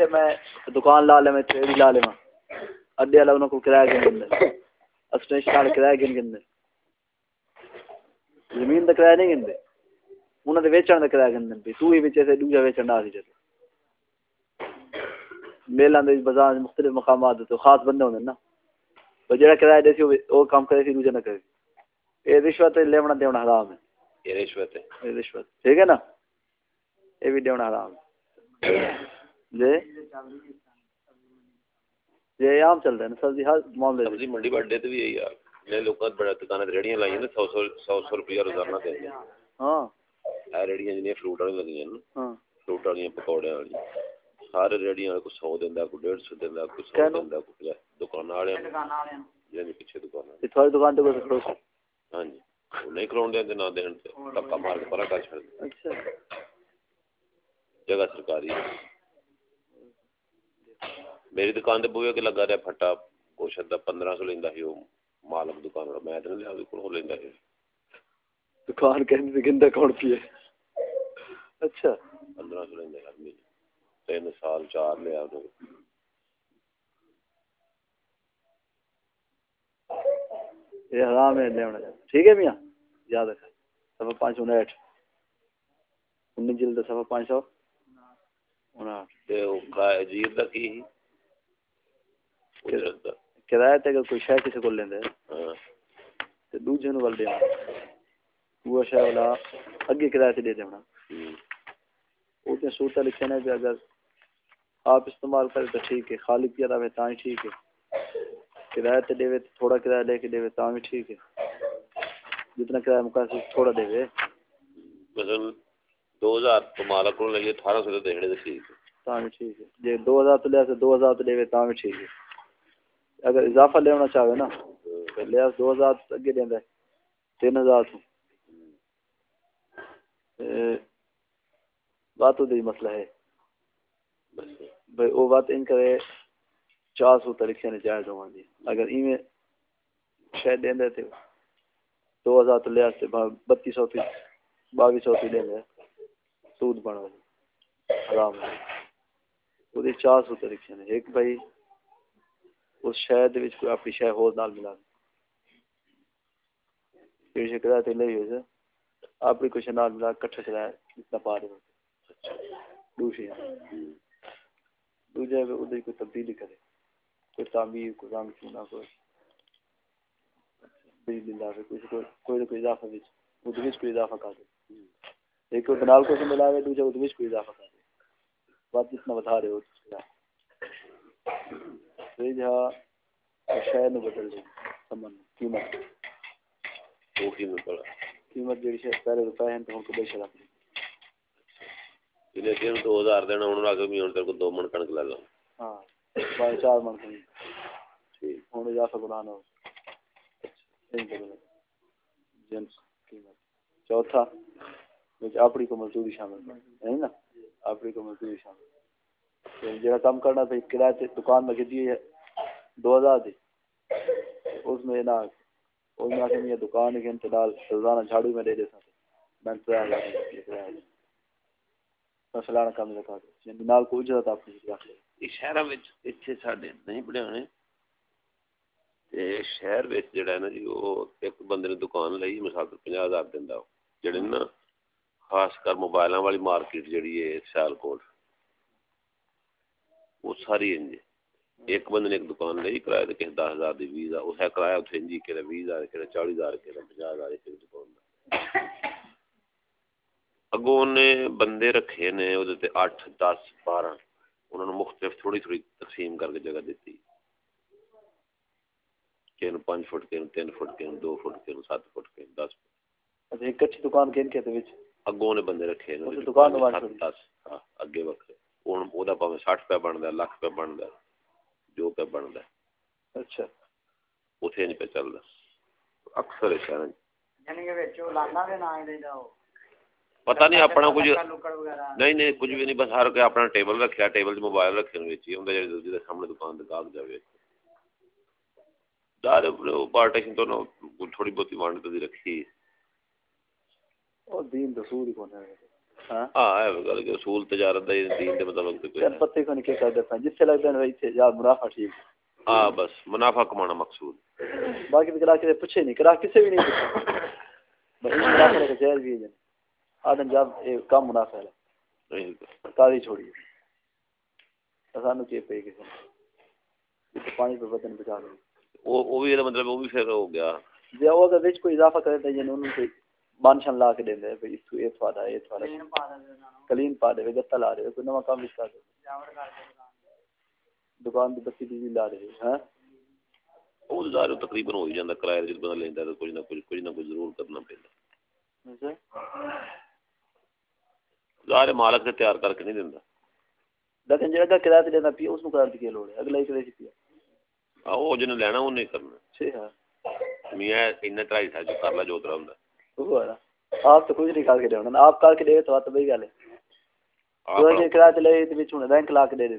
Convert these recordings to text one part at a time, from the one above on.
اتنے میں دکان لا لے میں ٹریڈی لا لے اڈے والا انہوں کو کرایہ گن گندے اسٹیشن والے کرایہ گن گندے زمین کا کرایہ نہیں گندے انہوں نے ویچن کا کرایہ گن دیں تو ہی بچے سے دوجا ویچن نہ سی جائے میلان دے بازار مختلف مقامات تو خاص بندے ہوندے نا۔ تو جڑا کرایہ دے سی او کام کرے سی دوجا نہ کرے۔ اے رشوت لیونا دیونا حرام ہے۔ یہ رشوت ہے۔ یہ رشوت۔ ٹھیک ہے نا؟ یہ بھی دیونا حرام ہے۔ جی؟ یہ عام چل ہے سبزی ہر معاملے سبزی منڈی بڑے تے بھی یہی دکاناں تے ریڑیاں لائیں نا 100 100 100 روپیہ روزانہ دے ہاں۔ اے ریڑیاں جنیاں فروٹ والی لگیاں نا ہاں۔ فروٹ والی پکوڑے والی سارے ریڑیاں کو 100 دیندا کو 150 دیندا کو 100 دیندا کو دکان والے دکان والے پیچھے دکان تے تھوڑی دکان تے کوئی کھڑو ہاں جی نہیں کراون دے نہ دین تے ٹکا مار کے پرا کر چھڑ اچھا۔ جگہ سرکاری۔ ہے میری دکان تے بوئے کے لگا رہا پھٹا گوشت دا پندرہ سو لینا ہی وہ مالک دکان والا میں تو لیا کو لینا ہی۔ دکان کہیں سے گندا کون پیے اچھا۔ پندرہ سو لینا ہر مہینے تین سال چار لیا انہوں یہ حرام ہے لیونا ٹھیک ہے میاں؟ یاد رکھ۔ سفا پانچ سو انٹھ انیس جلد سفا پانچ سو انٹھ تے او کرایہ جیب دا کی کرایہ تے اگر کوئی شے کسی کو لیندے ہاں تے دوجے نو ول دینا وہ شے والا اگے کرایہ تے دے دینا او تے صورت لکھے نے کہ اگر آپ استعمال کرے تو ٹھیک ہے خالی پیا رہے تاں ٹھیک ہے کرایہ تے دے تھوڑا کرایہ لے کے دے تاں بھی ٹھیک ہے جتنا کرایہ مقاصد تھوڑا دے مثلا دو ہزار تو مالک کو اٹھارہ سو دینے تو ٹھیک ہے تاں بھی ٹھیک ہے جے دو ہزار تو لیا تو دو ہزار تو دے تاں بھی ٹھیک ہے اگر اضافہ لینا چاہے نا، تو لیا دو ہزار اگے دیندا ہے تین ہزار۔ تو بات تو دی مسئلہ ہے۔ بھائی وہ بات ان کرے، چار سو طریقے نے جائز ہوا دی۔ اگر ایویں شاید دیں تھے دو ہزار تو لیا سے بتیس سو تھی باویس سو تھی دیں دے۔ سود بنا حرام ہے۔ وہ چار سو طریقے نے۔ ایک بھائی اس شہر وچ کوئی اپنی شے ہور نال ملا تے اپنی کچھ نال ملا کٹھا چلایا اتنا پا دے۔ دوسری ادھر کوئی تبدیلی کرے، کوئی تعمیر، کوئی رنگ چونا، کوئی بجلی لا کے، کوئی کوئی اضافہ وچ ادھر وچ کوئی اضافہ کر دے۔ ایک کوئی بنال کو ملاوے ادھر وچ کوئی اضافہ کر دے۔ بات جتنا بتا رہے ہو جہاں شہر نو بدل دے سمن قیمت۔ وہ قیمت جڑی شے پہلے روپے ہیں تو ہن کو بے ہزار دینا انہوں نے آگے بھی ہوں تیرے کو دو من کنک لے ہاں بھائی چار من کنک۔ ٹھیک۔ اضافہ ہو۔ جنس قیمت۔ چوتھا اپنی کو مزدوری شامل ہے نا اپنی کو مزدوری شامل۔ جہاں کام کرنا تھا کرایہ دکان میں ہے دو ہزار دی۔ اس میں نا اس میں آخر یہ دکان کے انتظار روزانہ جھاڑو میں دے دے سکتے میں تیار ہزار فصلانا کام لگا دے یعنی نال کو اجرت آپ کی رکھ لے شہر اتنے ساڈے نہیں پڑھے شہر وچ جڑا ہے نا جی وہ ایک بندے نے دکان لائی مثال پنجہ ہزار دینا جڑے نا خاص کر موبائل والی مارکیٹ جڑی ہے سیال کوٹ، وہ ساری انج ایک بندے نے ایک دکان لی کرایہ تے دس ہزار دی ویزا اس ہے کرایہ اتنے انجی کہ بیس ہزار کہ چالی ہزار کہ پنجہ ہزار ایک دکان دا۔ اگوں نے بندے رکھے نے وہ اٹھ دس بارہ انہوں نے مختلف تھوڑی تھوڑی تقسیم کر کے جگہ دیتی کہ پانچ فٹ کے تین فٹ کے دو فٹ کے سات فٹ کے دس فٹ۔ اچھا ایک اچھی دکان کین کے وچ؟ اگوں نے بندے رکھے نے دکان نو دس ہاں اگے وکھرے ہن او دا پاویں 60 روپے بندا لاکھ روپے بندا جو پہ بندا اچھا۔ اوتھے نہیں پہ چلدا اکثر شہر یعنی دے دے پتہ نہیں اپنا کچھ نہیں نہیں کچھ بھی نہیں بس ہر کوئی اپنا ٹیبل رکھیا ٹیبل تے موبائل رکھے دوسرے سامنے دکان تے گاہک جاوے دار پارٹیشن تو تھوڑی بہت وانڈ تو رکھی۔ او دین رسول ہی کونے ہاں۔ ہے گل کہ اصول تجارت دا دین دے تے کوئی پھر ہے پتے کو نہیں کیا کرتے پہ جس سے لگتے ہیں وہی تھے یا منافع ٹھیک ہاں بس منافع کمانا مقصود۔ باقی کرا کے پوچھے نہیں کرا کسی بھی نہیں پوچھا بس منافع کے جائز بھی ہے جن آدم یہ کم منافع ہے۔ کاری چھوڑیے سانو کی پے نے۔ پانی پہ بدن بچا دیں وہ وہ بھی مطلب وہ بھی پھر ہو گیا۔ جی وہ اگر وچ کوئی اضافہ کرے تے جن انہوں کوئی بانشن لا کے دیندے بھئی اس تو یہ تھوڑا یہ تھوڑا کلین پا دے گتا لا دے کوئی نواں کام لکھا دے دکان دی بتی بجلی لا دے ہاں وہ ظاہر تقریباً ہو ہی جاتا کرایہ جس بندہ لیندا تو کچھ نہ کچھ کچھ نہ کچھ ضرور کرنا پیندا ظاہر مالک سے تیار کر کے نہیں دیندا لیکن جڑا کرایہ تے دینا پیا اس نو کرایہ دی کی لوڑ ہے اگلا ہی کرے ہاں وہ جن لینا وہ نہیں کرنا ٹھیک ہے میاں اتنا ٹرائی تھا جو کر لا جو ہوندا آپ تو کچھ نہیں کر کے دینا آپ کر کے دے تو تو بئی گل ہے۔ آپ تو یہ کرایہ تے وچ ہن بینک لا کے دے دے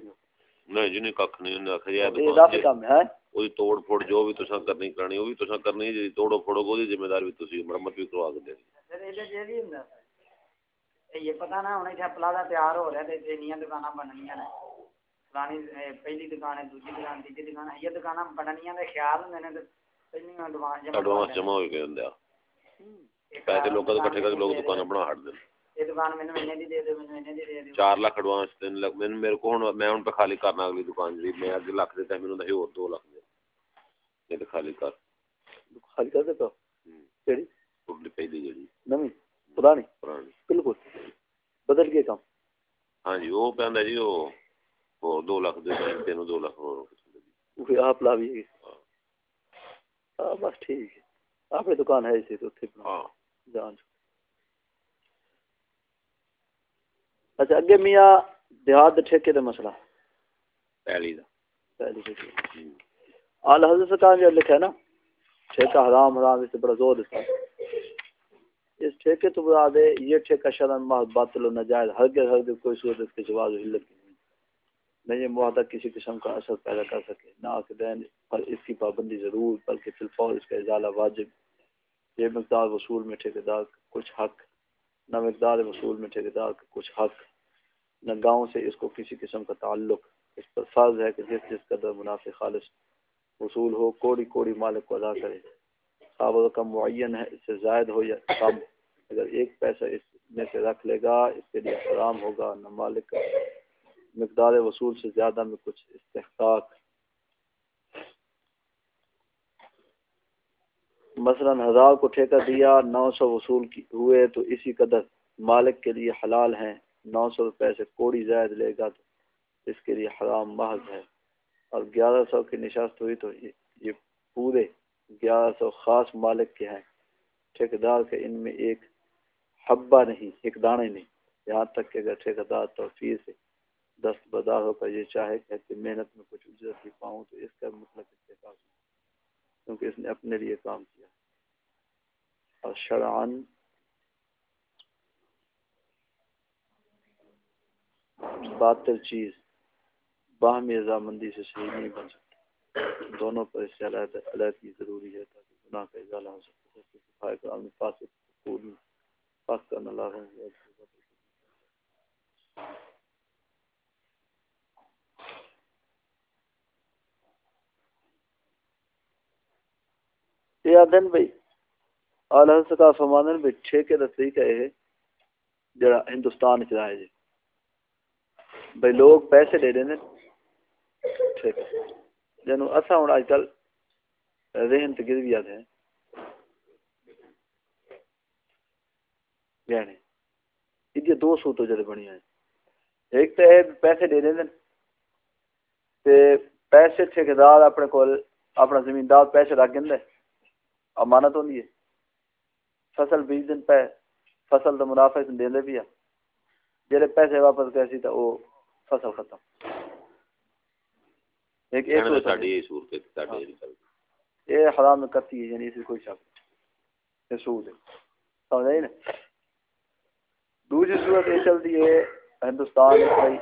نہیں جی نہیں کھ نہیں انہیں آخر یہ اضافی کام ہے وہ توڑ پھوڑ جو بھی تساں کرنی کرانی وہ بھی تساں کرنی جی توڑو پھوڑو وہ ذمہ دار بھی تسی مرمت بھی کروا کے دینی یہ پتا نہ ہونا کہ پلازا تیار ہو رہا ہے تے نیا دکاناں بننیاں نے۔ فلانی پہلی دکان ہے دوسری دکان تیسری دکان ہے۔ یہ دکاناں بننیاں دے خیال ہوندے نے تے پہلی ایڈوانس جمع ایڈوانس جمع ہو گئے ہندے پیسے لوگوں کے کٹھے کر کے لوگ دکاناں بنا ہٹ دیں میں نے دی میں نے دی چار لاکھ ایڈوانس تین لاکھ میں میرے کو ہن میں ہن پہ خالی کرنا اگلی دکان جی میں اگے لاکھ دیتا مینوں نہیں اور دو لاکھ دے یہ تے خالی کر خالی کر دے تو کیڑی ٹوٹلی پہلی جڑی نویں پرانی پرانی بالکل بدل گئے کام ہاں جی وہ پہندا جی وہ دو لاکھ دے دیں تینوں دو لاکھ اور آپ لا بھی بس ٹھیک ہے آپ کی دکان ہے اسی تو اتنے ہاں جان۔ اچھا اگے میاں دیہات دے ٹھیکے دا مسئلہ۔ پہلی دا۔ پہلی ٹھیکے۔ اعلی حضرت سرکار نے لکھا ہے نا ٹھیکہ حرام حرام اس سے بڑا زور دیتا ہے اس ٹھیکے تو مراد ہے یہ ٹھیکہ شرعن محض باطل و ناجائز ہرگز ہرگز کوئی صورت اس کے جواز و علت کی نہیں۔ نہ یہ معاہدہ کسی قسم کا اثر پیدا کر سکے نہ عقدین پر اس کی پابندی ضرور بلکہ فی الفور اس کا ازالہ واجب یہ مقدار وصول میں ٹھیکیدار کا کچھ حق، نہ مقدار وصول میں ٹھیکیدار کا کچھ حق، نہ گاؤں سے اس کو کسی قسم کا تعلق۔ اس پر فرض ہے کہ جس جس قدر منافع خالص وصول ہو، کوڑی کوڑی مالک کو ادا کرے۔ خابر کا معین ہے، اس سے زائد ہو یا کم۔ اگر ایک پیسہ اس میں سے رکھ لے گا، اس کے لیے حرام ہوگا، نہ مالک۔ کا مقدار وصول سے زیادہ میں کچھ استحقاق۔ مثلا ہزار کو ٹھیکہ دیا، نو سو وصول کی ہوئے تو اسی قدر مالک کے لیے حلال ہیں۔ نو سو روپے سے کوڑی زائد لے گا تو اس کے لیے حرام محض ہے۔ اور گیارہ سو کی نشست ہوئی تو یہ پورے گیارہ سو خاص مالک کے ہیں۔ ٹھیکیدار کے ان میں ایک حبہ نہیں، ایک دانے نہیں۔ یہاں تک کہ اگر ٹھیکیدار توفیر سے دست بدار ہو کر یہ چاہے کہ محنت میں کچھ اجرت ہی پاؤں تو اس کا مطلب استحقاق کیونکہ اس نے اپنے لیے کام کیا۔ اور شرعن باطل چیز، باہمی رضامندی سے صحیح نہیں بن سکتی۔ دونوں پر اس سے علیحدہ علیحدگی ضروری ہے تاکہ گناہ کا ازالہ ہو سکے۔ صفائی کا عالم پاک کرنا لازم یہ دن بھائی اعلی حضرت کا فرمانا بھی ٹھیکے دا طریقہ ہے جڑا ہندوستان چ جی بھائی لوگ پیسے دے دیں ٹھیک ہے جنو اسا ہوں اج کل رہن تے گرویات ہیں۔ یعنی گہنے یہ دو صورتوں جڑے بنی ہیں۔ ایک تو ہے پیسے دے دیں تے پیسے ٹھیکیدار اپنے کول اپنا زمیندار پیسے رکھ گندے امانت ہوندی ہے۔ فصل بیج دن پہ فصل تو منافع دے بھی ہے جڑے پیسے واپس گئے سی تو وہ فصل ختم۔ ایک ایک ساڈی۔ یہ صورت ہے ساڈی یہ چلتی یہ حرام کرتی ہے یعنی اس کوئی شک یہ سود ہے۔ سمجھ آئی نا؟ دوسری صورت یہ چلتی ہے ہندوستان بھائی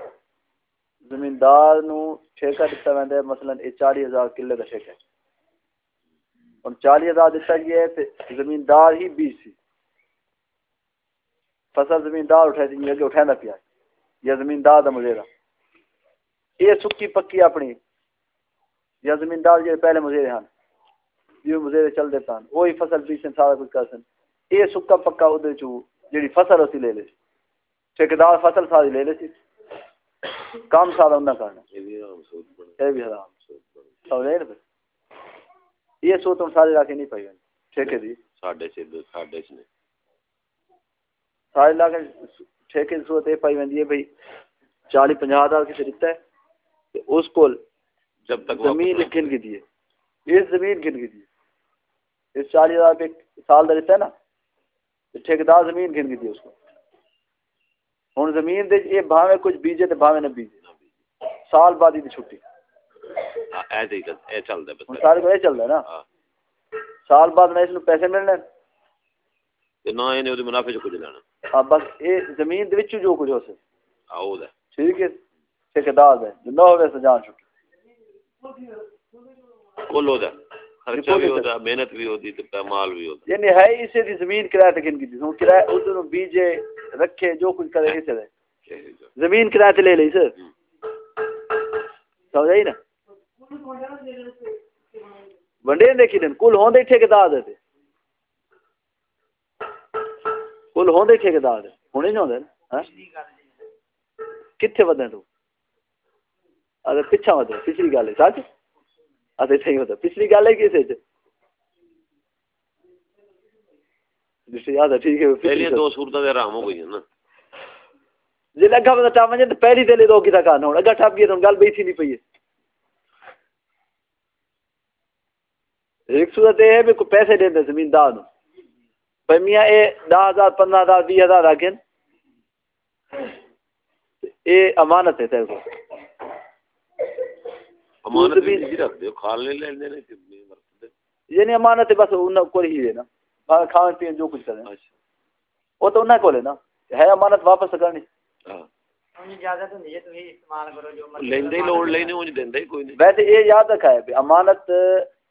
زمیندار نو ٹھیکہ دتا ویندا ہے مثلا یہ چالی ہزار کلے کا ٹھیکہ اور چالی ہزار دتا گیا ہے زمیندار ہی بیس سی۔ فصل زمیندار اٹھائی تھی اگے اٹھائندا پیا۔ یا زمیندار دا مزیرا۔ یہ سکی پکی اپنی۔ یا زمیندار جڑے پہلے مزیرے ہیں جو مزیرے چل دے پان وہی فصل پیچھے سارا کچھ کر سن۔ یہ سکا پکا ادھر چو جڑی فصل ہوتی لے لے۔ ٹھیکیدار فصل ساری لے لے سی۔ کام سارا انہاں کرنا۔ یہ بھی حرام یہ بھی حرام۔ سمجھے نا پھر یہ سو تم سارے علاقے نہیں پائی ٹھیکے دی ساڈے سے ساڈے سے سارے علاقے ٹھیکے دی صورت یہ پائی ویندی ہے بھئی۔ چالی پنجہ ہزار کسی دیتا ہے۔ کہ اس کو جب تک زمین گن کی دیے اس زمین گن کی دیے اس چالی ہزار پہ سال دا دیتا ہے نا۔ تو ٹھیکیدار زمین گن کی دیے اس کو ہوں زمین دے یہ بھاوے کچھ بیجے تے بھاوے نہ بیجے۔ سال بعد ہی دی چھٹی۔ ایسے ہی اے چلدا بس سارے کو یہ چل رہا ہے نا ہاں سال بعد نہ اس نو پیسے ملنے تے نہ اینے اودے منافع چ کچھ لینا ہاں بس یہ زمین دے وچوں جو کچھ ہو سکے آو دا ٹھیک ہے ٹھیکیدار ہے جو نہ ہوئے تو جان چھٹی کل ہو دا خرچہ بھی ہوتا محنت بھی ہوتی تے مال بھی ہوتا یعنی ہے اسے دی زمین کرایہ تے گن کی ہوں کرایہ ادھر بیجے رکھے جو کچھ کرے اسے دے زمین کرایہ تے لے لئی سر سمجھ آئی نا ونڈے دیکھی دن کل ہوندے ٹھیکیدار دے تے۔ کل ہوندے ٹھیکیدار دے ہونے نہیں ہوندے ہاں؟ کتھے ودے تو؟ اگر پیچھا ودے پچھلی گل ہے سچ؟ اتے صحیح ہوتا پچھلی گل ہے کسے چ دوسری یاد ہے ٹھیک ہے پہلی دو صورتیں تے حرام ہو گئی ہیں نا۔ جی لگا بندہ ٹاپ ونجے تے پہلی دے لے دو کیتا کہنا ہن اگا ٹاپ گیا تو گل بیٹھی نہیں پئی ہے۔ ایک صورت یہ ہے بھی کوئی پیسے دے دے زمیندار نو۔ بھائی میاں اے دہ ہزار پندرہ ہزار بیس ہزار رکھیں اے امانت ہے تیرے کو۔ امانت بھی- بھی رکھ دیو لے نہیں مرتے یعنی امانت ہے بس انہاں کو ہی کھان پین جو کچھ کریں۔ اچھا۔ وہ تو انہاں کو ہے نا ہے امانت واپس کرنی۔ ہاں۔ لیندے ہی لوڑ لینے دیندا ہی کوئی نہیں۔ ویسے یہ یاد رکھا ہے امانت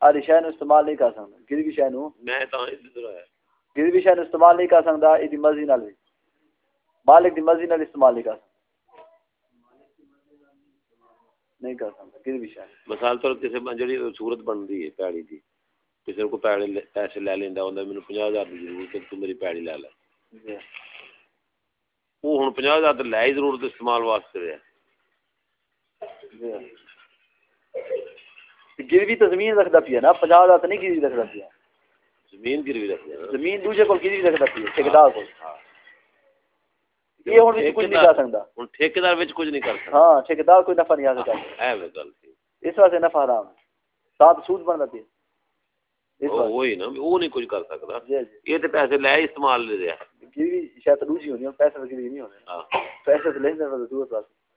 آدھی شے نو استعمال نہیں کر سکدا کدی بھی شے نو۔ میں تاں ادھر آیا کدی بھی شے نو استعمال نہیں کر سکدا ایدی مرضی نال وی مالک دی مرضی نال استعمال نہیں کر سکدا نہیں کر سکتا کسی بھی شاید۔ مثال طور کسی جڑی صورت بندی ہے پیڑی دی کسی کو پیڑے پیسے لے لینا ہوں میرے پناہ ہزار کی ضرورت ہے تو میری پیڑی لے لے۔ وہ ہوں پناہ ہزار تو لے ہی ضرورت استعمال واسطے رہا گروی تو زمین رکھتا پیا نا پناہ ہزار تو نہیں گروی رکھتا پیا۔ زمین گروی رکھتا زمین کو گروی رکھتا پیا ہاں، ٹھیکیدار کو ہاں۔ یہ ہن وچ کچھ نہیں کر سکدا۔ ہن ٹھیکیدار وچ کچھ نہیں کر سکدا۔ ہاں ٹھیکیدار کوئی نفع نہیں حاصل کر اے گل اس واسطے نفع حرام ساتھ سود پیا۔ وہی نا وہ نہیں کچھ کر سکتا جی، جی۔ یہ تو پیسے لے استعمال لے رہا شاید ہونی پیسے نہیں ہونے۔ ہاں۔ پیسے تو لینے پاس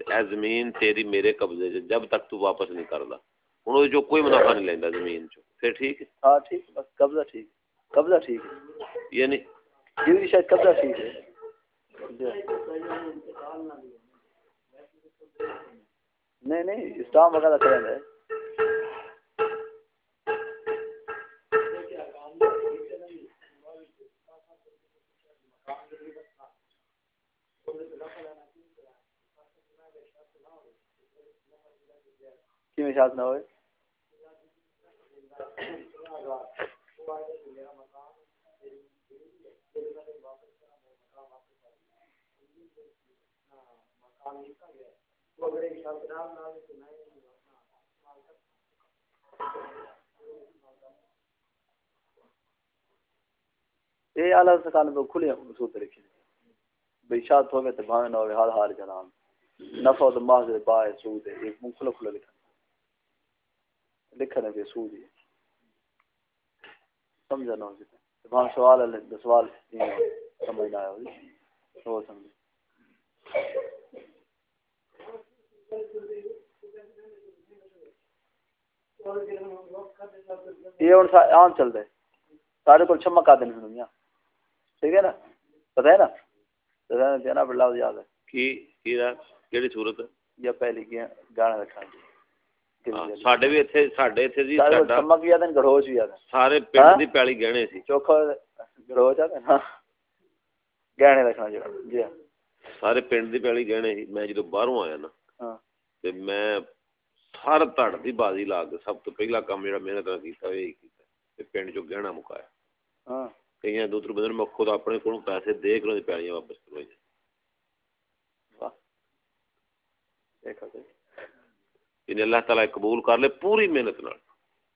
اے زمین تیری میرے قبضے سے جب تک تو واپس نہیں کردا۔ ہن جو کوئی منافع نہیں لیندا زمین چ۔ پھر ٹھیک ہے؟ ہاں ٹھیک بس قبضہ ٹھیک قبضہ ٹھیک ہے۔ یعنی یہ شاید قبضہ ٹھیک ہے۔ نہیں نہیں اسٹام وغیرہ چل ہے Gracias. کیوں اشاعت نہ ہوئے۔ یہ اعلیٰ سکان میں کھلے صورت رکھی بھئی شاد ہوئے تو بھاوے نہ ہوئے، ہر ہار جنام نفع تو محض بائے سود ایک منہ کھلا کھلا لکھا لکھا کہ سود ہے سمجھا نہ ہو سکتا وہاں سوال ہے سوال سمجھ نہ آیا ہو وہ سمجھ یہ ہوں عام چلتا ہے سارے کو چھما کا دن دنیا ٹھیک ہے نا؟ پتہ ہے نا؟ پتہ ہے نا بڑا یاد ہے۔ کی کی کیڑی صورت یا پہلی گانا رکھنا ہاں، ساڈے بازی لا کے سب تو پہلا پنڈ چوں گہنا مکایا اپنے پیسے دے واپس کروائی یعنی اللہ تعالیٰ قبول کر لے پوری محنت نال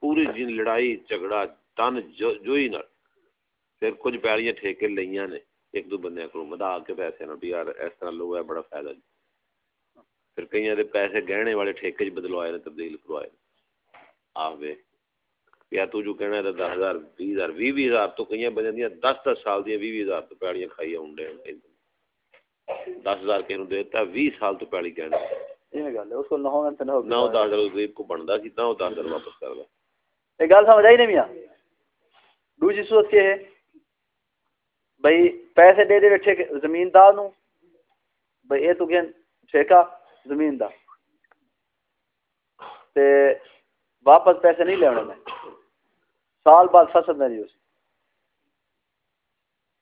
پوری ہاں۔ جن لڑائی جھگڑا تن جوئی نال۔ پھر کچھ پیڑیاں ٹھیکے لئیاں نے ایک دو بندے کو مدا کے پیسے نال یار اس طرح لوگ ہے بڑا فائدہ جی۔ پھر کئی دے پیسے گہنے والے ٹھیکے چ بدلوائے نے تبدیل کروائے آپ یا تو جو کہنا ہے دس ہزار بیس ہزار بھی بھی ہزار تو کئی بجن دیا دس دس سال دیا بھی ہزار تو پیڑیاں کھائی دس ہزار کسی دیتا بھی سال تو پیڑی کہنا ایویں واپس نہیں میاں؟ بھائی پیسے دے دے بیٹھے زمیندار نو بھائی تو گن زمین دا واپس پیسے نہیں لینے میں۔ سال بعد فصل نہ لیو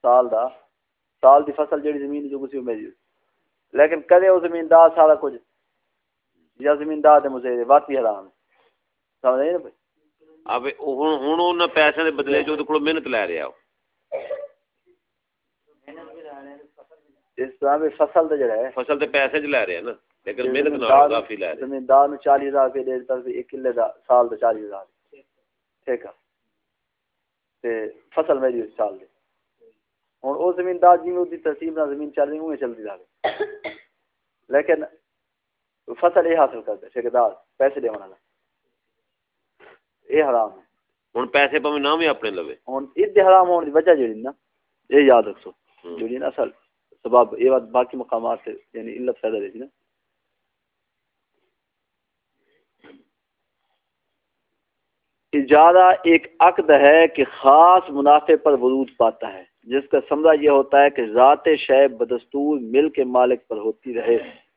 سال دا سال دی فصل جڑی زمین جو کسی لیکن کدے او زمیندار سارا کچھ یا زمیندار دے مزے واقعی حرام ہے۔ سمجھ نہیں بھائی؟ اب ہن ہن انہاں پیسے دے بدلے جو کولوں محنت لے رہیا ہو۔ اس طرح بھی فصل دے جڑا ہے۔ فصل دے پیسے جو لے رہے ہیں نا لیکن جی، محنت نہ کافی لے رہے زمیندار نو 40000 روپے دے دیتا تے 1 کلے دا سال دا 40000 ٹھیک ہے۔ تے فصل میری اس سال دے۔ ہن او زمیندار جی نو دی تحصیل نہ زمین چل رہی ہوں چلدی جا لیکن فصل یہ حاصل کرتا ہے ٹھیکیدار پیسے دے والا یہ حرام ہے۔ ہن پیسے پویں نہ بھی اپنے لوے۔ ہن اد حرام ہون دی وجہ جڑی نا یہ یاد رکھو جڑی نا اصل سبب یہ بات باقی مقامات سے یعنی علت پیدا رہی نا۔ اجارہ ایک عقد ہے کہ خاص منافع پر ورود پاتا ہے جس کا سمرہ یہ ہوتا ہے کہ ذات شے بدستور مل کے مالک پر ہوتی رہے۔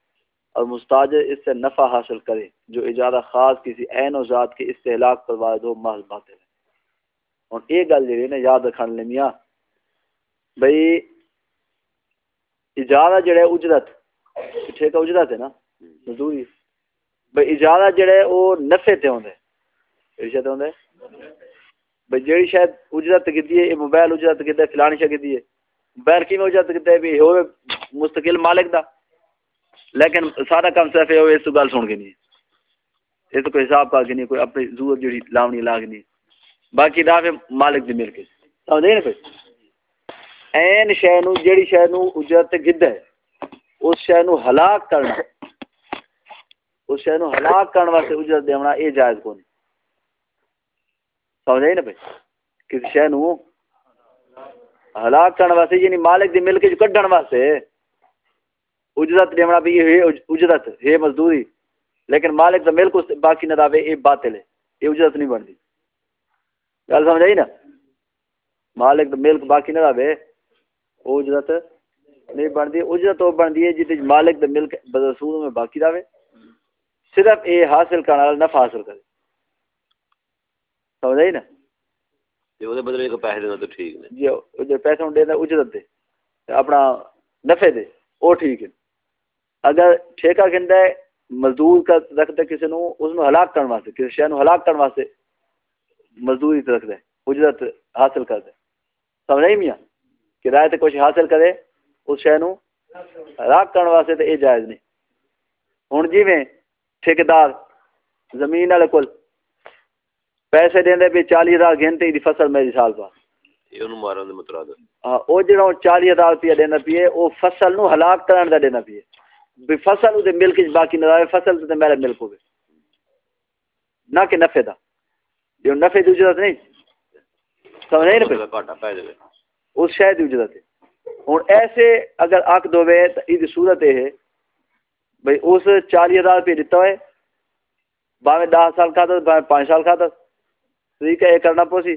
اور مستاجر اس سے نفع حاصل کرے جو اجارہ خاص کسی عین و ذات کے استحلاق پر وارد ہو محض باطل ہے۔ اور ایک گل جی نا، یاد رکھنے لے میاں، بھئی اجارہ جڑا ہے اجرت ٹھیکہ اجرت ہے نا، مزدوری۔ بھئی اجارہ جڑا ہے، وہ نفع تے ہوندا ہے۔ کیڑی شے تے ہوندا ہے؟ جیڑی شاید اجرت کیتی ہے، یہ موبائل اجرت کیتا ہے، فلانی شے کیتی ہے۔ موبائل کیویں اجرت کیتا ہے؟ بھی ہوے مستقل مالک دا۔ لیکن سارا کام صرف یہ اس تو گل سن کے نہیں۔ ہے یہ کوئی حساب کا کے نہیں، کوئی اپنی ضرورت جڑی لاونی لاگ نہیں۔ باقی دا پھر مالک دی مل کے سمجھ نہیں کوئی این شے نو، جیڑی شے نو اجرت گد ہے، اس شے نو ہلاک کرنا۔ اس شے نو ہلاک کرن واسطے اجرت دیونا اے جائز کون سمجھ نہیں نا بھائی؟ کسی شے نو ہلاک کرن واسطے یعنی مالک دی مل کے جو کڈن واسطے۔ اجرت لیمنا بھی یہ اجرت ہے مزدوری لیکن مالک تو ملک باقی نہ داوے یہ باطل ہے یہ اجرت نہیں بنتی۔ گل سمجھ آئی نا؟ مالک ملک باقی نہ داوے وہ اجرت نہیں بنتی۔ اجرت وہ بنتی ہے جس مالک تو ملک رسول میں باقی داوے صرف یہ حاصل کرنے والا نفع حاصل کرے۔ سمجھ آئی نا؟ جی، بدلے کو پیسے دینا تو ٹھیک ہے۔ جی پیسے ہوں اجرت دے اپنا نفے دے وہ ٹھیک ہے۔ اگر ٹھیکہ کہندا ہے مزدور کا رکھتا ہے کسی نو اس نو ہلاک کرن واسطے کسی شے نو ہلاک کرن واسطے مزدوری تے رکھدا ہے اجرت حاصل کردا ہے سمجھ نہیں میاں کرایہ تے کچھ حاصل کرے اس شے نو ہلاک کرن واسطے تے اے جائز نہیں ہن جویں ٹھیکیدار زمین والے کول پیسے دیندے بھی چالی ہزار گھنٹے دی فصل میری سال بعد ਇਹ ਉਹਨੂੰ ਮਾਰਨ ਦੇ ਮਤਲਬ ہاں وہ جڑا چالی ہزار روپیہ دینا پیے وہ فصل نو ہلاک کرن دا دینا پیے بے فصل دے ملک وچ باقی نہ رہے فصل تے میرے ملک ہوے نہ کہ نفع دا۔ جو نفع دی اجازت نہیں۔ سمجھ نہیں پے کاٹا پے دے۔ اس شاید دی اجازت ہن ایسے اگر اک دو وے تے ای دی صورت اے ہے۔ بھئی اس 40000 روپے دیتا ہے باویں 10 سال کا باویں 5 سال کھاتا تھا ٹھیک یہ کرنا پوسی۔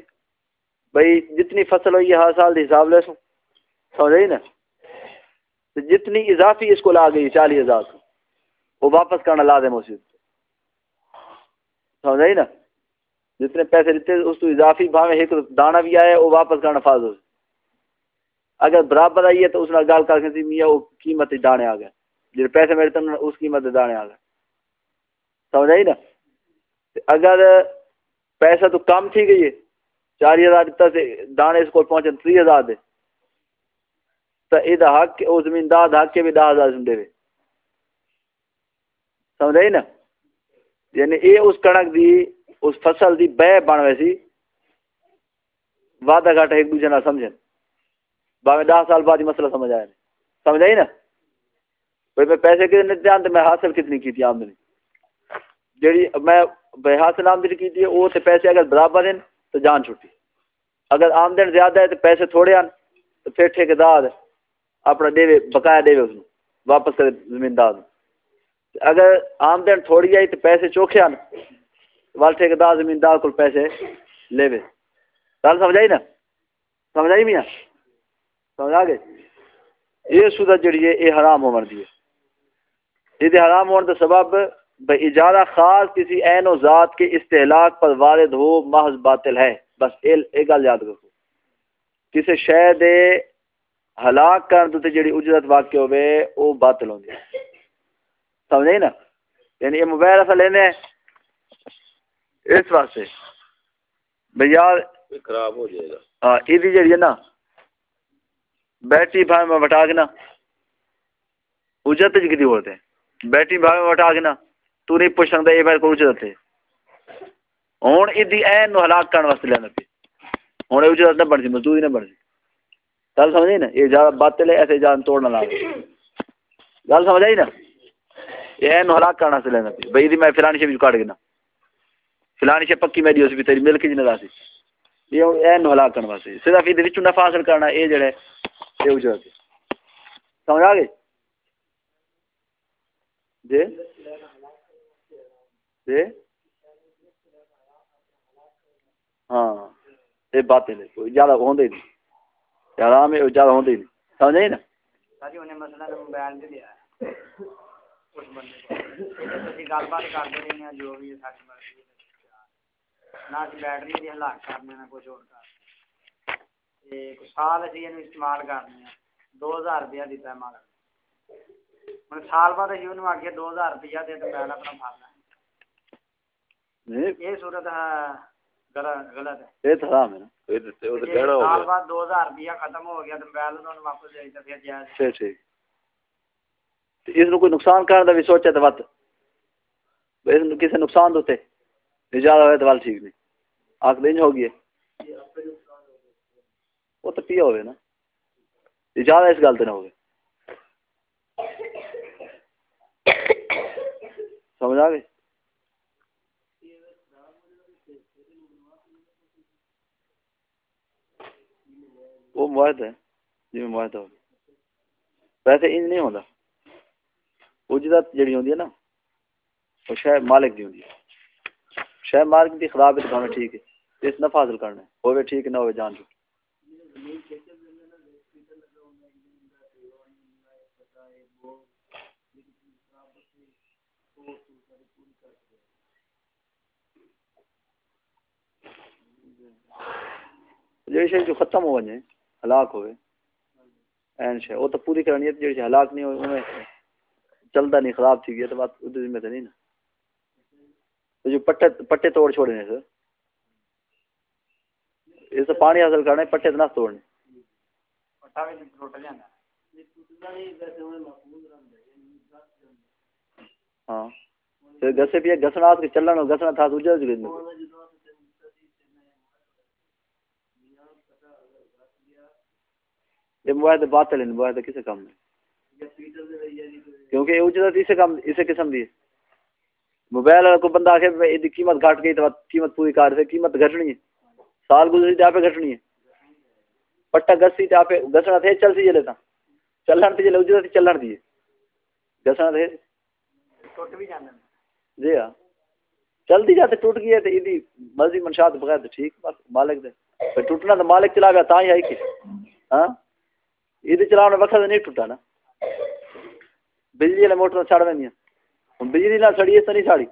بھئی جتنی فصل ہوئی ہے ہر سال دے حساب لے سو سمجھ رہی نا جتنی اضافی اس کو لا گئی چالی ہزار کو۔ وہ واپس کرنا لازم اسی سمجھ رہی نا؟ جتنے پیسے دیتے اس کو اضافی بھاوے ایک دانا بھی آئے وہ واپس کرنا فاض ہو اگر برابر آئی ہے تو اس نے گال کر کے میاں، وہ قیمت دانے آ گئے۔ جن پیسے میرے تن، اس قیمت دانے آ گئے۔ سمجھ آئی نا؟ اگر پیسہ تو کم تھی گئی ہے چالی ہزار دیتا سے دانے اس کو پہنچے تری ہزار دے۔ تو یہ حق وہ زمیندار حق کے بھی دہ ہزار دے سمجھ آئی نا؟ یعنی یہ اس کنک دی اس فصل دی بہ بن ویسی وعدہ گھاٹا ایک دوسرے نہ سمجھن۔ باوے دہ سال بعد ہی مسئلہ سمجھ آیا۔ سمجھ آئی نا؟ بھائی میں پیسے کتنے دیا تو میں حاصل کتنی کی آمدنی؟ جیڑی میں بے حاصل آمدنی کی تھی وہ تو پیسے اگر برابر ہیں تو جان چھٹی۔ اگر آمدن زیادہ ہے تو پیسے تھوڑے ہیں تو پھر ٹھیکیدار اپنا دے بقایا دے اس واپس کرے زمیندار اگر آمدن تھوڑی آئی تو پیسے چوکھے ہیں وال ٹھیکیدار زمیندار کو پیسے لے وے گل سمجھ آئی نا؟ سمجھ آئی میاں؟ سمجھ آ گئے یہ سودت جڑی ہے، یہ حرام ہون دی ہے۔ جی یہ حرام ہون دا سبب بے اجارہ خاص کسی عین و ذات کے استحلاق پر وارد ہو، محض باطل ہے۔ بس ایک گل یاد رکھو۔ کسی شے دے ہلاک کرن تے جڑی اجرت واقع ہوے او باطل ہوندی ہے سمجھے نا یعنی یہ موبائل اصل لینے اس واسطے بھیا خراب ہو جائے گا ہاں یہ جڑی ہے نا بیٹری بھائی میں بٹا کے نا اجرت کتنی ہوتے بیٹری بھائی میں بٹا کے نا تو نہیں پوچھ سکتا یہ میرے کو اجرت ہے ہوں یہ این نو ہلاک کرنے واسطے لینا پی ہوں اجرت نہ بن سی مزدوری نہ بن سی گل سمجھ نا؟ یہ زیادہ باطل ہے ایسے جان توڑنا لا گل سمجھ آئی نا؟ یہ این ہلاک کرنے واسطے لینا پی۔ بھائی میں فلانی شے بھی کاٹ گنا۔ فلانی شے پکی میری اس بھی تیری ملک جی نہ سی یہ این ہلاک کرنے واسطے۔ صرف یہ نفع حاصل کرنا یہ جڑا ہے یہ اجرت سمجھ آ گئی؟ جی؟ جی؟ ہاں یہ بات ہے کوئی زیادہ ہوندے نہیں۔ آرام ہے زیادہ ہوندے نہیں سمجھ نہیں نا؟ ساری انہیں مسئلہ تو موبائل دے دیا اس بندے کو۔ گل بات کرتے رہے ہیں جو بھی ساری مرضی نہ اسی بیٹری دی ہلاک کرنے نہ کچھ اور کر۔ تے سال اسی اینو استعمال کرنے ہیں دو ہزار روپیہ دیتا ہے مال ہوں سال بعد اسی انہوں آگے دو ہزار روپیہ دے تو میں اپنا پھڑنا یہ صورت غلط ہے یہ حرام ہے نا وہ تو ہو سال گیا بعد دو ہزار روپیہ ختم ہو گیا تو موبائل انہوں واپس دے دیتا پھر جائز ٹھیک ٹھیک اس کو کوئی نقصان کرنے کا بھی سوچے تو بات اس کسی نقصان زیادہ ہوئے تو بال ٹھیک نہیں ہو گئی وہ تو پیا ہوئے نا اس گل تو نہ ہوئے سمجھ آ گئی وہ معاہدہ ہے جی میں معاہدہ ہو ویسے انج نہیں ہوتا جی اجرت جڑی ہوندی ہے نا، وہ شاید مالک دی ہوندی ہے۔ شاید مالک دی خراب ہے تو ہمیں ٹھیک ہے۔ اس نفع حاصل کرنا ہے۔ ہوئے ٹھیک نہ ہوئے جان چکی جڑی شے جو ختم ہو ونے ہلاک ہوئے۔ این شے، وہ تو پوری کرنی ہے، جڑی ہلاک نہیں ہوئے انہیں چلتا نہیں، خراب تھی گیا تو بات ادھر ذمہ تو نہیں نا۔ تو جو پٹے پٹے توڑ چھوڑے ہیں، سر۔ یہ تو پانی حاصل کرنا ہے، پٹے تو نہ توڑنے۔ ہاں۔ گسے بھی گسنا چلنا گسنا تھا، تو اجازت یہ موبائل بات چلے موبائل کسے کام میں کیونکہ یہ اجرت اسے کام اسے قسم دی موبائل کو بندہ آخر یہ قیمت گھٹ گئی تو قیمت پوری کر سے قیمت گھٹنی ہے۔ سال گزری تو آپ گھٹنی ہے۔ پٹا گسی تے آپ گسنا تھے چل سی جلے تا چلن تے جلے اجرت چلن دی گسنا تھے۔ ٹوٹ بھی جی ہاں۔ چلتی جاتے ٹوٹ گئی ہے تو یہ مرضی منشاء بغیر تو ٹھیک بس مالک دے۔ ٹوٹنا تو مالک چلا گیا تا ہی آئی کہ ہاں؟ یہ چلانے وقت نہیں ٹوٹا نا بجلی والے موٹر چڑھ وی ہوں بجلی نہ سڑی تو نہیں ساڑی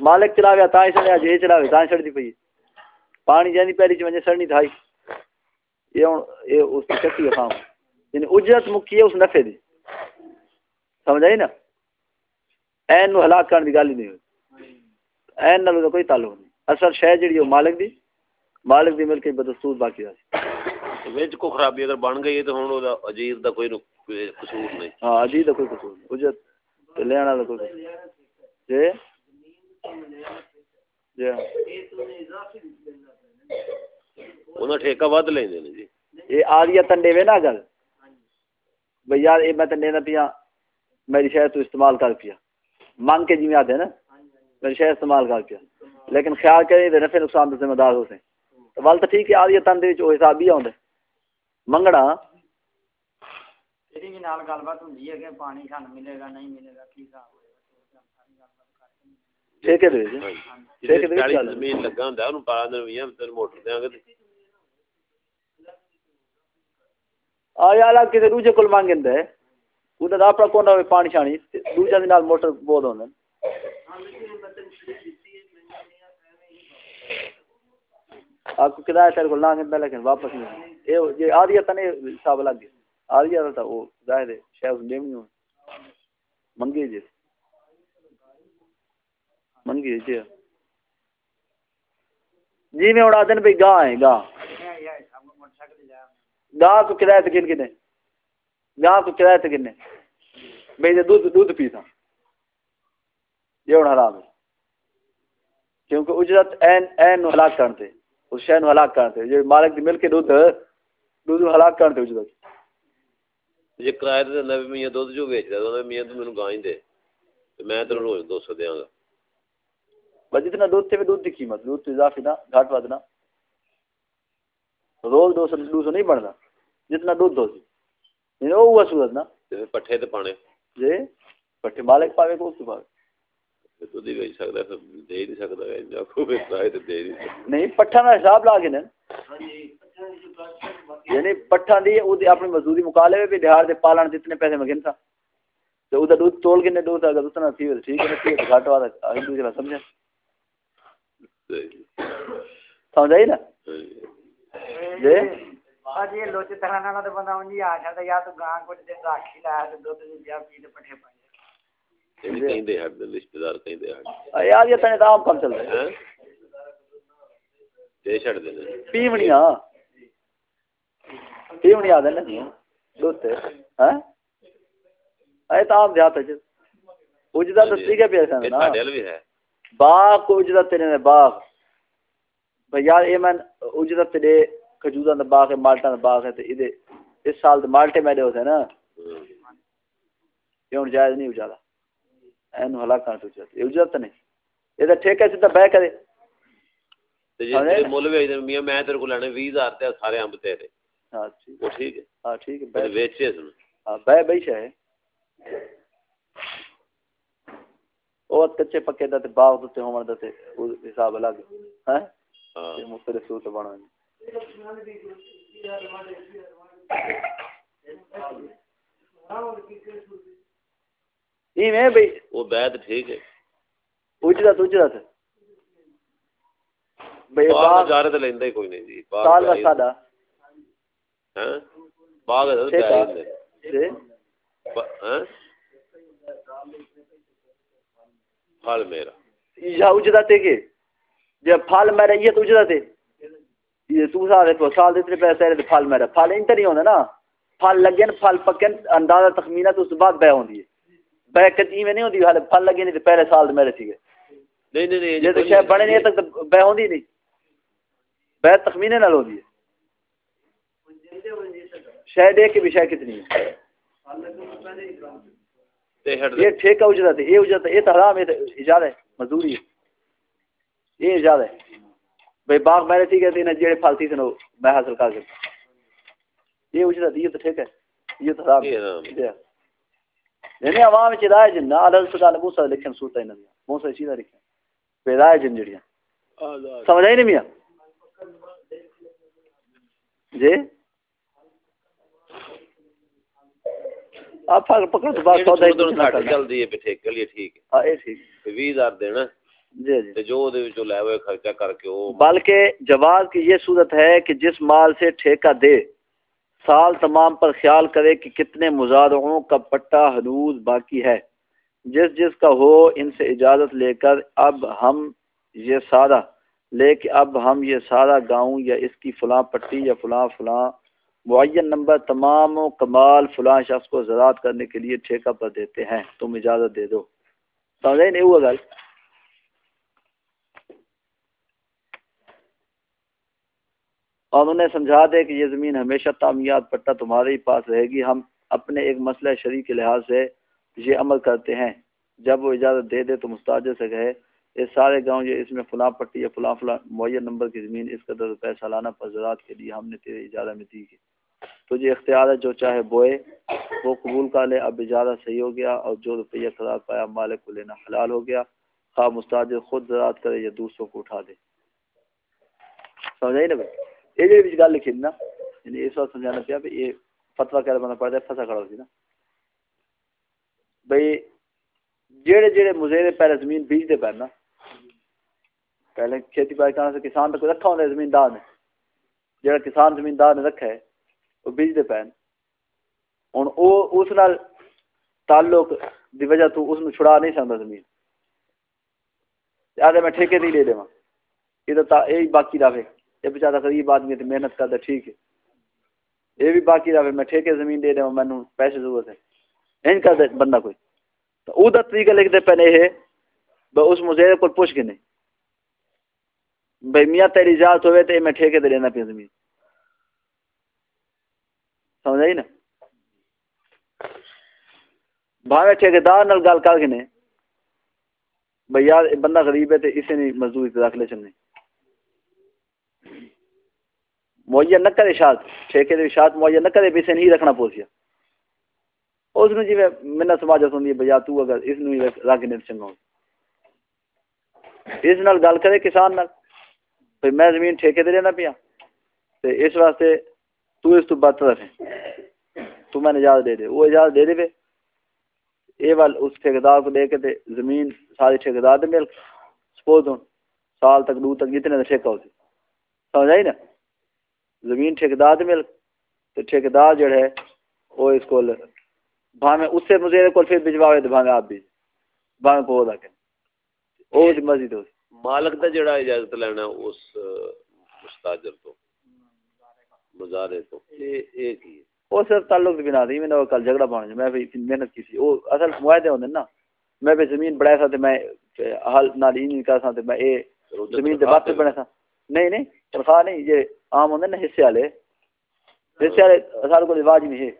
مالک چلا تا ہی سڑیا جی چلا تا ہی سڑتی پی پانی جانی پیری چ ونجے سڑنی تھائی یہ ہوں یہ اس کی چکی ہے خام یعنی اجرت مکی ہے اس نفے دی سمجھ آئی نا این نو ہلاک کرنے کی گل ہی نہیں ہوئی این نال کوئی تعلق نہیں اصل شے جڑی وہ مالک دی مالک دی مل کے بدستور باقی رہی وچ کو خرابی اگر بن گئی تو ہن او اجیر دا کوئی قصور نہیں۔ ہاں اجی دا کوئی قصور نہیں۔ اجرت تے لینا والا کوئی۔ جی جی ہاں۔ انہاں ٹھیکہ ود لیندے نے جی۔ یہ آدیا تنڈے وے نا گل؟ بھئی یار یہ میں تنڈے نہ پیا میری شہر تو استعمال کر پیا۔ مانگ کے جی میں آتے نا؟ میری شہر استعمال کر پیا۔ لیکن خیال کریں تو نفع نقصان تو ذمہ دار ہوتے ول تو ٹھیک ہے آدیا تنڈے وچ وہ حساب بھی آਉਂدا ہے۔ منگنا پانی شانی دوجا موٹر بول ہوندے کو کدا ہے تیرے کو لانے لیکن واپس نہیں حساب لگ ظاہر ہے شاید ہو منگی جی۔ منگی جی۔, جی۔ میں اڑا دن گاہ ہے گاہ۔ گاہ کو کرایہ کن گاہ کو کرایہ کن بھئی جے دودھ دودھ پیتا۔ یہ ہوں حرام ہے کیونکہ اجرت این این ہلاک کرتے۔ اس ہلاک کرتے۔ مالک دی مل کے دودھ دودھ ہلاک کرنے وچ جے کرائے تے نبی میاں دودھ جو بیچ ویچدا تے میاں تو مینوں گاں دے تے میں تے روز 200 دیاں گا بس جتنا دودھ تے دودھ دی قیمت دودھ تے اضافہ نہ گھٹ ودنا روز 200 200 نہیں بندا جتنا دودھ دو سی یہ او صورت نا تے پٹھے تے پانے جی پٹھے مالک پاوے کو اس پاوے پٹھا اپنی مزدوری مکالے بھی بہار دے پالن جتنے پیسے مگن تھا تو ادا دودھ تول کے دودھ اگر اتنا ٹھیک ہے سمجھا سمجھائی نا جی اج یہ لوچ طرح بندہ اونجی آ جاندا یا تو گاں کچھ دے راکھی لایا تے دودھ دی بیا پی پٹھے پائی کہیں دے یہ تنے باغ کو باغ۔ ہے مالٹاں دا باغ اس سال مالٹے میڈے جائز نہیں ہو این ہلا کان تو چت یہ عزت نہیں اے تے ٹھیک ہے سیدھا بہ کرے تے جے مول وی تے میاں میں تیرے کول لینے 20000 تے سارے امب تیرے ہاں ٹھیک ہے ہاں ٹھیک ہے بہ ویچے ہاں بہ بیٹھے ہیں او کچے پکے دا تے باغ تے ہون دا تے حساب الگ ہے ہاں تے مختلف صورت بنانے Now we can get to the ایویں بھئی وہ بیت ٹھیک ہے۔ اجرت اجرت بھئی باغ اجازت لیندا کوئی نہیں جی۔ باغ سال کا سادا ہیں باغ اجازت ہے۔ ہاں؟ پھل میرا۔ یا اجرت ہے کہ؟ جب پھل میرا یہ تو اجرت یہ تو سال ہے سال دے پیسے پھل میرا۔ پھل انٹر نہیں ہوندا نا۔ پھل لگن پھل پکن اندازہ تخمینہ تو اس بعد بہ ہوندی ہے۔ بیکت ایویں نہیں ہوندی حالے پھل لگے نہیں تے پہلے سال دے میرے نہیں نہیں نہیں جے تو شے نہیں تک بہ ہوندی نہیں۔ بہ تخمینے نال ہوندی ہے۔ شے کے بھی شے کتنی ہے۔ یہ اجرت یہ اجرت یہ تو حرام ہے ہے مزدوری یہ ہے۔ باغ میرے تھی کہتے ہیں پھل تھی سنو میں حاصل کر کے یہ اجرت یہ تو ٹھیک ہے یہ تو حرام ہے۔ یعنی عوام وچ رائے جن عدل سدا نے موسی لکھن سوتا انہاں موسی سیدھا لکھن؟ رائے جن جڑیاں۔ سمجھ آئی نہیں میاں جی؟ آپ پکڑ تو بات سودا ہی صورت چلدی ہے بھی ٹھیکے لیے ٹھیک ہے۔ ہاں اے ٹھیک۔ تے 20000 دینا جی جی۔ تے جو دے وچوں لے ہوئے خرچہ کر کے او بلکہ جواز کی یہ صورت ہے کہ جس مال سے ٹھیکہ دے سال تمام پر خیال کرے کہ کتنے مزارعوں کا پٹا حدود باقی ہے۔ جس جس کا ہو، ان سے اجازت لے کر اب ہم یہ سارا، لے کے اب ہم یہ سارا گاؤں یا اس کی فلاں پٹی یا فلاں فلاں معین نمبر تمام و کمال فلاں شخص کو زراعت کرنے کے لیے ٹھیکہ پر دیتے ہیں۔ تم اجازت دے دو۔ سمجھے نہیں ہوا گل اور انہیں سمجھا دے کہ یہ زمین ہمیشہ تعمیات پٹا تمہارے ہی پاس رہے گی، ہم اپنے ایک مسئلہ شریع کے لحاظ سے یہ عمل کرتے ہیں۔ جب وہ اجازت دے دے تو مستاجر سے کہے یہ سارے گاؤں، یہ اس میں فلاں پٹی یا فلاں فلاں معین نمبر کی زمین، اس قدر روپے سالانہ پر زراعت کے لیے ہم نے تیرے اجازت میں دی تو یہ اختیار ہے جو چاہے بوئے، وہ قبول کر لے۔ اب اجازت صحیح ہو گیا اور جو روپیہ قرار پایا مالک کو لینا حلال ہو گیا۔ خواہ مستاجر خود زراعت کرے یا دوسروں کو اٹھا دے۔ سمجھائی نا بھائی؟ یہ گل لکھی نا یعنی اس وقت سمجھانا پیا بھی یہ فتوا کہہ بندہ پڑھتا ہے پھنسا کھڑا ہوتی نا بھائی جہے جہے مزیر پہلے زمین بیجتے پہ نا پہلے کھیتی باڑی کرنے سے کسان تو کوئی رکھا ہوتا ہے زمیندار نے جہاں کسان زمیندار نے رکھا ہے وہ بیجتے پہ ہوں وہ اس نال تعلق دی وجہ تو اس چھڑا نہیں سکتا زمین آدھے میں ٹھیکے نہیں لے لوا یہ تو باقی رہے یہ بیچارہ غریب آدمی ہے تو محنت کرتا ٹھیک ہے۔ یہ بھی باقی رہے میں ٹھیکے زمین دے دوں مینو پیسے ضرورت ہے۔ این کر دے بندہ کوئی۔ تو وہ طریقہ لکھتے پہ نہیں ہے، بھائی اس مزیر کو پوچھ کے نہیں۔ بھائی میاں تیری اجازت ہوئے تو میں ٹھیکے دے لینا پیا زمین۔ سمجھ آئی نا؟ بھاوے ٹھیکیدار نال گل کر کے نے بھائی یار، بندہ غریب ہے تو اسے نہیں مزدوری تے رکھ لے چلنے۔ معین نہ کرے شاد، ٹھیکے دے شاد معین نہ کرے بھی اسے نہیں رکھنا پوسیا۔ اس نے جی میں سماجت ہوندی ہے بھیا تو اگر اس نو ہی رکھ نے چنگا اس نال گل کرے کسان نال۔ بھئی میں زمین ٹھیکے دے لینا پیا۔ تے اس واسطے تو اس تو بات رکھے تو میں اجازت دے دے۔ وہ اجازت دے دے پہ یہ وال اس ٹھیکیدار کو دے کے تے زمین ساری ٹھیکیدار دے مل سپوز ہوں سال تک دو تک جتنے دا ٹھیکہ ہوتی سمجھ آئی نا؟ زمین ٹھیکیدار دے مل تے ٹھیکیدار جڑا ہے وہ اس کو بھاویں اس سے مزیر کو پھر بھجواوے تے بھاویں آپ بھی۔ بھاویں کو دا کے۔ او دی مرضی تو۔ مالک دا جڑا اجازت لینا اس مستاجر تو۔ مزارے تو۔ ایک ہی ہے؟ وہ صرف تعلق دی بنا دی۔ میں نے کل جھگڑا پانا میں بھی محنت کی سی۔ وہ اصل معاہدے ہوندے نا۔ میں بھی زمین بڑھایا تھا تے میں حل نال ہی نہیں کر سا تے میں اے زمین دے بات بنے سا نہیں نہیں تنخواہ نہیں یہ عام ہوندے نا حصے والے۔ حصے والے سارے کو رواج نہیں ہے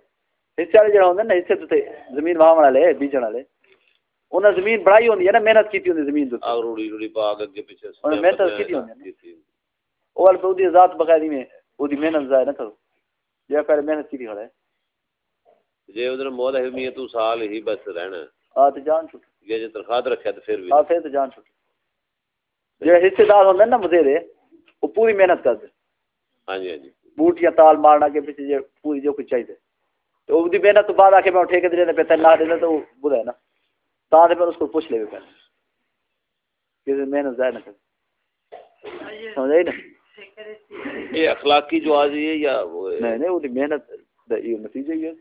حصے والے جڑا ہوندے نا حصے تے زمین واہن والے بیجن والے۔ انہاں زمین بڑائی ہوندی ہے نا محنت کیتی ہوندی زمین تے آگ روڑی روڑی پا کے اگے پیچھے انہوں نے محنت کیتی ہوندی ہے نا۔ وہ والے تو ذات بقاعدی میں وہ محنت ضائع نہ کرو۔ یہ پہلے محنت کیتی کھڑا ہے۔ جے ادھر موت ہے میاں تو سال ہی بس رہنا۔ آ تے جان چھٹ۔ یہ جے تنخواہ رکھیا تو پھر بھی۔ ہاں پھر تو جان چھٹ۔ جڑے حصے دار ہوندے نا مزیرے وہ پوری محنت کرتے ہاں جی ہاں جی۔ بوٹیاں تال مارنا کے پیچھے جو پوری جو کچھ چاہیے۔ تو وہ دی محنت تو بعد آ کے میں ٹھیکے دے پہ تین لاکھ دینا تو برا ہے نا۔ تا تے پھر اس کو پوچھ لے پہلے کسی محنت ضائع نہ کرے سمجھ آئی نا یہ اخلاقی جو آج ہے یا؟ نہیں نہیں وہ محنت دا یہ نتیجہ ہی ہے۔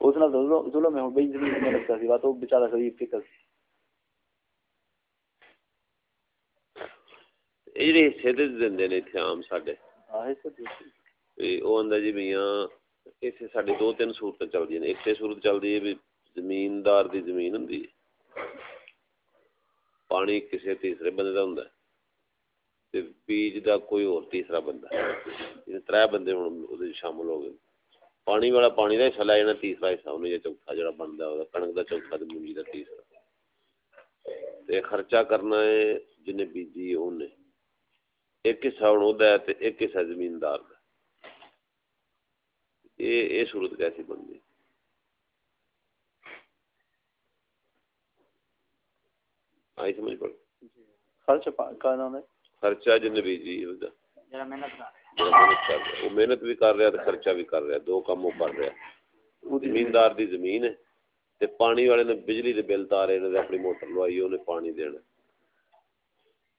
اس نال ظلم ہے بھئی زمین محنت کرسی بات وہ بیچارہ غریب فکر۔ تیسرا بندہ تر بند شامل ہو گئے پانی والا پانی کا حصہ لوگ تیسرا چوکا بنتا ہے مجھے خرچا کرنا جن ایک حصہ ہوں دا ایک حصہ زمیندار دا اے اے صورت کیسی بن گئی؟ آئی سمجھ پڑ جی۔ خرچ کا نام ہے؟ خرچہ جنبی جی جڑا محنت کر رہا وہ محنت بھی کر رہا تے خرچہ بھی کر رہا دو کام وہ کر رہا زمیندار دی زمین ہے تے پانی والے نے بجلی دے بل تارے نے اپنی موٹر لوائی اونے پانی دینا۔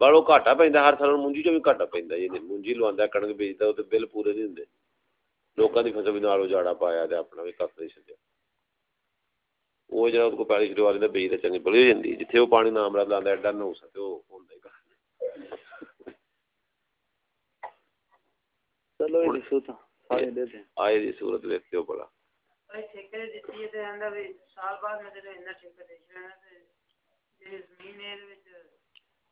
بڑو کاٹا پہندا ہر سال منجی جو بھی گھاٹا پیندا جے مونجی لواندا کڑنگ بیچدا او تے بل پورے نہیں ہوندے لوکاں دی فصل وی نال اجاڑا پایا تے اپنا وی کف نہیں چھڈیا او جڑا اس کو پالی شروع والے دا بیچ تے چنگی بلی ہو جندی جتھے او پانی نام رات لاندا ایڈا نہ ہو سکے او ہوندا ہی چلو ایڈی سوتا سارے دے دیں آئے دی صورت لیتے ہو بڑا ٹھیکے دیتی ہے تے آندا وی سال بعد میں تے انہاں ٹھیکے دے چھنا تے زمین اے وچ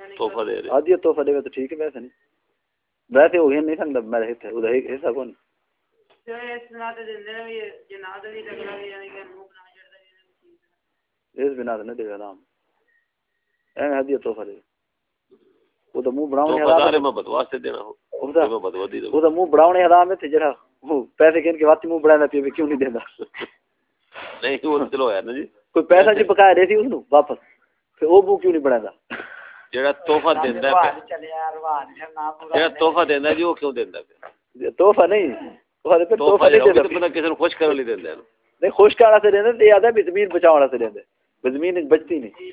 تحفہ دے رہے تحفہ دے تو ٹھیک ہے ویسے نہیں ویسے نہیں میں رہتا ہے حصہ کون اس بنا دے اے تحفہ دے وہ تو منہ حرام ہے دینا ہو وہ تو منہ حرام ہے تے جڑا پیسے کے واتی منہ کیوں نہیں دیندا نہیں وہ چلو ہے نا جی کوئی پیسہ جی بقایا دے سی اس نو واپس پھر وہ بو کیوں نہیں بڑھاندا جڑا تحفہ دیندا ہے جڑا تحفہ دیندا جی وہ کیوں دیندا تحفہ نہیں تحفہ نہیں دیندا بندہ خوش کرنے دیندا نہیں خوش دیندا تے زمین بچاون واسطے دیندا زمین بچتی نہیں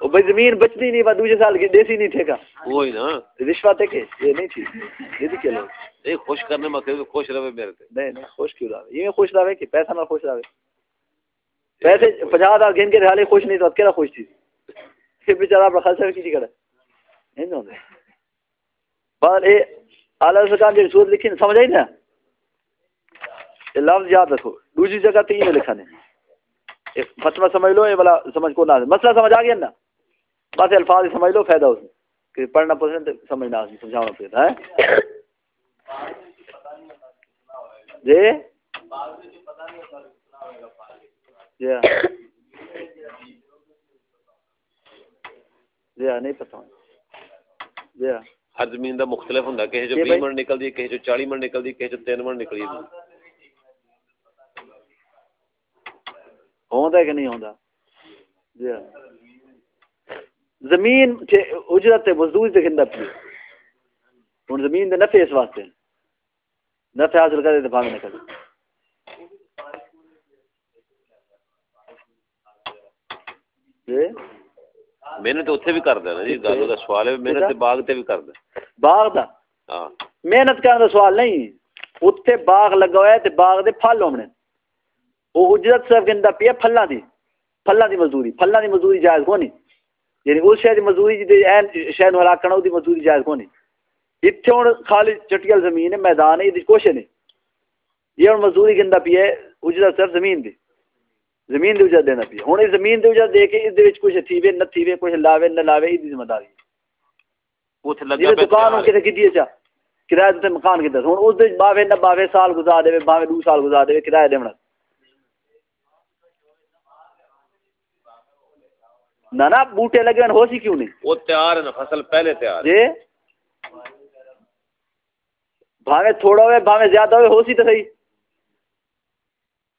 او بھائی زمین بچتی نہیں دوسرے سال کی دیسی نہیں ٹھیکا وہی نا رشوت ہے کہ یہ نہیں تھی یہ بھی کہلو خوش کرنے میں خوش رہے میرے تے نہیں نہیں خوش کیوں رہے یہ خوش رہے کہ پیسہ نہ خوش رہے پیسے 50000 گن کے حالے خوش نہیں تو کیڑا خوش تھی پھر بیچارہ اپنا خرچہ کی کرے نہیں ہوندے۔ بار اے اعلی سرکار جی صورت لکھی سمجھ آئی نا؟ یہ لفظ یاد رکھو۔ دوسری جگہ تے یہ لکھا نہیں مسئلہ سمجھ لو، یہ والا سمجھ کو نہ مسئلہ سمجھ آ گیا نا؟ بس الفاظ سمجھ لو، فائدہ اس میں۔ کہ پڑھنا پڑھنا تو سمجھ نہ سمجھاؤں پھر ہے جی؟ جی۔ جی ہاں نہیں پتا جی ہاں ہر زمین دا مختلف ہوندا کسی جو 20 من نکلدی کسی جو 40 من نکلدی کسی جو 3 من نکلدی۔ ہوندا کہ نہیں ہوندا؟ جی زمین تے اجرت تے مزدوری تے کیندا پی۔ ہن زمین دے نفع اس واسطے۔ نفع حاصل کرے تے پاویں نکل جی محنت اوتھے بھی کردا نا جی گل دا سوال ہے محنت باغ تے بھی کردا باغ دا؟ ہاں۔ محنت کرن دا سوال نہیں۔ اوتھے باغ لگا ہوا ہے تے باغ دے پھل ہونے۔ او اجرت صرف گندا پیا پھلاں دی پھلاں دی مزدوری پھلاں دی مزدوری جائز کو نہیں یعنی اس شے دی مزدوری جی این شے نو ہلاکنا دی مزدوری جائز کو نہیں ایتھے ہن خالی چٹیل زمین ہے میدان ہے کچھ نہیں۔ یہ ہن مزدوری گندا پیا اجرت صرف زمین دی۔ زمین دوجہ دینا پی ہوں زمین دوجہ دے کے اس دے وچ کچھ تھیوے نہ تھیوے کچھ لاوے نہ لاوے یہ ذمہ داری۔ دکان ہوں کتے کیتی اچھا کرایہ تے مکان کیتا۔ ہن اس دے باوے نہ باوے سال گزار دے باوے دو سال گزار دے کرایہ دیونا نہ نہ بوٹے لگن ہو سی کیوں نہیں؟ وہ تیار ہے فصل پہلے تیار جی۔ بھاوے تھوڑا ہوئے بھاوے زیادہ ہوئے ہو سی تو صحیح۔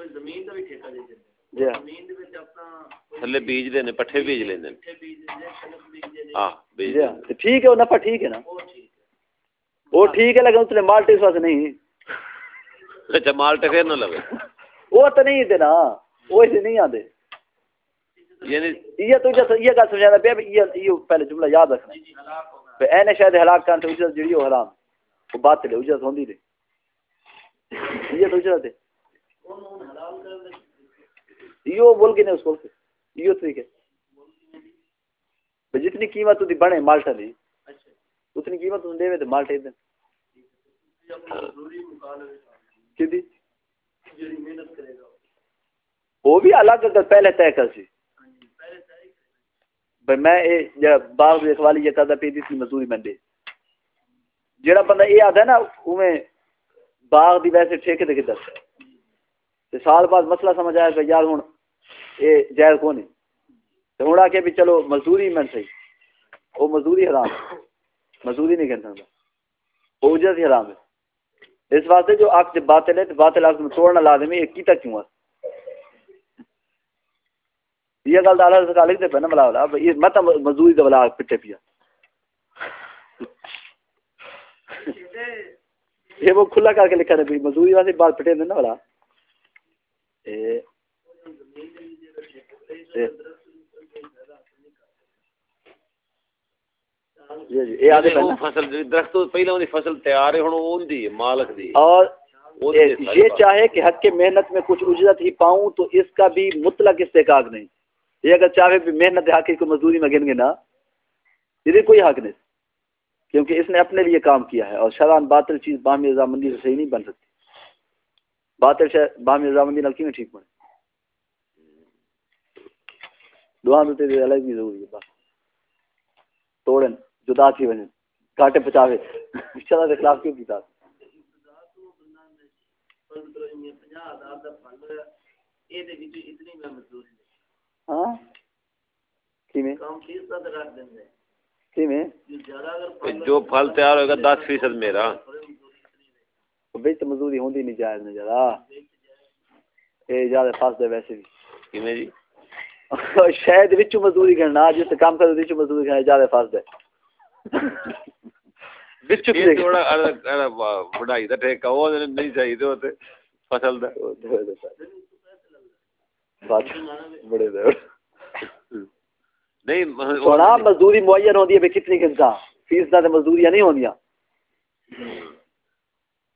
بھی جی جی تھلے بیج دے نے پٹھے بیج لیندے نے۔ بیج جی ٹھیک ہے وہ نفع ٹھیک ہے نا۔ وہ ٹھیک ہے۔ لیکن اتنے مالٹی اس واسطے نہیں۔ اچھا مالٹے پھر نہ لگے وہ تو نہیں تے نا۔ وہ ایسے نہیں آتے یعنی یہ تو جس یہ گل سمجھانا پیا بھی یہ یہ پہلے جملہ یاد رکھنا۔ پہ اینے شاید ہلاک کرن تے اجرت جڑی ہو حرام۔ وہ باطل ہے اجرت ہوندی نہیں۔ یہ تو اجرت ہے۔ یہ بول کے نہیں، اس کو یہ طریقے بھی جتنی قیمت دی بنے مالٹا دی، اتنی قیمت تم دے تے مالٹے دے کدی وہ بھی الگ اگر پہلے طے کر سی۔ بھئی میں اے جڑا باغ دی رکھوالی یہ کردا پی دی مزدوری میں دے۔ جڑا بندہ یہ آتا ہے نا اویں باغ دی ویسے ٹھیکے دے تے کدھر؟ تے سال بعد مسئلہ سمجھ آیا کہ یار ہن اے جائز کون ہے تے ہن آ کے بھی چلو مزدوری میں صحیح وہ مزدوری حرام ہے۔ مزدوری نہیں کر سکتا وہ اجرت حرام ہے۔ اس واسطے جو عقد باطل ہے تو باطل عقد میں توڑنا لازمی ہے، کیتا کیوں ہے؟ یہ گل اللہ سے لکھتے پہ نا ملا والا یہ مت مزدوری کا بلا پٹے پیا۔ یہ وہ کھلا کر کے لکھا ہے مزدوری واسطے بات پٹے دے نا والا اے جی درخت پہلے فصل تیار ہے ہن دی مالک دی۔ اور یہ۔ چاہے کہ حق کے محنت میں کچھ اجرت ہی پاؤں تو اس کا بھی مطلق استحقاق نہیں یہ اگر چاہے بھی محنت حق کوئی مزدوری میں گن گے نا یہ کوئی حق نہیں کیونکہ اس نے اپنے لیے کام کیا ہے اور شران باطل چیز باہمی رضامندی سے صحیح نہیں بن سکتی باطل شے باہمی رضامندی نال کیوں ٹھیک بنے؟ دعا تو تیری الگ بھی ضروری ہے، بس۔ توڑن، جدا تھی ونے کاٹے پچاوے۔ شرع کے خلاف کیوں کیتا؟ ہاں؟ کیویں؟ جو پھل تیار ہوگا دس فیصد میرا۔ بچ مزدوری ہوندی نہیں جائز نہ ذرا اے زیادہ فاس دے ویسے بھی۔ کیویں جی؟ شاید وچ مزدوری کرنا جس کام کر وچ مزدوری کرنا زیادہ فاس دے۔ وچ یہ تھوڑا بڑھائی دا ٹھیکا وہ نہیں چاہیے ہوتے فصل دا۔ بات بڑے دے۔ نہیں سونا مزدوری معین ہوندی ہے کتنی گھنٹہ فیس دا تے مزدوریاں نہیں ہوندیاں۔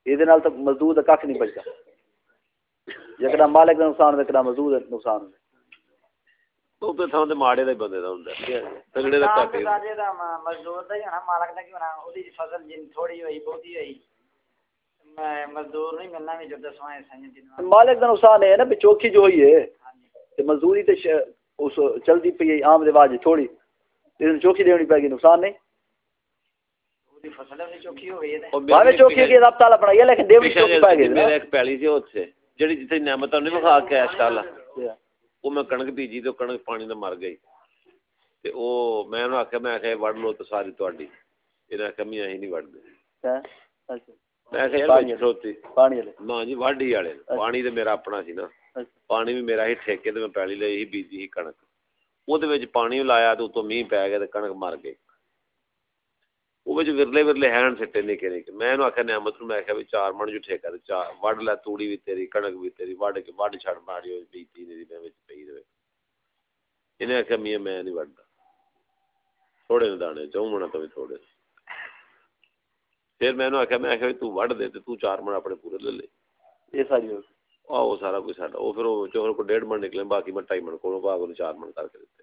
یہ مزدور دا کھ نہیں بچتا جکڑا مالک دا نقصان ہوے کڑا مزدور دا نقصان تھاں تے ماڑے دا بندے دا ہوندا تگڑے دا دا مزدور دا ہونا مالک دا کی ہونا اودی فصل جن تھوڑی ہوئی بہتی ہوئی میں مزدور نہیں ملنا بھی جو دسواں سائیں جن مالک دا نقصان ہے نا بھی چوکھی جو ہوئی ہے تے مزدوری تے ش- اس چلدی پئی ہے عام رواج تھوڑی تے چوکھی دینی پے گی نقصان نہیں اودی فصل بھی چوکی ہو گئی ہے تے اور باوے مر گئی میں لو ساری دے میں میرا اپنا پانی بھی میرا ہی ٹھیکے تے کنک پانی لایا تے اوتوں گیا کنک مر گئی وہ ورلے ورلے سٹے نکے نکے میں نعمت میں بھی چار من چار وڈ لا توڑی بھی تیری کنک بھی تیری وڈ کے وڈ چھڑ ماری پی میں رہے انہیں میاں میں نہیں تھوڑے نے دانے منا تو تھوڑے پھر میں میں تو وڈ دے تو چار من اپنے پورے لے لے یہ ساری ہو سارا کوئی ساڈا پھر کو ڈیڑھ من نکلے باقی من ٹائی من کو چار من کر کے دیتے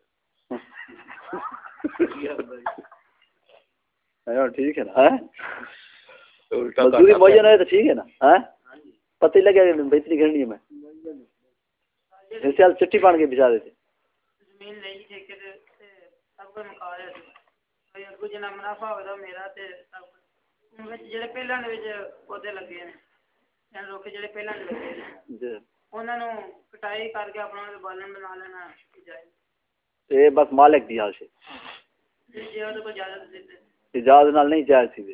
ہاں، ہے نا ہاں؟ تو ٹھیک ہے نا ہاں؟ پتہ ہی لگے گا بہتری گھرنی میں۔ چٹھی پان کے بچا دیتے۔ جی۔ بس مالک دیا اجازت نال نہیں جائز سی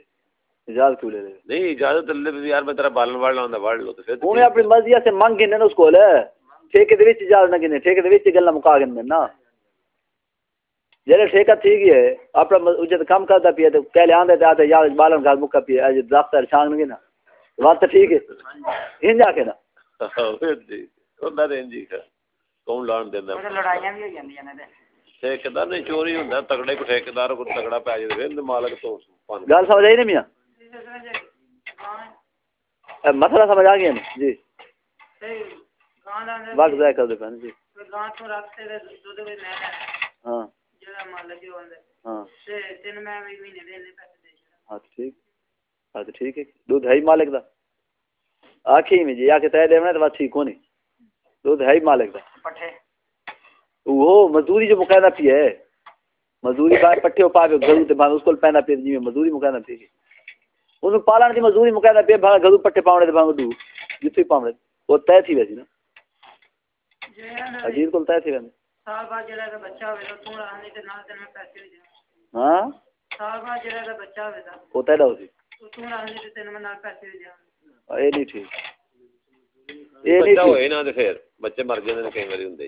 اجازت کیوں لے لے؟ نہیں اجازت اللہ یار میں تیرا بالن واڑ لاوندا واڑ لو تے پھر اونے اپنی مرضی سے منگ گنے اس کول ٹھیکے دے وچ اجازت نہ گنے ٹھیکے دے وچ گلا مکا گنے نا جڑے ٹھیکہ ٹھیک ہے اپنا اجت کم کردا پیا تے پہلے ہاں، آندا تے آتے یار بالن گل مکا پیا اج دفتر چھان گے نا ٹھیک ہے ہن جا کے نا اوے دی او نہ رنجی کا کون لان دیندا لڑائیاں بھی ہو جاندیاں نے ٹھیکیدار نہیں چوری ہوندا تگڑے کو ٹھیکیدار کو تگڑا پے جے پھر مالک تو گل سمجھ آئی نہیں میاں مسئلہ سمجھ آ گیا نہیں جی وقت ضائع کر دے پہنے جی مالک دا آخ میں جی آ کے تہ دے دھائی مالک دا پٹھے وہ مزدوری جو مقینہ پی ہے مزدوری بار پٹھے ہو پاوے گھروں تے بھاں اس کو پینا پی جی مزدوری مقینہ پی اونوں پالن دی مزدوری مقینہ پی بھاں گھروں پٹھے پاونے تے بھاں دو جتھے پاونے۔ وہ طے تھی ویسی نا۔ عجیب کول طے تھی ویسی صاحب جڑا دا بچہ ہوے تو تھوڑا ہنے تے نال تے میں پیسے دے۔ ہاں؟ صاحب جڑا دا بچہ ہوے دا او تے دا تو تھوڑا ہنے تے تے میں پیسے دے۔ اے نہیں ٹھیک۔ اے نہیں ٹھیک۔ نا تے پھر بچے مر جاندے نے کئی واری ہوندے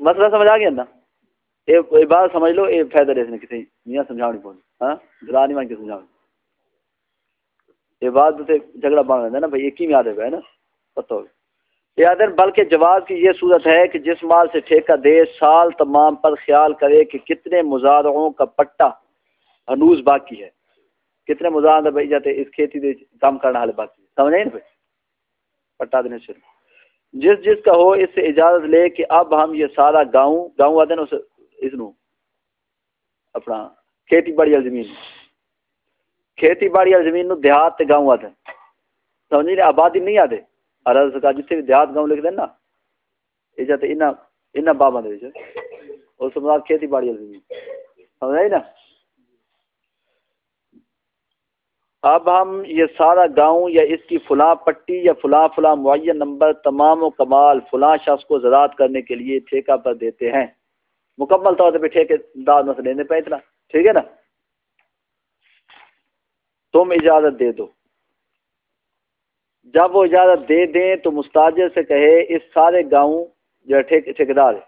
مسئلہ سمجھ آ گیا نا؟ اے اے بات سمجھ لو، اے فائدہ دے کسی میاں سمجھاونی پونی ہاں؟ جلا نہیں مان کے سمجھاونی۔ یہ بات تے جھگڑا بن رہا نا، بھائی، ایک ہی میں آدھے ہے نا؟ پتہ ہو یہ آدھے بلکہ جواز کی یہ صورت ہے کہ جس مال سے ٹھیکہ دے، سال تمام پر خیال کرے کہ کتنے مزارعوں کا پٹا ہنوز باقی ہے۔ کتنے مزارع بھائی جاتے، اس کھیتی دے کام کرنا حال باقی ہے سمجھ آئی نا بھائی؟ پٹا دینے سے۔ جس جس کا ہو اس سے اجازت لے کہ اب ہم یہ سارا گاؤں گاؤں آدھے نا اس اس نو اپنا کھیتی باڑی والی زمین کھیتی باڑی والی زمین نو دیہات تے گاؤں آدھے سمجھ نہیں آبادی نہیں آدھے ارد سرکار جتنے بھی دیہات گاؤں لکھ دیں نا یہ جاتے انہاں انہاں بابا دے وچ۔ اس سے مراد کھیتی باڑی والی زمین۔ سمجھ آئی نا؟ اب ہم یہ سارا گاؤں یا اس کی فلاں پٹی یا فلاں فلاں معین نمبر تمام و کمال فلاں شخص کو زراعت کرنے کے لیے ٹھیکہ پر دیتے ہیں۔ مکمل طور پہ ٹھیکے دار میں سے لینے پہ اتنا، ٹھیک ہے نا؟ تم اجازت دے دو۔ جب وہ اجازت دے دیں تو مستاجر سے کہے، اس سارے گاؤں جو ٹھیکیدار ہے۔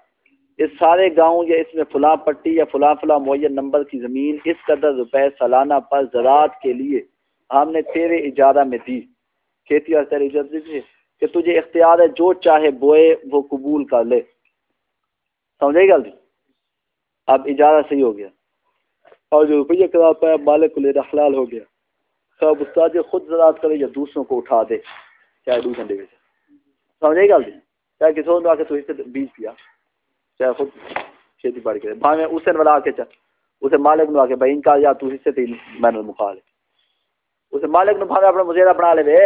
اس سارے گاؤں یا اس میں فلاں پٹی یا فلاں فلاں معین نمبر کی زمین، اس قدر روپے سالانہ پر زراعت کے لیے ہم نے تیرے اجارہ میں دی۔ کھیتی اور تیرے اجازت دی کہ تجھے اختیار ہے جو چاہے بوئے وہ قبول کر لے۔ سمجھے گل جی؟ اب اجازت صحیح ہو گیا۔ اور جو روپیہ کرا پایا مالک کو لینا حلال ہو گیا۔ خواہ استاد خود زراعت کرے یا دوسروں کو اٹھا دے۔ چاہے دوسرے دے سمجھے گل جی؟ چاہے کسی اور آ کے تو اسے بیج پیا۔ چاہے خود کھیتی باڑی کرے۔ بھائی میں اسے والا آ کے چل۔ اسے مالک نو آ کے بھائی ان کا یا تو حصے تھی میں نے مکھا اسے مالک نو بھاوے اپنا مزیرا بنا لے وے۔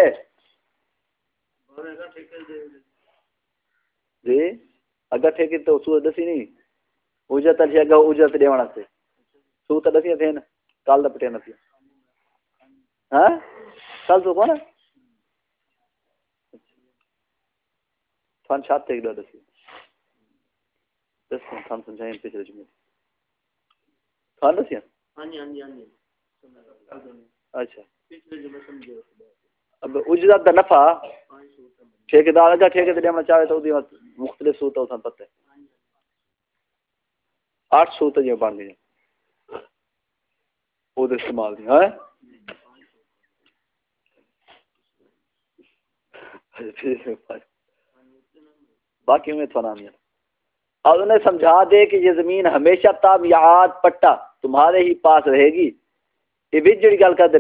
جی اگر ٹھیک تو سورج دسی نہیں اجرت اچھی اگر اجرت ڈیونا سے۔ سو تو دسی تھے نا کل دا پٹے نہ پیا ہاں؟ کل تو کون تھان چھات تے گلا دسی۔ دس تھان سمجھائیں پچھلے جمعے تھان دسی ہاں جی ہاں جی ہاں جی۔ اچھا۔ اب اجرت دا نفع ٹھیکیدار اگر ٹھیکے تے دینا چاہے تو دی مختلف صورت ہوتا پتہ آٹھ صورت جو بن گئی وہ استعمال دی ہاں۔ باقی میں تھوڑا نہیں اور انہیں سمجھا دے کہ یہ زمین ہمیشہ تابعات پٹا تمہارے ہی پاس رہے گی۔ یہ بھی جڑی گل کر دے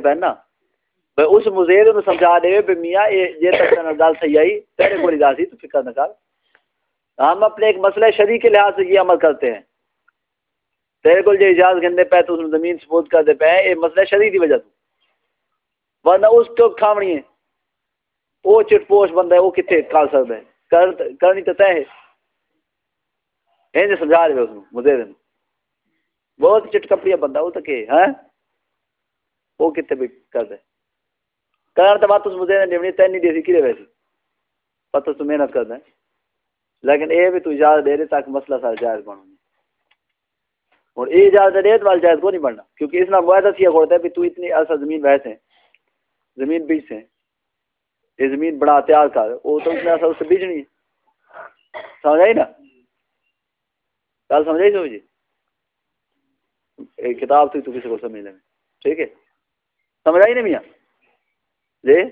پہنا اس مزید انہوں سمجھا دے بے میاں، یہ تک گل صحیح آئی، تیرے کو لگا سی، تو فکر نہ کر۔ ہم اپنے ایک مسئلہ شریع کے لحاظ سے یہ عمل کرتے ہیں۔ تیرے کو جو اجازت گندے پہ تو اس زمین سپوت کر دے پہ یہ مسئلہ شریع کی وجہ تو۔ ورنہ اس کو کھامنی ہے۔ وہ چٹ پوش بندہ ہے وہ کتنے کر سکتا ہے؟ کر کرنی تو طے ہے۔ یہ سمجھا رہے اس نو مزے دن بہت چٹ کپڑیا بندہ، وہ تو کہ ہاں؟ وہ کتنے بھی کر دے۔ کرن تو بات اس مجھے نمنی تین نہیں دے سی کھے ویسے پتہ تو محنت کرنا ہے لیکن اے بھی تو اجازت دے رہے تاکہ مسئلہ سارا جائز بنو۔ اور یہ اجازت دے تو جائز کو نہیں بننا۔ کیونکہ اس نام معاہدہ سیا کرتا ہے کہ تو اتنی عرصہ زمین ویسے ہیں زمین بیچ سے یہ زمین بڑا تیار کر۔ وہ تو اتنا عرصہ اس سے بیچنی ہے۔ سمجھ آئی نا؟ کل سمجھ آئی سمجھے ایک کتاب تھی تو کسی کو سمجھ لینا ٹھیک ہے۔ سمجھ آئی نا میاں؟ جی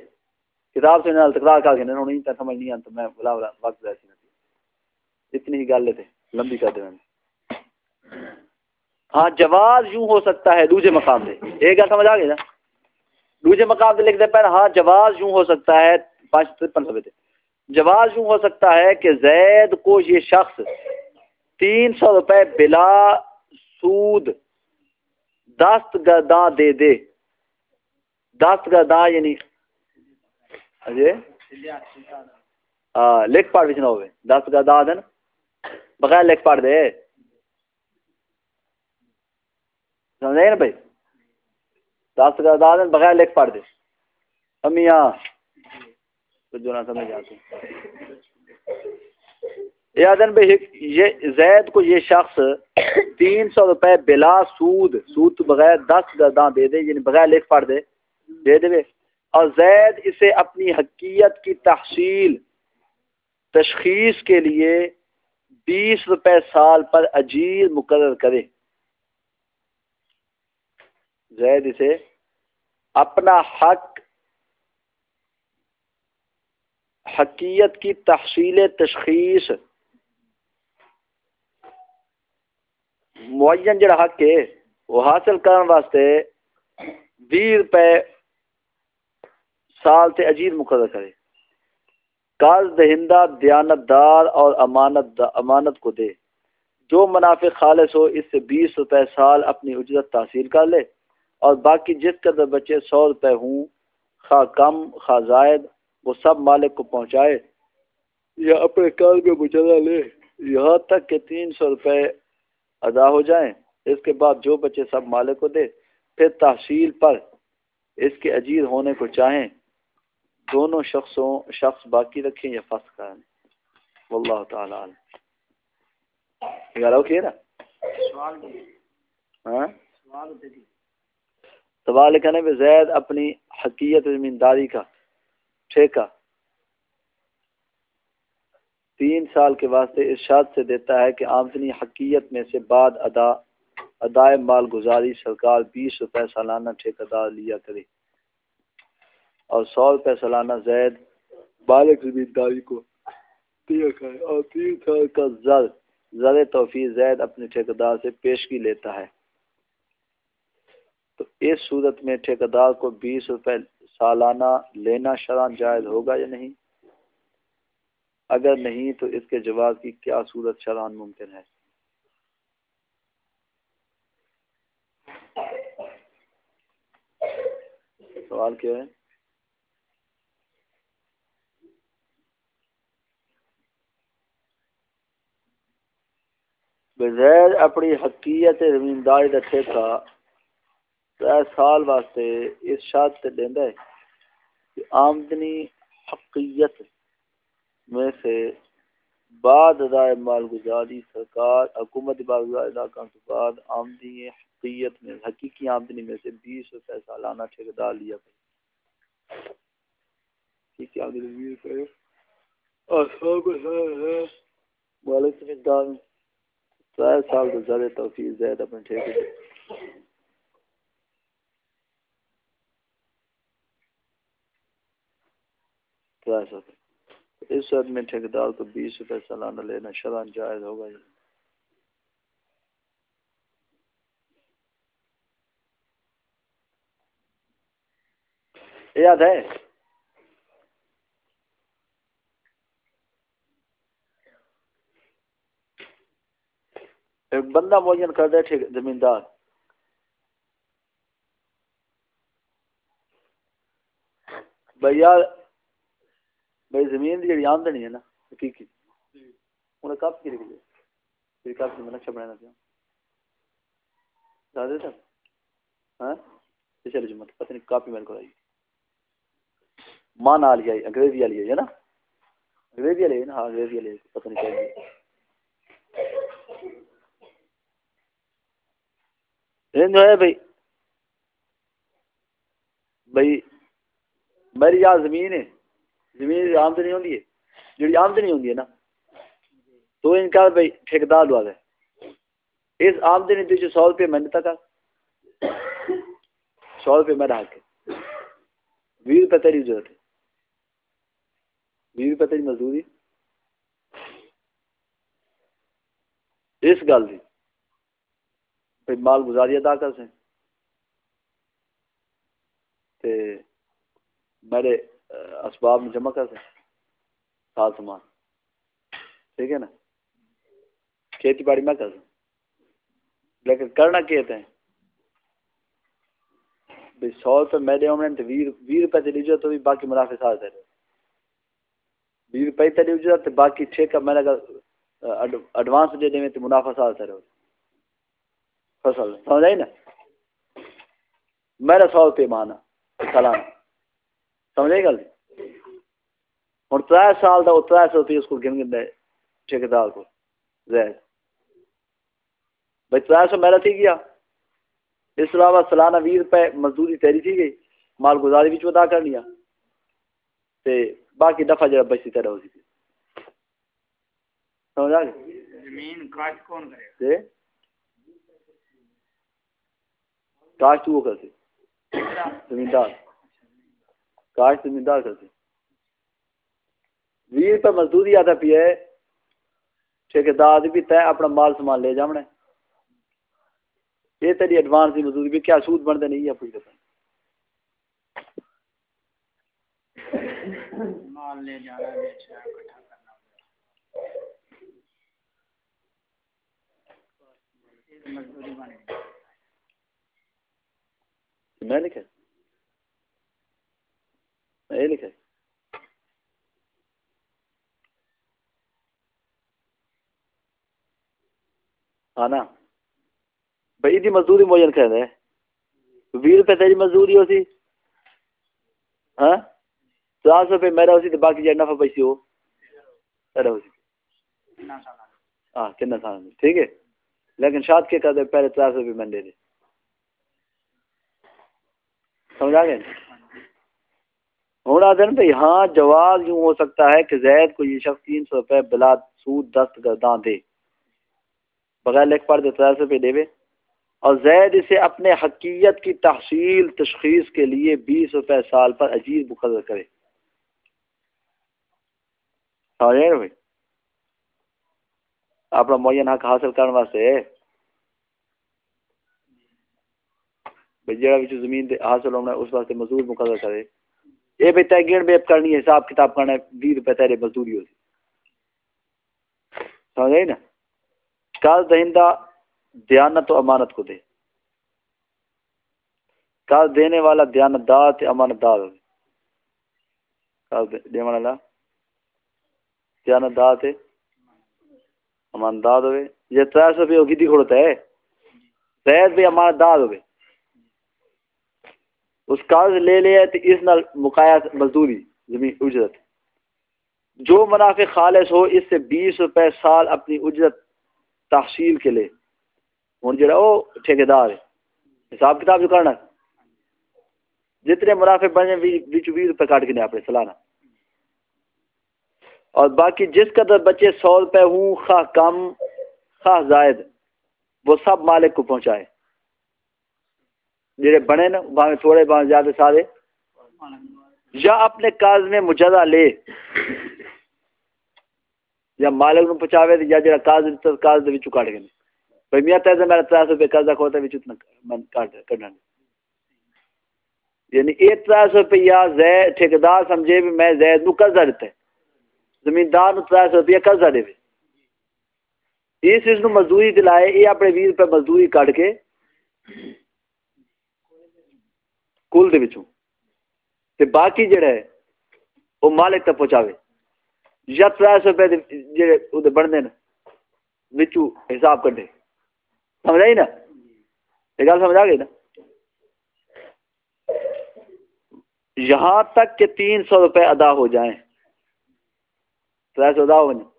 کتاب سے نال تکرار کر کے نہیں سمجھ نہیں آتا میں بلا بلا وقت ایسی نہیں اتنی ہی گل لیتے لمبی کر دینا ہاں جواز یوں ہو سکتا ہے دوسرے مقام سے ایک گل سمجھ آ گئی نا؟ دوسرے مقام سے لکھ دے پہلے ہاں جواز یوں ہو سکتا ہے، پانچ ترپن سو جواز یوں ہو سکتا ہے کہ زید کو یہ شخص تین سو روپے بلا سود دست گرداں دے دے۔ دست گرداں یعنی ہاں جی؟ لکھ پڑھ بھی ہوئے دس کا دا دن۔ بغیر لکھ پڑھ دے۔ سمجھے نا بھائی؟ دس کا دا دن بغیر لکھ پڑھ دے۔ امیاں۔ تو جو نہ سمجھ آتے یادن بھائی، یہ زید کو یہ شخص تین سو روپے بلا سود سود بغیر دس گرداں دے دے یعنی بغیر لکھ پڑھ دے۔ دے دے اور زید اسے اپنی حقیقت کی تحصیل، تشخیص کے لیے بیس روپے سال پر اجیر مقرر کرے۔ زید اسے اپنا حق، حقیقت کی تحصیل تشخیص، معین جڑا حق ہے، وہ حاصل کرنے واسطے بیس روپے سال سے اجیر مقرر کرے۔ قرض دہندہ دیانت دار اور امانت دا امانت کو دے۔ جو منافع خالص ہو، اس سے بیس روپے سال اپنی اجرت تحصیل کر لے۔ اور باقی جس قدر بچے سو روپے ہوں، خواہ کم، خواہ زائد، وہ سب مالک کو پہنچائے۔ یا اپنے قرض میں مجرہ لے۔ یہاں تک کہ تین سو روپے ادا ہو جائیں۔ اس کے بعد جو بچے سب مالک کو دے، پھر تحصیل پر اس کے اجیر ہونے کو چاہیں۔ دونوں شخصوں شخص باقی رکھیں یا فص کریں؟ واللہ تعالی عالم اوکے نا ہاں؟ سوال کہنے پہ زید اپنی حقیقت زمینداری کا ٹھیکہ تین سال کے واسطے ارشاد سے دیتا ہے کہ آمدنی حقیقت میں سے بعد ادا ادائے مال گزاری سرکار بیس روپے سالانہ ٹھیکہ دار لیا کرے۔ اور سو روپے سالانہ زید بالغ زمینداری کو دیا کرے اور تین سال کا زر زر توفیع زید اپنے ٹھیکیدار سے پیشگی لیتا ہے۔ تو اس صورت میں ٹھیکیدار کو بیس روپے سالانہ لینا شران جائز ہوگا یا نہیں؟ اگر نہیں تو اس کے جواز کی کیا صورت شران ممکن ہے؟ سوال کیا ہے؟ بغیر اپنی حقیقت زمینداری کا ٹھیکہ تر سال واسطے اس شرط سے دینا ہے کہ آمدنی حقیقت میں سے بعد ادائے مال گزاری سرکار حکومت کرنے کے بعد آمدنی حقیقت میں حقیقی آمدنی میں سے بیس روپے سالانہ ٹھیکیدار لیا ٹھیک ہے بیس روپے اور سو کو وعلیکم چار سال تو زیادہ توفیق زائد اپنے ٹھیک ہے اس وقت میں ٹھیکیدار کو بیس روپے سالانہ لینا شران جائز ہوگا جی۔ یاد ہے؟ بندہ معین کر دے، ٹھیک، زمیندار۔ بھائی یار، بھائی زمین کی جی آمدنی ہے نا، حقیقی۔ انہیں کب کی رکھ پھر کب میں نقشہ بنانا پیا دادے صاحب ہاں؟ چلے جمعہ جی، پتہ نہیں کاپی میرے کو آئی۔ ماں نال آئی، انگریزی والی ہے نا؟ انگریزی والی ہے نا؟ ہاں انگریزی والی پتہ نہیں کیا جو ہے بھائی بھائی میری یہاں زمین ہے۔ زمین آمدنی ہوتی ہے۔ جی آمدنی ہوتی ہے نا۔ تو ان کا بھائی ٹھیکدار دوا ہے اس آمدنی پیچھے سو روپئے مہینے تک سو روپئے میں ڈال کے۔ بھی روپئے تیری ضرورت ہے۔ بھی روپئے تیری مزدوری۔ اس گل کی پھر مال گزاری ادا کر سیں۔ تے میرے اسباب میں جمع کر سیں۔ سال سامان ٹھیک ہے نا؟ کھیتی باڑی میں کر سیں۔ لیکن کرنا کہتے ہیں بھائی سو روپے میرے ہونے تو بھی روپے تے لیجو تو بھی باقی منافع ساتھ دے بھی روپے تے لیجو تو باقی ٹھیکہ میں اگر ایڈوانس دے دیں تو منافع ساتھ دے فصل سمجھ آئی نا؟ میرا سو روپے مانا سلام۔ سمجھ آئی گل؟ ہوں تر سال کا تر سو روپیے اس کو گن گن ٹھیکار کو زید۔ بھائی تر سو میرا تھی گیا۔ اس علاوہ سالانہ بھی روپے مزدوری تیری تھی گئی مال گزاری بھی ادا کر لیا۔ تے باقی دفعہ جڑا بچتی تیرا ہو سی۔ سمجھ آ گئی زمین کاشت کون کرے کاشت وہ کرتے۔ زمیندار۔ کاشت زمیندار کرتے۔ بھی روپے مزدوری آتا پی ہے۔ ٹھیکیدار بھی طے اپنا مال سامان لے جامنا یہ تیری ایڈوانس کی مزدوری بھی کیا سود بنتے نہیں ہے پوچھ کرتا مال لے جانا بیچنا اکٹھا کرنا۔ مزدوری بنے گی میں لکھا میں یہ لکھا ہاں نا بھائی دی مزدوری موجن کہہ رہے بھی روپے تیری مزدوری ہو سی ہاں چار سو روپے میرا ہو سی تو باقی جائے نفع پیسی ہو۔ تیرا ہو سی ہاں کنا سال ٹھیک ہے۔ لیکن شاد کے کر دے پہلے سو روپے میں دے دے۔ سمجھا گئے؟ ہوں آدھے بھائی ہاں جواز یوں ہو سکتا ہے کہ زید کو یہ شخص تین سو روپے بلا سود دست گرداں دے۔ بغیر لکھ پڑھ دے تر سو روپے دے اور زید اسے اپنے حقیقت کی تحصیل، تشخیص کے لیے بیس روپے سال پر عجیب مقرر کرے۔ سمجھ بھائی؟ اپنا معین حق حاصل کرنے واسطے۔ بھائی جہاں بھی زمین حاصل ہونا اس واسطے مزدور مقرر کرے۔ یہ بھی طے گیڑ بیپ کرنی ہے، حساب کتاب کرنا ہے، بیس روپے تیرے مزدوری ہوتی۔ سمجھ آئی نا؟ کال دہندہ دیانت و امانت کو دے۔ کال دینے والا دیانت دار تے امانت دار ہو کال دینے والا دیانت دار تے امانت دار ہوئے۔ یہ تر سو روپئے کی کھڑتا ہے۔ زید بھی امانت دار ہوئے۔ اس قرض لے لیا تو اس نال مقایا مزدوری زمین اجرت۔ جو منافع خالص ہو، اس سے بیس روپے سال اپنی اجرت تحصیل کے لیے۔ ہوں جا وہ ٹھیکار ہے۔ حساب کتاب جو کرنا جتنے منافع بنے بیچ بیس روپے کاٹ کے اپنے سالانہ اور باقی جس قدر بچے سو روپے ہوں، خواہ کم، خواہ زائد، وہ سب مالک کو پہنچائے۔ جڑے بنے نا باہیں تھوڑے باہیں زیادہ سارے۔ یا اپنے کاغذ میں مجدہ لے۔ یا مالک نو پہنچاوے یا جڑا کاز کاغذ کاغذ دے وچوں کاٹ کے بھئی میاں تے میرا 300 روپے قرضہ کھوتا وچ اتنا من کاٹ کڈن یعنی یہ تر سو روپیہ زید ٹھیکیدار سمجھے بھی میں زید نو قرضہ دیتا زمیندار نو تر سو قرضہ دے۔ اس اس نو مزدوری دلائے یہ اپنے بھی روپے مزدوری کٹ کے کل دے وچوں تے باقی جڑا ہے وہ مالک تک پہنچاوے یا تر سو روپے جڑے وہ بنتے ہیں وچوں حساب کٹے سمجھ آئی نا یہ گل سمجھ آ گئی نا یہاں تک کہ تین سو روپے ادا ہو جائیں تر سو ادا ہو جائیں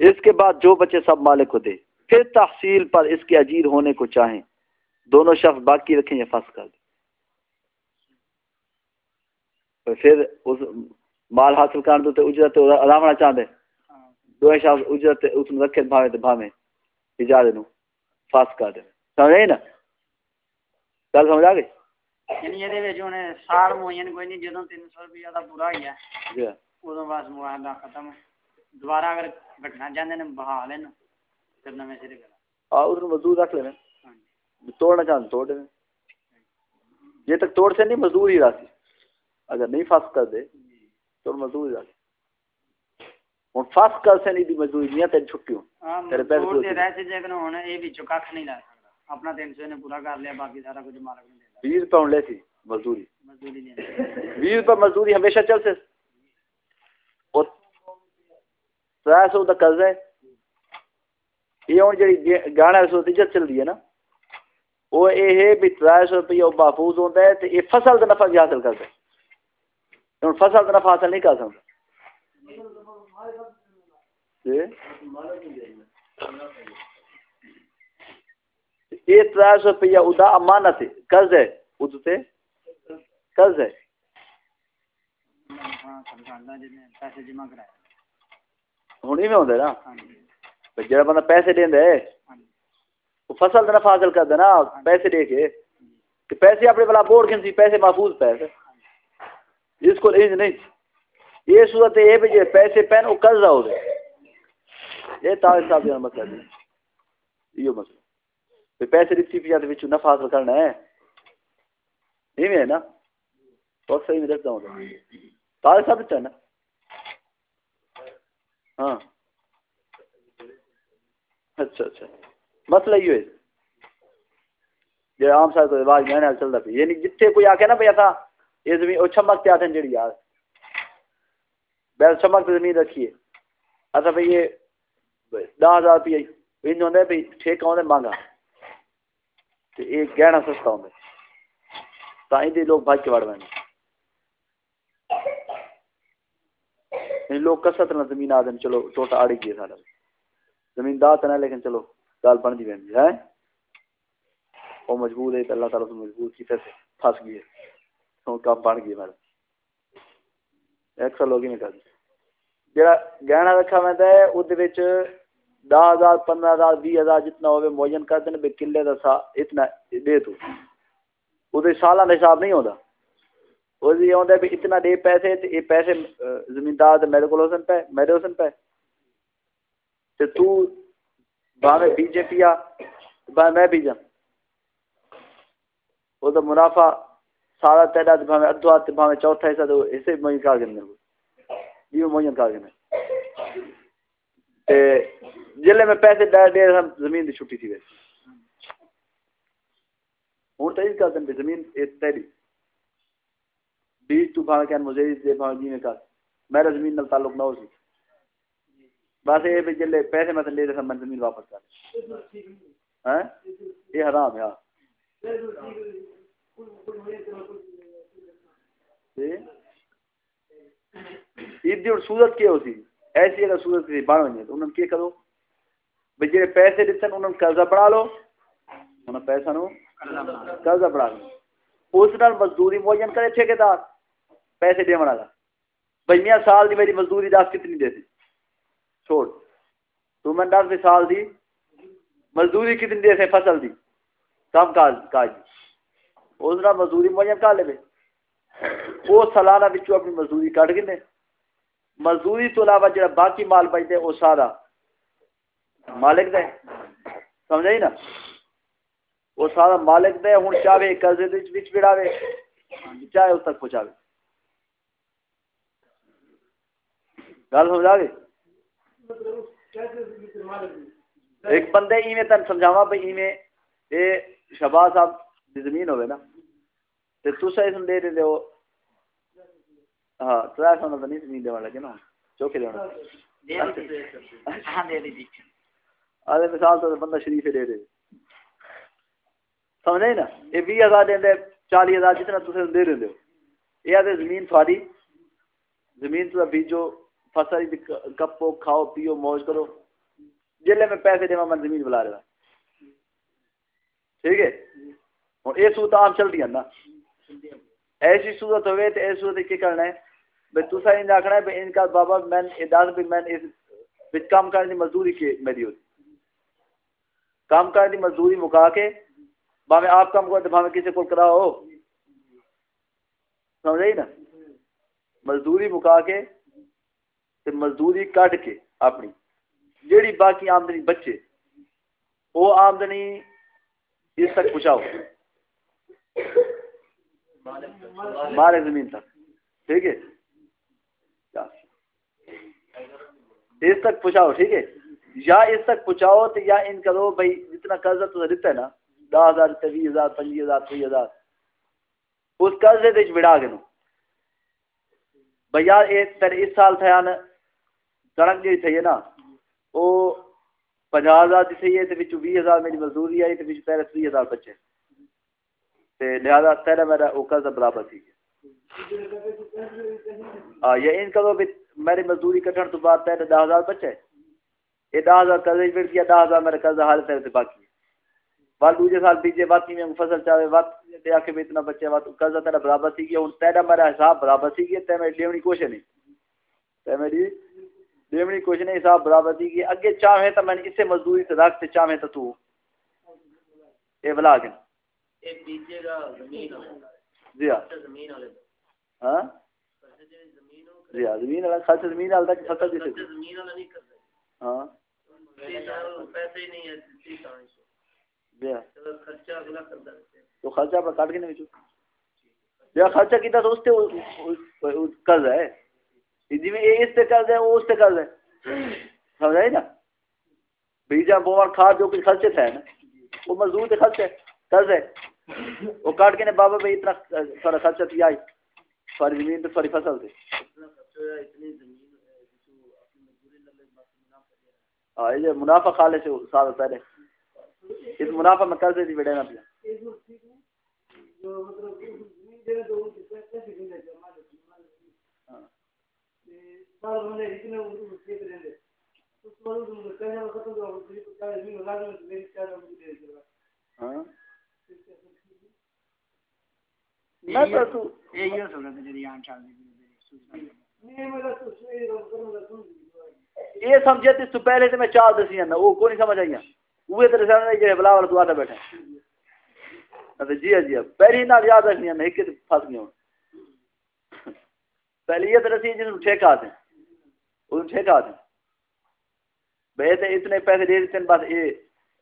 اس کے بعد جو بچے سب مالک کو دے پھر تحصیل پر اس کے اجیر ہونے کو چاہیں دونوں شخص باقی رکھیں یا فصل کر دیں پھر اس مال حاصل کرنے تو اجرت ادا ہونا چاہتے دو شخص اجرت اس رکھے بھاوے تو بھاوے اجازت نو فاس کر دیں سمجھ نا؟ گل سمجھ آ گئی؟ یعنی یہ وچ ہن سال معین کوئی نہیں جدوں 300 روپیہ دا پورا ہی ہے جی۔ ادوں بس معاہدہ ختم۔ دوبارہ اگر گھٹنا چاہتے ہیں بہا لین پھر نویں سرے کرا ہاں اس مزدور رکھ لینا توڑنا چاہتے توڑ دیں یہ تک توڑ سے نہیں مزدور ہی راسی اگر نہیں فاس کر دے تو مزدور راسی ہوں فاس کر سے نہیں دی مزدوری نہیں تیری چھٹی ہوں۔ ہاں تیرے پیسے دے رہے سے جے ہن اے وچ کھ نہیں لا سکدا اپنا 300 نے پورا کر لیا باقی سارا کچھ مالک نے دے دیتا بیس روپے ہوں لے تھی مزدوری مزدوری دے بیس روپے مزدوری ہمیشہ چلتے اور تر سو کا قرض ہے۔ یہ ہوں جی گانا سو عزت چل رہی ہے نا۔ وہ یہ ہے بھی تر سو روپیہ محفوظ ہوتا ہے تو یہ فصل کا نفع بھی حاصل کرتا ہے۔ ہوں، فصل کا نفع حاصل نہیں کر سکتا۔ جی؟ یہ تر سو روپیہ ادا امانت ہے، قرض ہے ادو تے۔ قرض ہے۔ ہاں ہوں میں ہوتا نا جڑا بندہ پیسے دینا ہے وہ فصل کا نفع حاصل کرتا نا، پیسے دے کے۔ کہ پیسے اپنے والا بورڈ کھنسی پیسے محفوظ پیسے جس کو انج نہیں یہ صورت یہ بھی جو پیسے پہن وہ قرضہ ہو گئے یہ طارق صاحب کا مسئلہ نہیں یہ مطلب۔ مسئلہ پھر پیسے دیتی پہ جاتے بچوں نفع حاصل کرنا ہے۔ نہیں میں ہے نا؟ تو صحیح میں رکھتا ہوں۔ طارق صاحب اچھا ہے نا؟ ہاں۔ اچھا اچھا۔ مسئلہ یہ ہے۔ جو عام صاحب کو رواج میں چلتا پہ یعنی جتنے کوئی آ کے نا بھائی ایسا یہ زمین وہ چمک تے آتے ہیں جڑی یار بیل چمک تے زمین رکھیے۔ اچھا بھائی یہ دہ ہزار روپیہ انج ہوتا ہے بھائی ٹھیکہ ہوتا ہے مہنگا تو یہ گہنا سستا ہوتا ہے تو لوگ بھاج کے وڑ میں لوگ کسرت نہ زمین آ دیں چلو ٹوٹا آڑی گیا سارا زمین دار تو نہ لیکن چلو گل بن جی دی وینی ہے۔ وہ مجبور ہے اللہ تعالیٰ سے مجبور کی سے پھنس گئے تو کام بن گئی میرا ایک سال لوگ ہی نہیں جڑا گہنا رکھا ہوا ہے وہ دہ ہزار، پندرہ ہزار بھی ہزار جتنا ہوگا موجن کر دیں بھائی کلے کا سا اتنا دے تو۔ وہ سالانہ حساب نہیں ہوتا وہ یہ ہوتا ہے بھی اتنا دے پیسے تو یہ پیسے زمیندار تو میرے کو حسن پہ میرے حسن پہ تو تو باہر بیجے پیا باہر میں بیجا وہ تو منافع سارا تعداد بھاوے ادھو ہاتھ بھاوے چوتھا حصہ تو اسے موئن کار کرنے کو یہ موئن کار کرنے تے جلے میں پیسے دے دے ہم زمین دی چھٹی تھی ویسے۔ ہوں تو اس کا دن زمین تیری۔ بیج تو بھاوے کہن مجھے دے بھاوے جی میں کر میرا زمین نال تعلق نہ ہو سی۔ بس یہ بھی جلے پیسے میں لے دے من زمین واپس کر ہیں ہاں؟ یہ حرام ہے ہاں۔ جی؟ عید اور صورت کیا ہوتی، ایسی اگر صورت کی بن ونجے تو انہوں نے کرو؟ بھئی جڑے پیسے دیتے ہیں، انہوں نے قرضہ بڑھا لو۔ انہوں نے پیسہ نو قرضہ بڑھا لو۔ اس نال مزدوری موجن کرے ٹھیکیدار، پیسے دے والا بھئی میاں، سال دی میری مزدوری دس کتنی دیتی چھوڑ۔ تو میں دس سال دی مزدوری کتنی دے سے فصل دی۔ کم کاج کاج۔ اس نال مزدوری موجن کر لے وہ سالانہ بچوں اپنی مزدوری کٹ گئے مزدوری تو علاوہ جڑا باقی مال بچتے وہ سارا مالک دے سمجھ آئی نا؟ وہ سارا مالک دے ہوں چاہے قرضے وچ وچ بڑھاوے، چاہے اس تک پہنچاوے۔ گل سمجھا گے ایک بندے ایویں تن سمجھاوا بھائی ایویں اے شباز صاحب دی زمین ہوے نا تے تسا اس دے دے ہو ہاں ترا سو نہیں زمین دیون لگے نا چوکے ہاں دے دی آدھے مثال تو بندہ شریف دے دے سمجھے نا یہ بھی ہزار دیں چالی ہزار جتنا تصے دے دیں یہ آدھے زمین تھوڑی زمین تو بیجو فصل کپو کھاؤ پیو موج کرو جلے میں پیسے دے میں زمین بلا رہا ٹھیک ہے اور یہ صورت عام چل رہی ہے نا۔ ایسی صورت ہوئے تو ایسی صورت کیا کرنا ہے۔ بھائی تصا ان آخنا ہے بھائی ان کا بابا میں دس بھی میں اس کام کرنے کی مزدوری کی میری ہوتی کام کرنے کی مزدوری مکا کے باوے آپ کام کرتے باوے کسی کو کراؤ۔ سمجھ نا؟ مزدوری مکا کے تے مزدوری کٹ کے اپنی۔ جیڑی باقی آمدنی بچے وہ آمدنی اس تک پہنچاؤ۔ مارے زمین تک۔ ٹھیک ہے؟ اس تک پہنچاؤ، ٹھیک ہے؟ یا اس تک پہنچاؤ تو یا ان کرو بھائی جتنا قرضہ تو دیتا ہے نا۔ دس ہزار بیس ہزار پنجی ہزار تی ہزار۔ اس قرضے دے بڑا گنو بھائی، یار تیرے اس سال تھا نا کنک جی تھی نا۔ وہ پنجا ہزار کی تھی ہے تو بھی ہزار میری مزدوری آئی تو تیرے تی ہزار بچے۔ تے لہذا تیرا میرا وہ قرض برابر تھی۔ ہاں یہ ان کرو بھی میری مزدوری کٹن تو بعد تیرے دس ہزار بچے۔ یہ دس ہزار قرض بڑھ گیا دس ہزار میرا قرض حال تیرے باقی وال دوسرے سال بیجے، باقی میں فصل چاہے وقت تے آکھے بھی اتنا بچے، وقت قرض تیرا برابر تھی گیا۔ ہوں تیرا میرا حساب برابر تھی گیا تے میری لیونی کوشش نہیں۔ تے میری لیونی کوشش نہیں، حساب برابر تھی گیا۔ اگے چاہے تو میں اسے مزدوری سے رکھ تے چاہے تو تو۔ اے بلا کے جی ہاں ہاں جی ہاں زمین والا خرچ زمین والا کہ فصل جیسے ہاں جی ہاں تو خرچہ پر کاٹ کے نہیں بچو جب خرچہ کیتا تو اس سے قرض ہے جی میں یہ اس سے قرض ہے وہ اس سے قرض ہے سمجھ آئی نا بیجا بوار کھاد جو کچھ خرچے تھے نا وہ مزدور کے خرچ ہے قرض ہے وہ کاٹ کے نے بابا بھائی اتنا سارا خرچہ آئی ساری زمین تو ساری فصل تھی ہاں یہ منافع کھا لے سے سال پہلے اس منافع میں قرضے تھی بیٹے نا پیا ہاں تو تو یہ سمجھے تے تو پہلے تے میں چار دسی نا وہ نہیں سمجھ آئی وہ رسالہ نہیں کہ بلا والا تو آتا بیٹھا تے جی جی پہلی نال یاد رکھنی ہے ایک پھس گیا پہلی یہ تے رسی جن ٹھیکا دیں ان ٹھیکا دیں بے تے اتنے پیسے دے دیتے بس یہ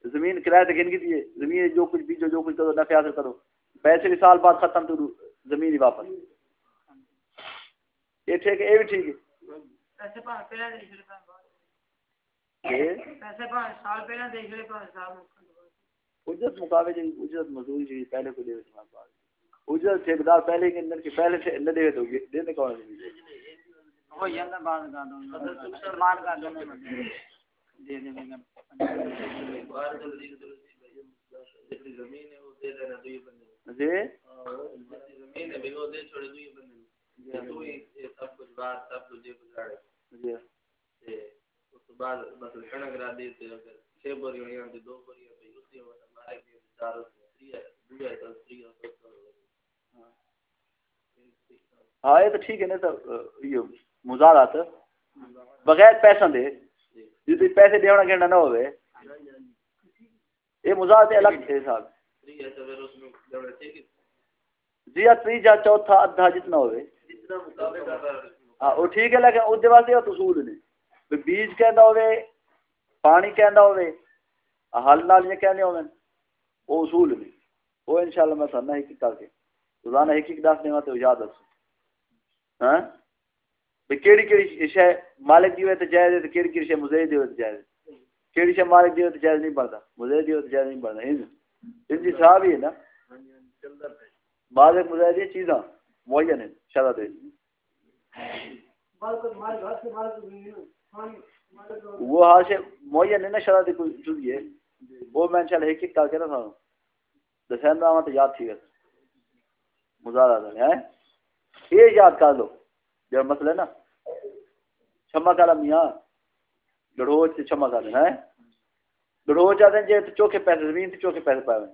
زمین کرایہ گن کی دیے زمین جو کچھ بیجو جو کچھ کرو نفع حاصل کرو۔ پیسے بھی سال بعد ختم تو زمین ہی واپس۔ یہ ٹھیک ہے یہ بھی ٹھیک ہے۔ اجرت مقابلے جی اجرت مزدوری پہلے کو دے دیتے ہیں اجرت ٹھیکدار پہلے کے اندر کے پہلے سے نہ دے تو دینے کون ہے؟ وہ یہ بات کر دو مان کر دو دے دے گا ہاں یہ تو ٹھیک ہے نا سر، یہ مزارات۔ بغیر پیسہ دے۔ جی تو پیسے دینا گھنٹہ نہ ہوئے یہ مزارات الگ تھے صاحب جی ہاں تیجا چوتھا ادھا جتنا ہوئے ہاں وہ ٹھیک ہے لیکن اس واسطے وہ اصول نے بھی بیج کہندا ہوئے پانی کہندا ہوئے حل نال یہ کہنے ہوئے وہ اصول نے وہ انشاءاللہ میں سننا ہی کر کے روزانہ ایک ایک دس دیوا تو یاد دسو ہاں بھئی کیڑی کیڑی شے مالک دی جائز ہے تے کیڑی کیڑی شے مزید دی جائز ہے کیڑی شے مالک دی تے جائز نہیں بندا مزید دی تے جائز نہیں بندا ان دی صاحب ہی ہے نا بعض مزید دی چیزاں معین ہیں شرع دے وہ حال سے معین ہے نا شرع دی کوئی چیز ہے وہ میں انشاءاللہ ایک ایک کر کے نا تھا دسین دا تو یاد تھی گا مزارہ ہے یہ یاد کر لو جو مسئلہ ہے نا چھما کالا میاں گڑھوچ سے چھما کالا ہے گڑھوچ آتے ہیں جے تو چوکے پیسے زمین تے چوکے پیسے پائے ہوئے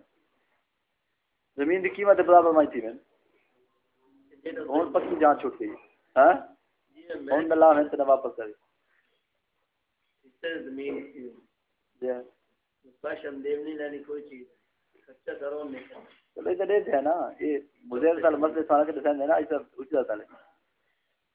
زمین دی قیمت برابر مائی تھی میں۔ ہون پکی جان چھوٹ گئی۔ ہاں اللہ میں تنے واپس کری زمین جی۔ لینی کوئی چیز۔ خرچہ کرو نہیں چلو ادھر دیتے ہیں نا یہ سال مسئلے سانا کے دسائیں نا ایسا اچھا تالے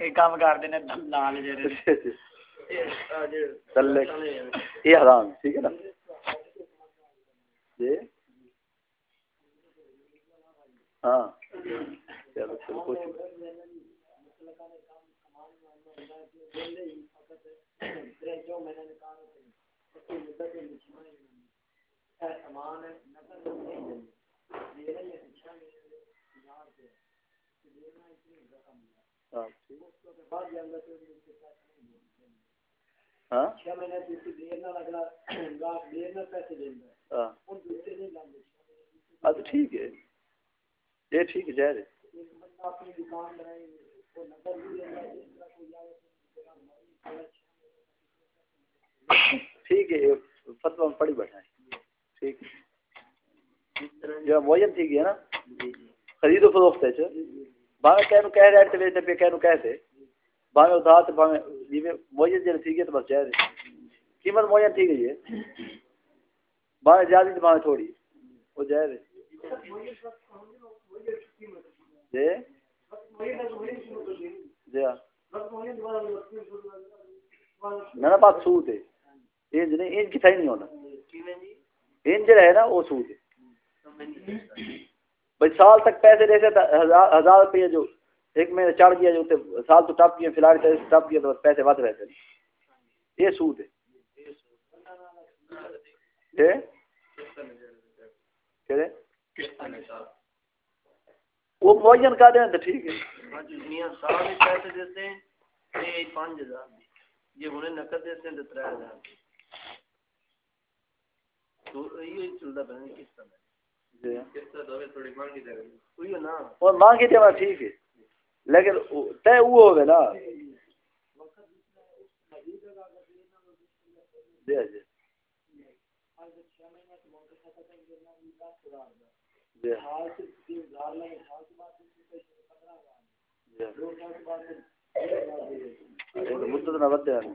یہ کام کرتے ہیں دھندا والے ٹھیک ہے نا جی ہاں ہاں۔ ہاں۔ ہاں۔ اچھا، ٹھیک ہے۔ یہ ٹھیک ہے ٹھیک ہے، یہ پڑھی بیٹھا ہے ٹھیک ہے۔ جو معین ٹھیک ہے نا؟ خرید و فروخت ہے اچھا۔ جو باہر کہہ نو کہہ رہے تھے پہ کہہ نو کہتے باہر ادھار تو باہر یہ معین جو جی ٹھیک ہے تو بس جائے قیمت معین ٹھیک ہے یہ۔ زیادہ تو باہر تھوڑی۔ وہ جائے جی؟ جی ہاں۔ نہ بات سود ہے انج نہیں، انج کتنا ہی نہیں ہونا۔ انج رہے نا، وہ سود ہے بھائی سال تک پیسے دے سے ہزار روپیہ جو ایک مہینے چڑھ گیا جو سال تو ٹپ گیا فی الحال ٹپ گیا تو پیسے ود رہتے ہیں یہ سود ہے۔ وہ معین کا دیں تو ٹھیک ہے۔ میاں سال میں پیسے دیتے ہیں یہ پانچ ہزار یہ انہیں نقد دیتے ہیں تو تر ہزار تو یہ چلتا پہ کس طرح۔ جی۔ مانگی جائے دے ٹھیک ہے۔ لیکن طے وہ ہوگا نا۔ جی، جی۔ مدت نہ ہیں۔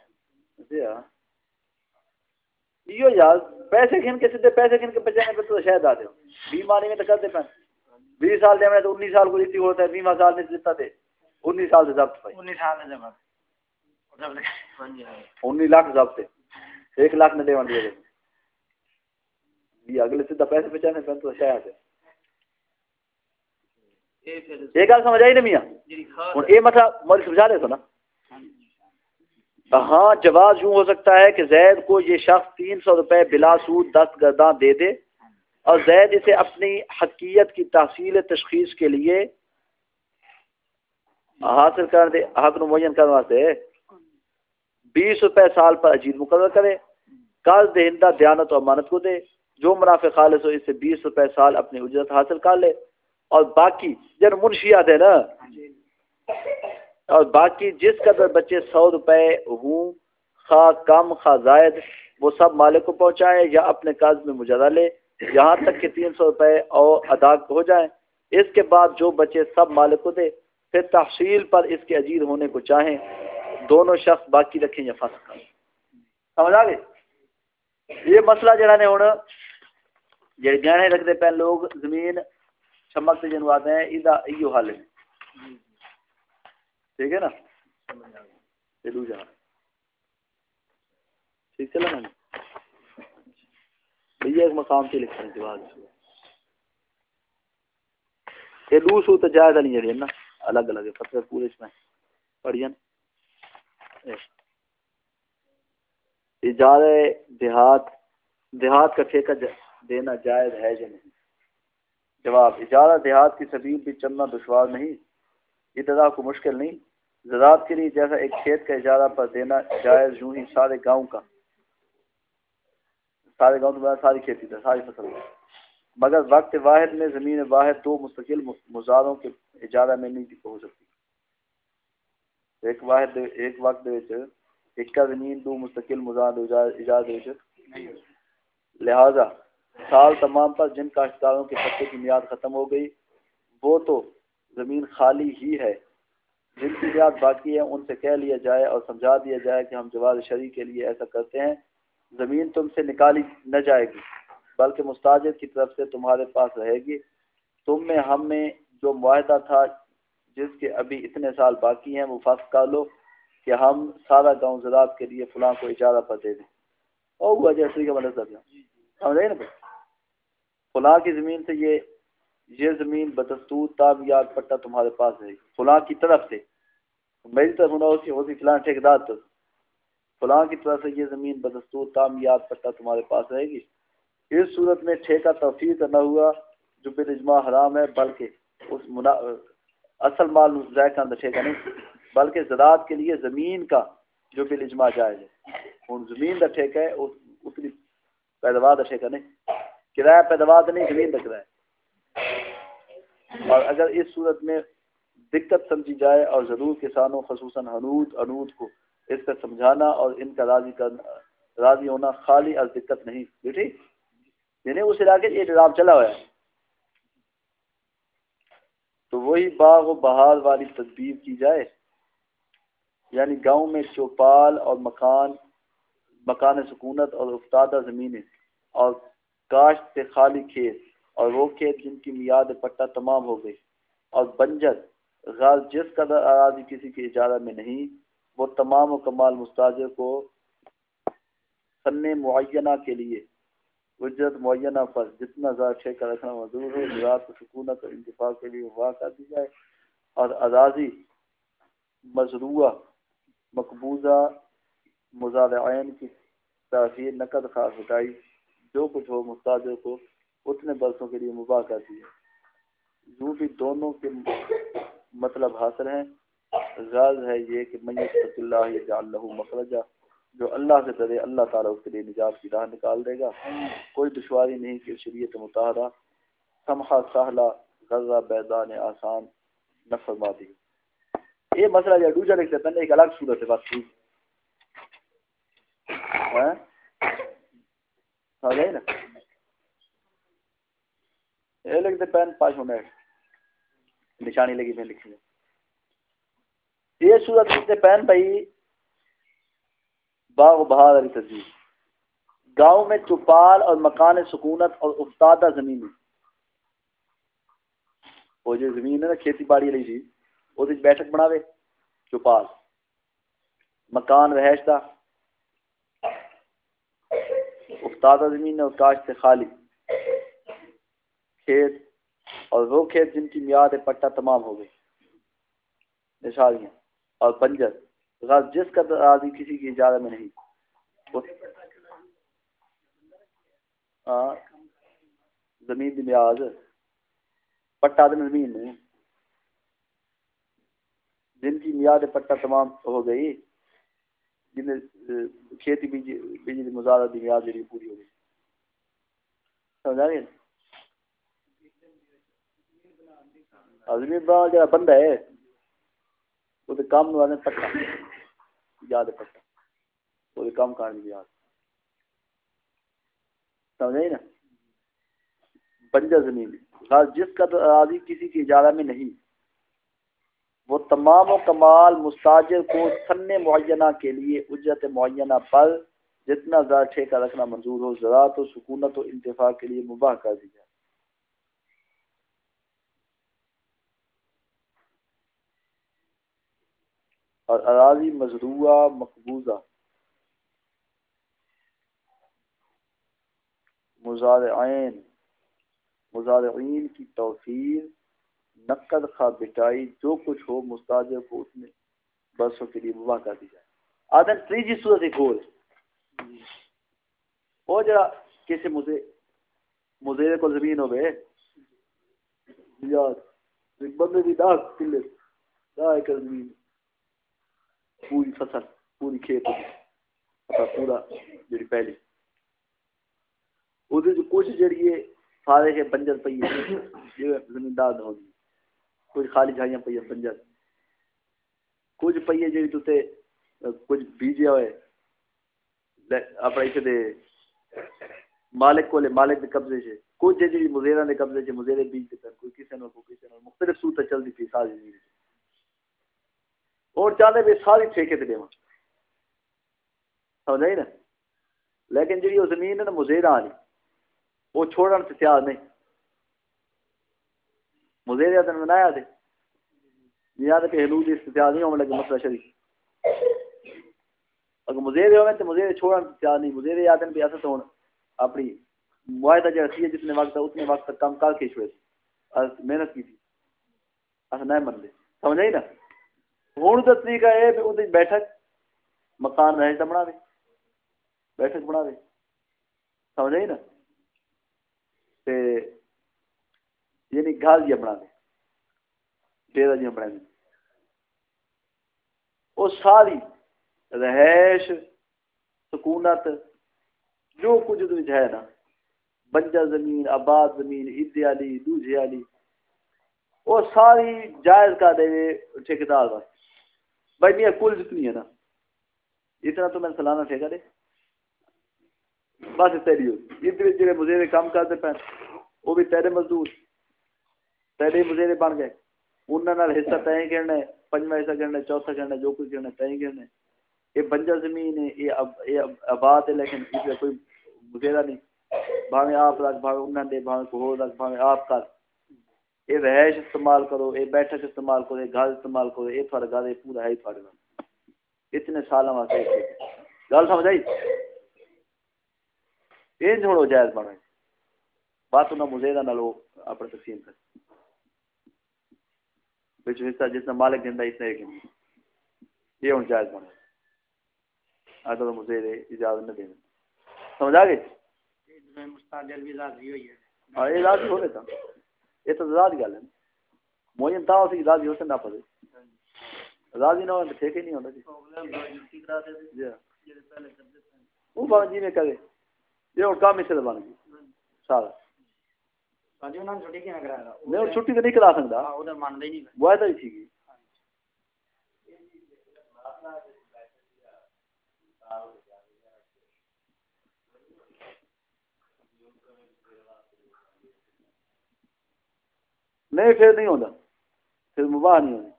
دیا۔ یہ یار پیسے کھین کے سیدھے پیسے کھین کے پچانے پہ تو شاید آ دے بیماری میں تو کر دے پہن۔ بیس سال دے میں تو انیس سال کو جیتی ہوتا ہے بیمہ سال نے جیتا دے۔ انیس سال سے ضبط پائی انیس سال سے ضبط۔ انیس لاکھ ضبط ہے۔ ایک لاکھ نہ دے مان دے یہ اگلے سیدھا پیسے پچانے پہن تو شاید آ دے ایک آل سمجھائی نہیں میاں؟ جی، اور اے مطلب مولی سمجھا رہے تھا نا؟ ہاں جی۔ ہاں جواز یوں ہو سکتا ہے کہ زید کو یہ شخص تین سو روپے بلا سود دست گرداں دے دے اور زید اسے اپنی حقیت کی تحصیل تشخیص کے لیے حاصل کر دے، حق نو کرنے واسطے بیس روپے سال پر اجیر مقرر کرے قرض دہندہ دیانت اور امانت کو دے، جو منافع خالص ہو اس سے بیس روپے سال اپنی اجرت حاصل کر لے۔ اور باقی جن منشیات ہے نا؟ اور باقی جس قدر بچے سو روپے ہوں، خواہ کم، خواہ زائد، وہ سب مالک کو پہنچائے یا اپنے قرض میں مجرہ لے، یہاں تک کہ تین سو روپے اور ادا ہو جائیں۔ اس کے بعد جو بچے سب مالک کو دے، پھر تحصیل پر اس کے اجیر ہونے کو چاہیں، دونوں شخص باقی رکھیں یا فصل کریں سمجھ آ گئے یہ مسئلہ جڑا نے ہوں جڑے گہنے رکھتے پہ لوگ، زمین چمکتے جنو آتے ہیں ادا ایو حال ہے۔ ٹھیک ہے نا؟ چلو جا۔ ٹھیک چلا نا بھیا، ایک مقام سے لکھنے کے بعد۔ یہ لو سو تو جائز نہیں جڑی ہے نا، الگ الگ ہے فتوی پورے اس میں۔ پڑھیا اجارہ دیہات دیہات کا ٹھیکہ دینا جائز ہے یا نہیں؟ جواب اجارہ دیہات کی سبیل بھی چلنا دشوار نہیں۔ ابتدا کو مشکل نہیں۔ زراعت کے لیے جیسا ایک کھیت کا اجارہ پر دینا جائز یوں ہی سارے گاؤں کا۔ سارے گاؤں تو ساری کھیتی تھا ساری فصل۔ تھا مگر وقت واحد میں زمین واحد دو مستقل مزاروں کے اجارہ میں نہیں ہو سکتی۔ ایک واحد، ایک وقت ایک کا زمین دو مستقل مزار اجازت لہذا سال تمام پر جن کاشتکاروں کے پتے کی میعاد ختم ہو گئی، وہ تو زمین خالی ہی ہے۔ جن کی میعاد باقی ہے، ان سے کہہ لیا جائے اور سمجھا دیا جائے کہ ہم جواز شریع کے لیے ایسا کرتے ہیں۔ زمین تم سے نکالی نہ جائے گی، بلکہ مستاجر کی طرف سے تمہارے پاس رہے گی۔ تم میں ہم میں جو معاہدہ تھا، جس کے ابھی اتنے سال باقی ہیں، وہ فصل کر لو کہ ہم سارا گاؤں زراعت کے لیے فلاں کو اجارہ پر دے دیں۔ اور ہوا جیسے کہ مطلب سمجھ نا فلاں کی زمین سے یہ یہ زمین بدستور تاب یاد پٹا تمہارے پاس ہے فلاں کی طرف سے۔ میری طرف ہونا ہوتی ہوتی فلاں ٹھیکدار تو فلاں کی طرف سے یہ زمین بدستور تام یاد پٹا تمہارے پاس رہے گی۔ اس صورت میں ٹھیکہ توفیق کرنا ہوا جو بال اجماع حرام ہے، بلکہ اس منا، اصل مال ذائقہ اندر ٹھیکہ نہیں، بلکہ زراعت کے لیے زمین کا جو بال اجماع جائز ہے۔ ان زمین کا ٹھیکہ ہے اتنی پیداوار کا ٹھیکہ نہیں۔ کرایہ پیداوار نہیں، زمین کا کرایہ۔ اور اگر اس صورت میں دقت سمجھی جائے اور ضرور کسانوں، خصوصاً حنود، انود کو اس کا سمجھانا اور ان کا راضی کرنا راضی ہونا خالی اور دقت نہیں۔ بیٹھی یعنی اس علاقے یہ نظام چلا ہوا ہے۔ تو وہی باغ و بہار والی تدبیر کی جائے۔ یعنی گاؤں میں چوپال اور مکان مکان سکونت اور افتادہ زمینیں اور کاشت سے خالی کھیت اور وہ کھیت جن کی میاد پٹا تمام ہو گئی اور بنجر غاز جس قدر اراضی کسی کی اجارہ میں نہیں، وہ تمام و کمال مستاجر کو فن معینہ کے لیے اجرت معینہ پر جتنا زیادہ ٹھیکہ رکھنا مضبوط ہو زراعت کو سکونت اور انتفاع کے لیے واقع کر دی جائے اور اراضی مضروع مقبوضہ، مزارعین کی تاثیر نقد خاص اٹھائی جو کچھ ہو مستاجر کو، اتنے برسوں کے لیے مباح کر دی جو بھی دونوں کے مطلب حاصل ہیں۔ غرض ہے یہ کہ میت اللہ جعل مخرجہ جو اللہ سے ڈرے، اللہ تعالیٰ اس کے لیے نجات کی راہ نکال دے گا۔ کوئی دشواری نہیں کہ شریعت متحرہ سمحا سہلا غزہ بیدان آسان نہ فرما دی۔ یہ مسئلہ جو دوسرا لکھتے ہیں ایک الگ صورت ہے بات ٹھیک۔ ہاں؟ نا؟ یہ لکھتے پین پانچ منٹ۔ نشانی لگی میں لکھی یہ صورت لکھتے پین بھائی باغ و بہار علی تصویر گاؤں میں چوپال اور مکان سکونت اور استادہ زمین وہ جو زمین ہے نا، کھیتی باڑی والی جی وہ بیٹھک بناوے چوپال مکان رہائش کا استادہ زمین اور کاشت خالی۔ کھیت اور وہ کھیت جن کی میاد پٹا تمام ہو گئی۔ نشالیاں اور بنجر۔ جس کا راضی کسی کی اجازت میں نہیں۔ ہاں۔ زمین کی میاد۔ پٹا دن زمین میں جن کی میاد پٹا تمام ہو گئی۔ جن کھیتی بجلی مزارہ کی میاد جی پوری ہو گئی۔ سمجھا گے زمین بنا جا بندہ ہے، وہ کام والے پٹا یاد پٹا وہ کام کرنے کی یاد سمجھے نا؟ بنجر زمین جس کا راضی کسی کی اجازت میں نہیں، وہ تمام و کمال مستاجر کو سن معینہ کے لیے اجرت معینہ پر جتنا زیادہ ٹھیکہ رکھنا منظور ہو زراعت و سکونت و انتفاع کے لیے مباح کر دی اور اراضی مزروعہ مقبوضہ۔ مزارعین مزارعین کی توفیر، نقد خواہ بٹائی، جو کچھ ہو، مستاجر کو اس میں برسوں کے لیے مباح کر دی جائے۔ آدھن تیجی صورت ایک اور وہ جڑا کسی مزے مزیر کو زمین ہو گئے۔ بندے کی داغ کلے داغ ایکڑ زمین۔ پوری فصل، پوری کھیت پورا جڑی پہلی۔ وہ کچھ جڑی ہے، سارے کے بنجر پی زمیندار ہو گئی کچھ خالی جھائیاں پی بنجر۔ کچھ پی جی تے کچھ بیجے ہوئے۔ اپنے اسے دے مالک کو لے مالک دے قبضے سے کچھ جی مزیرہ دے قبضے سے مزیرے بیج دیتا کوئی کسی نے کوئی کسی نے مختلف صورت چل دی ساری زمین اور چاہتے بھی ساری ٹھیکے تے دیواں سمجھ آئی نا؟ لیکن جی وہ زمین ہے نا مزیرہ والی وہ چھوڑن سے تیار نہیں۔ مزیر دن بنایا تھے یاد کہ حلول اس تیار نہیں ہونے لگے مسئلہ شریف۔ اگر مزیر ہوئے تو مزیر چھوڑن سے تیار نہیں۔ مزیر یادن بھی ایسا تو اپنی معاہدہ جو رسی ہے، جتنے وقت، اتنے وقت تک کام کر کے چھوڑے۔ محنت کی تھی۔ ایسا نہیں من لے سمجھ آئی نا؟ ہوں تو طریقہ ہے کہ ادھر بیٹھک، مکان رہے تو بنا دے، بیٹھک بنا دے۔ سمجھ آئی نا؟ تے یعنی گھر جی بنا دے ڈیرا جی بنا دے۔ وہ ساری رہائش، سکونت جو کچھ ہے نا، بنجر زمین، آباد زمین عید والی دوجے والی وہ ساری جائز کا دے ٹھیکیدار بس بھائی میاں کل جتنی ہے نا، اتنا تو میں سلانا ٹھیکا دے۔ بس تیری ہوتی ادھر جڑے مزے کام کرتے پہ وہ بھی تیرے مزدور۔ تیرے مزے بن گئے۔ انہوں نے حصہ تین گرنا ہے، پنجواں حصہ گرنا ہے، چوتھا گرنا ہے، جو کچھ گرنا ہے تین گرنا ہے۔ یہ بنجر زمین ہے، یہ آباد ہے، لیکن اس میں کوئی مزیرا نہیں۔ بھاویں آپ رکھ، بھاویں انہوں نے بھاویں کو ہو رکھ، بھاویں آپ کر۔ یہ رہائش استعمال کرو یہ بیٹھک استعمال کرو یہ گھر استعمال کرو یہ تھوڑا گھر یہ پورا ہے ہی تھوڑے اتنے سال واسطے گل سمجھ آئی؟ یہ چھوڑو جائز بنا بات انہیں مزے نہ لو اپنے تقسیم کر بچ حصہ جتنا مالک دینا اتنا ایک یہ ہوں جائز آتا تو مجھے اجازت نہ دینا۔ سمجھ آ گئے ہاں یہ راضی ہو لیتا یہ تو رضا کی گل ہے۔ موجن تا اسی رضا حسین نہ پڑے رضا نہ ہو تو ٹھیک ہی نہیں ہوندا جی۔, جی ہاں۔ وہ بان جی میں کرے یہ اور کام اسے بن گئی۔ سارا۔ چھٹی نہیں چھٹی تو نہیں کرا سکتا وہ تو ٹھیک ہے۔ نہیں پھر نہیں ہوتا پھر مباح نہیں ہوتا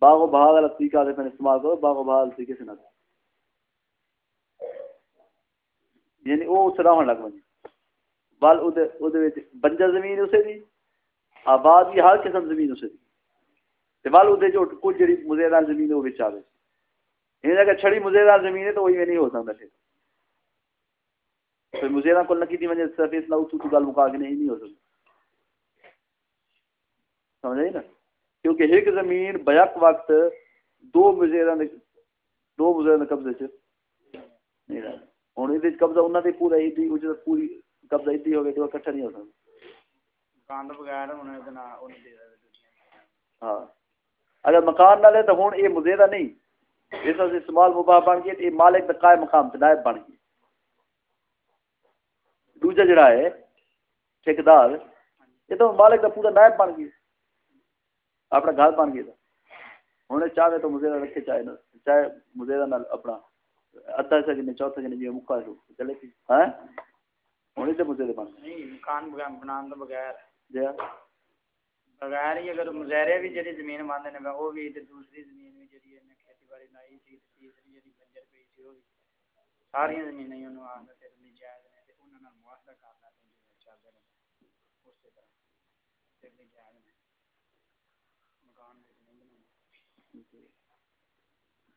باغ و بہار والا طریقہ سے پہلے استعمال کرو، باغ و بہار والا طریقے سے نہ کرو۔ یعنی وہ اس راہ لگ بنی بال او بنجر زمین اسے دی، آباد بھی ہر قسم زمین اسے دی۔ تے بال او دے جو کچھ جڑی مزیدار زمین ہے وہ وچ آوے۔ یہ اگر چھڑی مزیدار زمین ہے تو وہی میں نہیں ہو سکتا پھر۔ پھر مزیدار کو نکی دی وجہ سے فیصلہ اتو تو گل مکا کے نہیں ہو سکتا۔ سمجھ جی نا؟ کیونکہ ایک زمین بیک وقت دو مزیرا دو مزیرا قبضے چ۔ نہیں ہاں۔ مکان بغیر تو یہ مزیرا نہیں۔ یہ مالک کا قائم بن گئے دوجا جڑا ہے مالک کا پورا نائب بن گیا۔ اپنا گھر بن گیا ہوں چاہے تو مزے رکھے چاہے چاہے مزے اپنا ادھا حصہ کن چوتھا کن جی مکا چلے ہوں مزے بن گئے مکان بنا بغیر۔ جی ہاں۔ بغیر ہی اگر مزہرے بھی جی زمین بنتے ہیں وہ بھی دوسری زمین بھی جی کھیتی باڑی لائی تھی تیسری جی بنجر پی تھی وہ بھی۔ سارا زمین ہی انہوں نے جائز نے انہوں نے مواصلہ کر لیں چل رہے اس طرح۔ جائز نے۔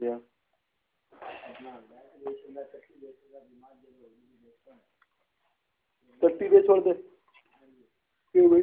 جی ہاں دے چھوڑ دے کیوں بھائی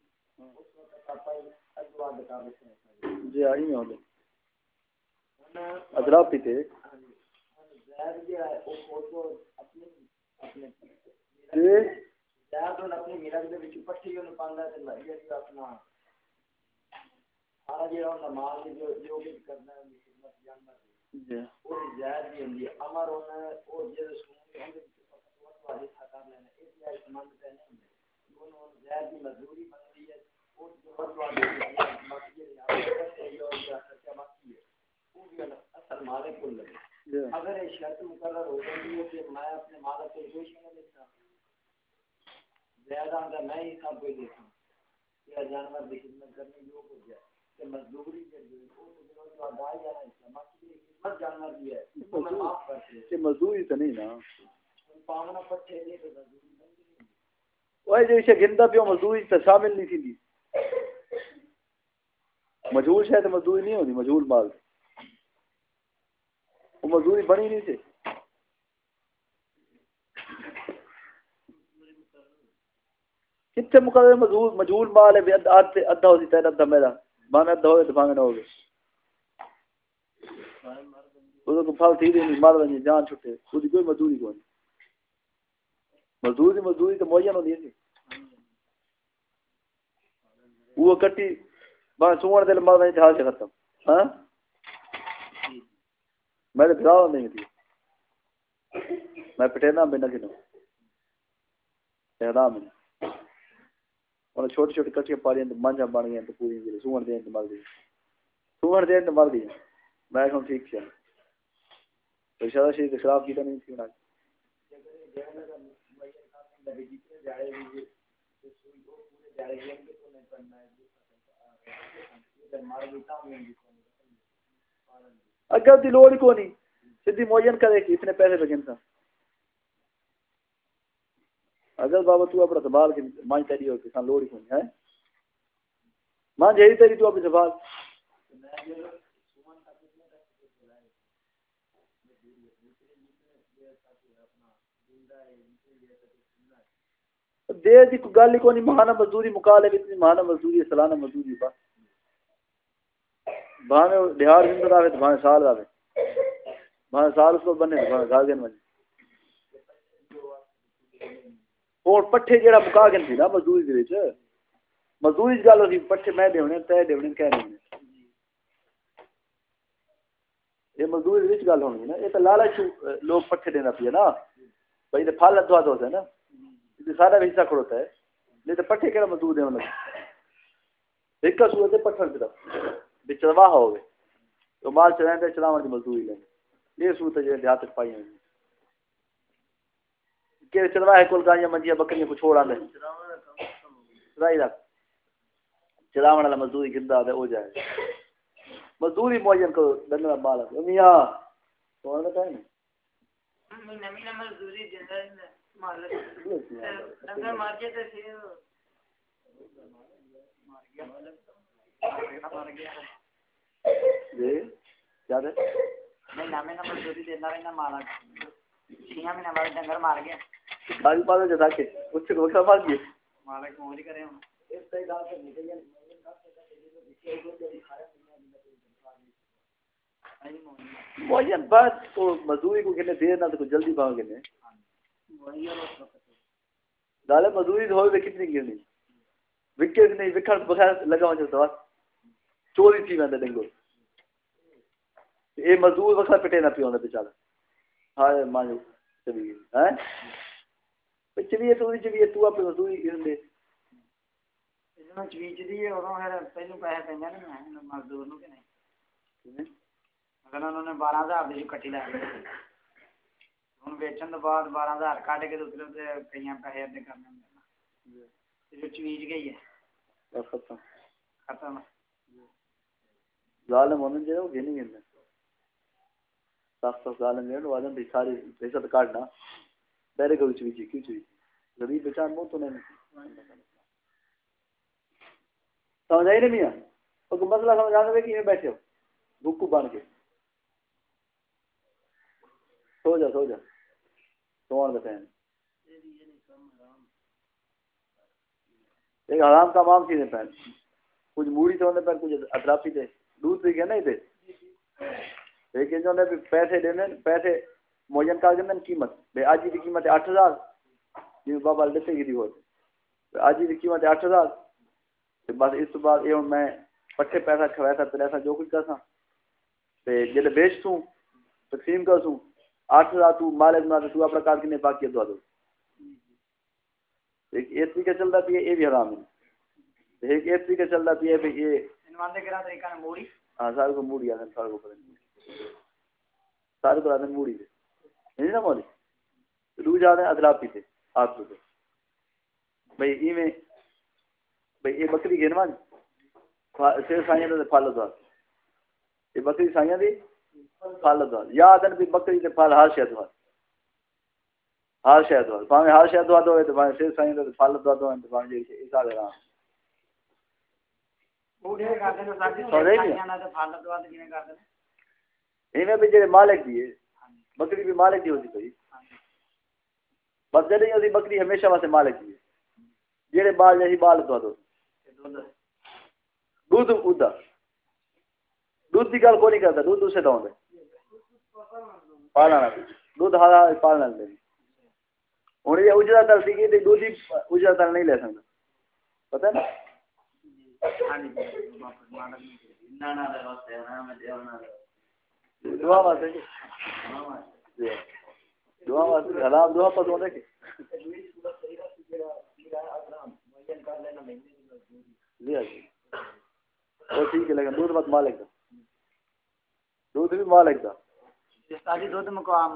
جے سون ہوں دے وچ مزدوری بن رہی ہے وہ جو وقت والی باقی ہے آپ یہ اور کیا خرچہ باقی ہے وہ بھی اثر مالک کو لگے اگر یہ شرط مقرر ہو جاتی ہے کہ میں اپنے مالک کو گوشت نہ دیتا زیادہ اندر میں ہی سب کوئی دیتا ہوں یا جانور کی خدمت کرنے کی وہ ہو جائے کہ مزدوری کے جو وہ تو جو جو ادا یا نہیں باقی یہ خدمت جانور دی ہے وہ میں معاف کرتے ہیں یہ مزدوری تو نہیں نا۔ پاونا دے تو مزدوری نہیں وہ جو اسے گندا پیو مزدوری تو شامل نہیں تھی۔ مجہول شاید مزدوری نہیں ہوتی مجہول مال۔ وہ مزدوری بنی نہیں تھی۔ کتنے مقرر مجہول مجہول مال ہے ادھا ادھا ادھا ہوتی، تین ادھا میرا۔ بانے ادھا ہوئے تو بانے نہ ہوگے وہ تو پھل تھی نہیں مار ونجے جان چھٹے۔ خود کوئی مزدوری کوئی مزدوری مزدوری تو معین ہوتی ہے۔ وہ کٹی، بس سوڑ دل مر نہیں تھا ختم۔ ہاں؟ میں نے بھراؤ نہیں تھی۔ میں پٹینا میں نہ گنو احرام میں۔ اور چھوٹی چھوٹی کچھ پاڑیاں تو مانجا بن گئی تو پوری سوڑ دین تو مر گئی۔ سوڑ دین تو مر گئی۔ میں کہوں ٹھیک کیا۔ تو شاید شریف خراب کیتا نہیں تھی اگر دی لوڑ کو نہیں، سیدھی موجن کرے کہ اتنے پیسے لگیں تھا اگر بابا تو اپنا سوال کہ مان تیری ہو، کسان لوڑ کو نہیں ہے مان جہی تیری، تو اپنی سوال دے دی گل کو نہیں مہانا مزدوری مکالے اتنی مہانا مزدوری سالانہ مزدوری، بس۔ بھانے دیہار زندہ آوے تو بھانے سال آوے بھانے سال اس کو بنے تو بھانے گھر گن بنے۔ اور پٹھے جڑا مکا گن تھی نا مزدوری دے وچ، مزدوری دی گل ہوتی پٹھے میں دیونے تے دیونے کہہ رہے ہیں یہ مزدوری وچ گل ہونی نا، یہ تو لالچ لوگ پٹھے دینا پیا نا۔ بھائی تے پھل ادوا دو نا۔ یہ سارا حصہ کھڑوتا ہے۔ نہیں تو پٹھے کہڑا مزدور دیون لگے ایک کا سورت ہے پٹھن طرف بھی چلوا ہو گئے۔ تو مال چلائیں تے چلاون دی مزدوری لیں یہ صورت ہے جڑے دیہات پائی ہیں کہ چلوا ہے کول گاں منجیاں بکریاں کو چھوڑ آندے۔ رائی رکھ۔ چلاون والا مزدوری گندا تے ہو جائے۔ مزدوری معین کرو ڈنگا مال میاں کون بتائے نا مہینہ مہینہ مزدوری دیندا مالک ڈنگر مار کے تے پھر جی کیا دے مزدوری پاس کے اس سے روکا تو مزدوری کو کہنے دیر نہ تو جلدی پاؤ کہنے۔ دالے مزدوری تو ہوئے کتنی گرنی۔ وکے نہیں بغیر لگا ہو جو چوری تھی ویندا ڈنگو اے مزدور وکھڑا پٹے نہ پیو بیچارا ہائے مانو چلی گئی۔ ہیں چلیے تو چلیے تو اپنی مزدوری کرن دے۔ ختم۔ ظالم ہونے جو وہ گھنی گھننا سخت سخت ظالم جو ہے وہ آدم بھی ساری عزت کاٹنا پہلے کو چویچی کیوں چویچی غریب بچان منہ تو نہیں۔ سمجھ آئی نہیں میاں؟ وہ مسئلہ سمجھ آنے کہ میں بیٹھے ہو بھوکو بن کے۔ سو جا سو جا۔ سوان بتائیں ایک حرام کا مام تھی پہن کچھ موڑی تھے انہیں پہن کچھ ادراپی تھے۔ دودھ بھی کیا نہیں تھے۔ لیکن جو نے پیسے دینے پیسے موجن کا دینے قیمت۔ بے آجی کی قیمت ہے آٹھ ہزار۔ جی بابا لیتے گی دی ہوتے آجی کی قیمت ہے آٹھ ہزار۔ بس اس بعد یہ میں پٹھے پیسہ کھوایا تھا پھر جو کچھ کرسا تے جلے بیچ توں تقسیم کر سوں آٹھ ہزار تو مالک بنا تو اپنا کار کنے باقی دعا دو۔ ایک اس طریقے چلتا پی یہ بھی حرام ہے۔ ایک اس طریقے چلتا پی ہے، یہ انوان کرا طریقہ نے موڑی۔ ہاں سارے کو موڑی آدھے سارے کو سارے کو آدھے موڑی دے۔ نہیں نا مولی بھائی ای میں بھئی یہ بکری سیر سائیاں دے پھل یہ بکری سائیاں دی پھل دو۔ یا بھی بکری دے پھل ہر شے ہر شے دو۔ پاویں ہر شے سیر سائیاں دے پھل دو دو تے اس بوڑھے کردے نے ساڈی سوڑے بھی سائیاں دے پھل دوا تے کیویں کردے نے ایویں بھی جڑے مالک دی ہے بکری بھی مالک دی ہوتی کوئی بس جڑے اسی بکری ہمیشہ واسطے مالک دی ہے جڑے بال جہی بال دو دو دودھ گل نہیں کرتا دودھ اسے دوں پالنا دودھ ہارا پالنا یہ تل سی دودھ ہی تل نہیں لے سکتا پتہ ہے نا دعا واسطے دعا واسطے دعا پتہ کہ جی وہ ٹھیک ہے لیکن دودھ مت مالک دا دودھ بھی مالک دا دودھ مکا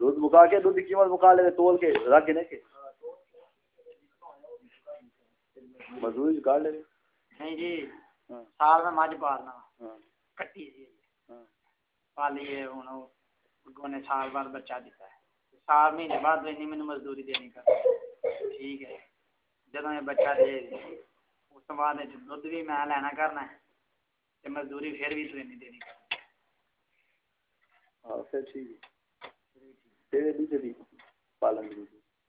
دودھ مکا کے دودھ کی قیمت مکا لے تول کے رکھ کے نہیں کہ مزدوری کاٹ لے نہیں جی ہاں۔ سال میں مجھ پالنا ہاں۔ کٹی سی ہاں۔ پالیے ہوں اگوں نے سال بعد بچہ دیتا ہے۔ سال مہینے بعد اینی مینوں مزدوری دینی کر۔ ٹھیک ہے۔ جدوں یہ بچہ دے اس تو بعد دودھ بھی میں لینا کرنا ہے تے مزدوری پھر بھی تو دینی ہاں پھر ٹھیک ہے۔ پالن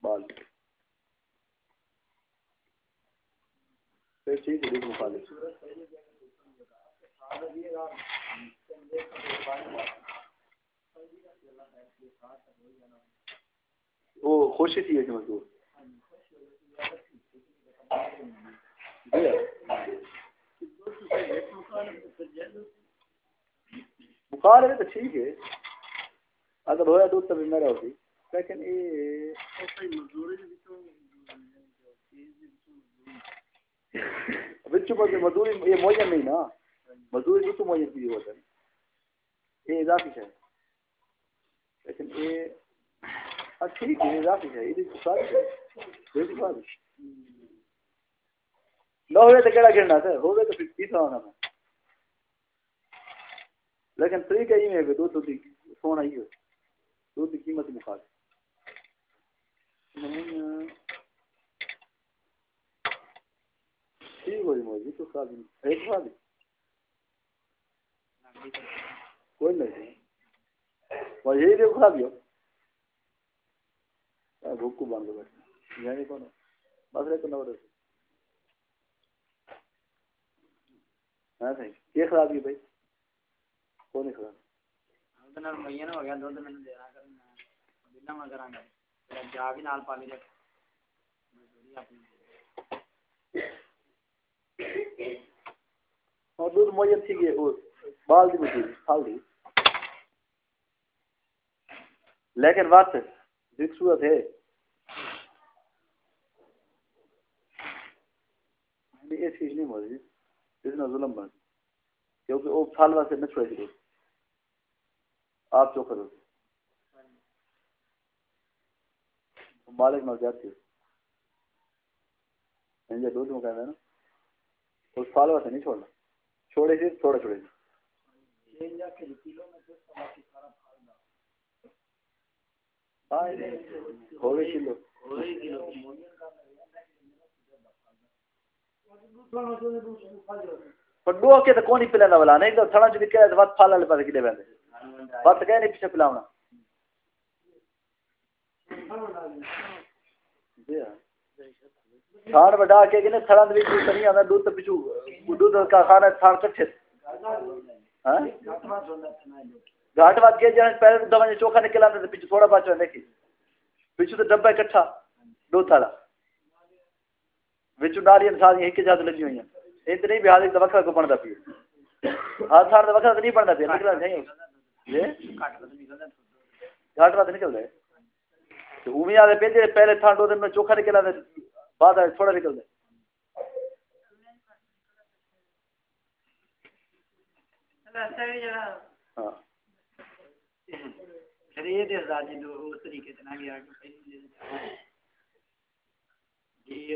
بال پھر ٹھیک ہے دودھ مکا لے وہ خوشی تھی کہ مزدور۔ بخار ہے تو ٹھیک ہے۔ اگر ہویا دودھ تو بھی میرا ہوتی۔ لیکن یہ مزدور بچوں پر مزدوری یہ معین نہیں نا مزدوری بھی تو معین کی ہوتا ہے یہ اضافی ہے لیکن یہ ٹھیک ہے اضافی ہے یہ ساری ہے یہ ساری نہ ہوئے تو کہڑا گرنا تھا ہوئے تو پھر تیسرا ہونا میں لیکن طریقہ یہ ہے کہ دودھ دودھ سونا ہی ہو دودھ کی قیمت مکا دے ٹھیک ہو جی موجود تو کھا دیں ایک کھا دیں کوئی نہیں اور یہی دیکھ کھا دیو بھوک کو باندھ دو بیٹھے یعنی کون مسئلے تو نہ رہے ہاں صحیح یہ خراب بھائی کون نہیں خراب دودھ نال ہو گیا دودھ مینوں دینا کر میں بنا میں کراں جا بھی نال پالی رکھ مزدوری اپنی دودھ معین تھی گئے وہ بال دی مجھے پھال دی لیکن بات ایک صورت ہے یہ چیز نہیں موجود اس میں ظلم بن کیونکہ وہ پھال واسطے نہ چھوڑے دو آپ جو کرو مالک نہ جاتے دودھ میں کہنا ہے نا اس پھال واسطے نہیں چھوڑنا۔ چھوڑے سے تھوڑا چھوڑے۔ ہاں ہو کلو۔ کے تو کون پلانا والا، نہیں تو تھڑا بات پھال والے پاس کدے نہیں پیچھے پلاونا۔ جی ہاں۔ تھان بڑا کے کہ تھڑا دے وچ نہیں آندا دودھ تو پچھو، دودھ کا کھانا تھان کچھ ہاں؟ گھاٹ بات کے جان پہلے دوا نے چوکھا نکلا تے پیچھے تھوڑا باچو دیکھی پیچھے تو ڈبا اکٹھا دو تھالا وچ ناری انسان ایک جات لگی ہوئی ہیں۔ اتنی بھی حالت وکھرا کو بندا پی ہاں تھار دا وکھرا نہیں بندا پی نکلا نہیں یہ؟ گھاٹ بات نکل رہا ہے۔ تو اوویں آدے پہلے پہلے تھان دو دن میں چوکھا نکلا تے بعد تھوڑا نکل دے ہاں۔ شریعت دے ازادی دو اس طریقے سے نہ گیا کہ پہلی جی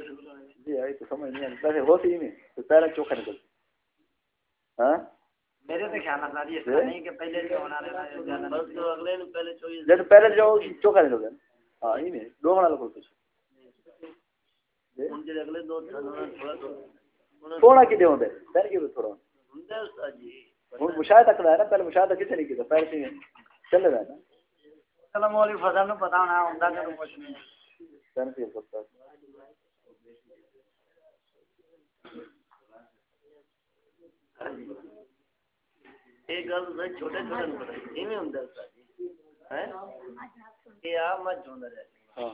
جی آئی تو سمجھ نہیں آئی ویسے ہوتی ہی نہیں۔ تو پہلے چوکھا نکل۔ ہاں؟ میرے تو خیال ہے جی اس طرح نہیں کہ پہلے جو ہونا رہنا زیادہ بس تو اگلے نے پہلے چوئی لیکن پہلے جو چوکھا نکل گیا۔ ہاں ہی نہیں۔ دو بنا لو کچھ ان کے اگلے دو تھن تھوڑا کی دے؟ ہوندے پہلے کی تھوڑا ہوندا استاد جی۔ ہوں مشاہدہ کرنا ہے نا پہلے مشاہدہ کسی نہیں کیا پہلے سے چل رہا نا۔ چلو مولوی فضل نو پتہ ہونا ہوندا کہ کچھ نہیں۔ پہلے سے سب ایک گل چھوٹے چھوٹے نوں بتائی ایویں ہوندا استاد جی۔ ہیں؟ کہ آ مت ہوندا رہے۔ ہاں۔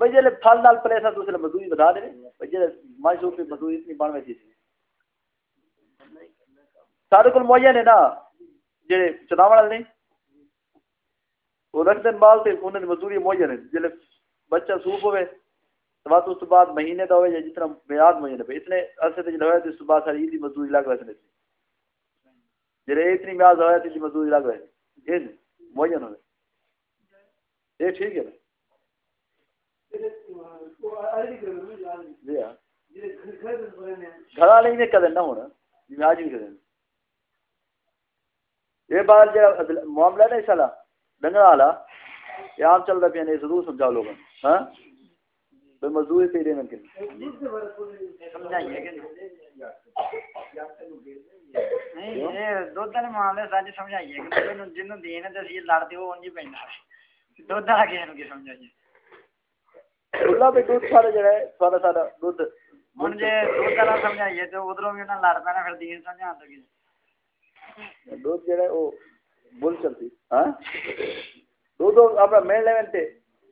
بھائی جلے پھل نال پلے سا دوسرے مزدوری بتا دے بھائی جلے ماشو پہ مزدوری اتنی بڑھ میں تھی۔ سارے کل موجود نے نا جڑے چناو والے نے وہ رکھ دن مال تے انہاں دی مزدوری موجود نے۔ جلے بچہ سوپ ہوئے تو بات اس تو بعد مہینے دا ہوئے یا جتنا میاد موجود ہے اتنے عرصے تے جڑے ہوئے تو اس تو بعد ساری دی مزدوری لگ رہے جڑے اتنی میاد ہوئے تے مزدوری لگ رہے یہ موجود ہوئے یہ ٹھیک ہے۔ نا گھر والے نے کدن نہ ہونا آج نہیں کدن یہ بات جا معاملہ نا اس والا ڈنگر والا یہ عام چلتا پیا نے ضرور سمجھاؤ لوگوں ہاں؟ بھائی مزدوری پہ دینا کہ دھد معاملے سچ سمجھائیے جنوں دین دسی لڑتے وہ انج پہ دھد آ کے سمجھائیے؟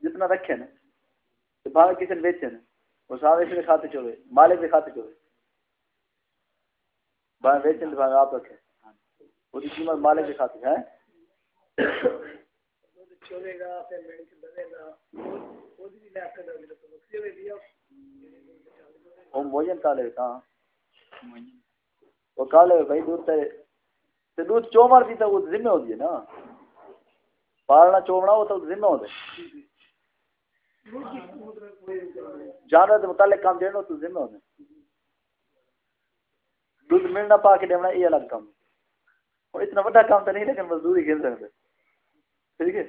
جتنا رکھے نا نے بیچے سارے اس کھاتے چلے مالک بھی کھاتے چلے بیچے آپ رکھے قیمت مالک بھی کھاتے ہیں چلے گا پھر میں بنے گا وہ بھی لا کر دے تو بکری بھی دیا وہ موجن کالے کہاں وہ کالے بھائی دودھ تے تے دودھ چومر بھی تو وہ ذمہ ہوتی ہے نا پالنا چومنا وہ تو ذمہ ہوتا ہے جانور کے متعلق کام دینا تو ذمہ ہوتا ہے دودھ ملنا پا کے دینا یہ الگ کام اور اتنا بڑا کام تو نہیں لیکن مزدوری کھیل سکتے ٹھیک ہے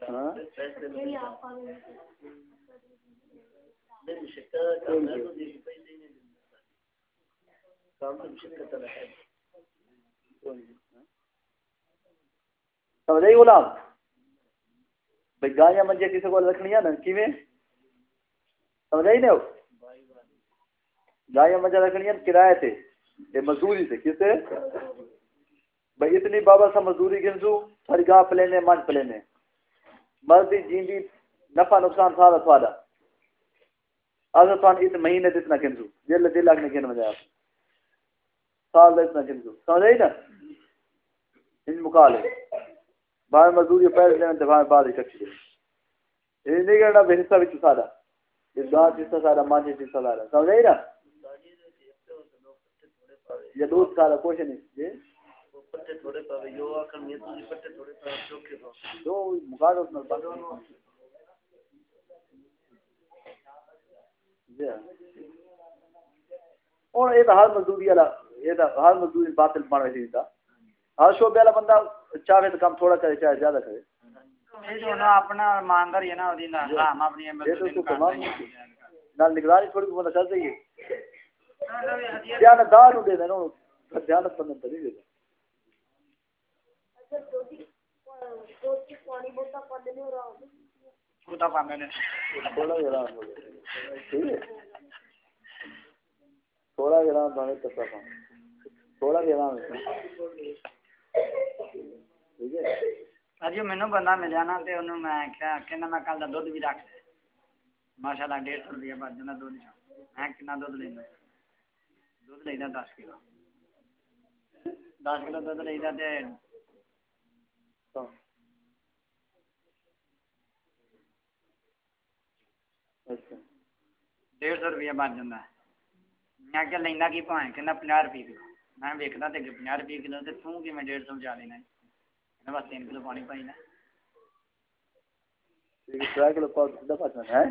ہاں؟ سمجھ غلام؟ بھائی گایا منجے کسی کو رکھنی ہے نا کیویں؟ سمجھ آئی نا وہ گایا منجا رکھنی ہے کرایہ تے مزدوری سے کس سے بھائی اتنی بابا سا مزدوری گنزو ساری گاہ پلینے من پلینے۔ مرضی جیندی نفع نقصان سارا تھوڑا آج تو اس مہینے تے اتنا گنزو۔ جل دل لاکھ نے گن مجھے سال دا اتنا گنزو۔ سمجھ آئی نا؟ ان مقالے باہر مزدوری پہلے دن تے باہر بعد اکٹھی دے یہ نہیں کرنا بے حصہ وچ سارا اس گاہ حصہ سارا مانجے حصہ سارا سمجھ آئی نا؟ یہ دوست سارا کچھ نہیں۔ پٹے یہ ہر مزدوری والا یہ ہر مزدوری باطل بن رہی تھا ہر شعبے والا بندہ چاہے تو تھوڑا کرے چاہے زیادہ کرے۔ تھوڑی چل دھیان دار دے دینا دھیان بندہ ملیا نا میں کل دا بھی رکھ ماشاءاللہ 150 روپے بعد دا دودھ میں کن دھد لینا دھد لینا دس کلو دس کلو دھد لے ہوں۔ ڈیڑھ سو روپیہ بن جانا میں کیا لینا کی پائیں کہنا پناہ روپیے کلو۔ میں ویکنا تو اگیں پناہ روپیے کلو تو توں کہ میں ڈیڑھ سو بچا لینا کہنا بس تین کلو پانی پائی نا۔ ہے۔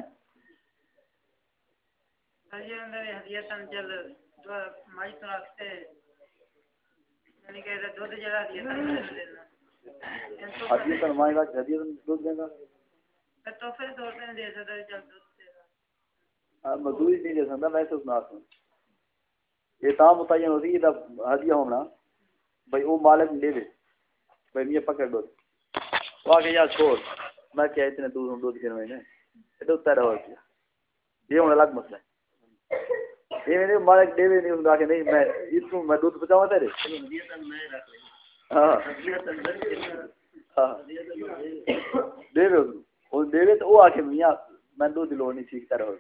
حدیث فرمائے گا حدیث دودھ دے گا تو پھر دو دن دے دے جب دودھ دے گا۔ نہیں دے سکتا میں یہ متعین ہوتی ہے ہونا وہ مالک لے لے۔ میں پکڑ دو وہ چھوڑ۔ میں کیا اتنے دودھ ہوں دودھ نے یہ تو ہو گیا۔ یہ الگ مسئلہ۔ ہے یہ مالک نہیں اس کا کہ نہیں میں اس کو میں دودھ پچاؤں تیرے؟ ہاں۔ ہاں۔ دے وہ دے تو وہ آ کے میاں، میں دو دلو نہیں سیکھتا رہو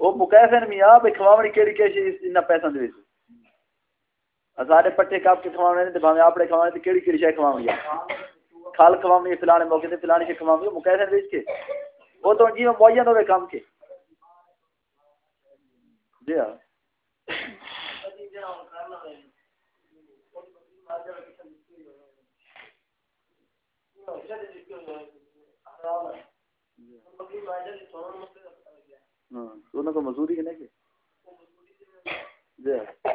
وہ مکیسن میاں بھائی کھواونی کیڑی کیش پیسوں دے۔ سارے پٹے کپ کے کھوا کھواونے تے بھاویں اپڑے کھواونے تے کیڑی کیڑی شے کھواونی کھال کھواونی فلانے موقع تے فلانی شے مکے مقایسے بیچ کے۔ او تو جی معین ہوے کام کے۔ جی ہاں۔ ہاں کو مزدوری کے؟ نہیں کہ جی ہاں۔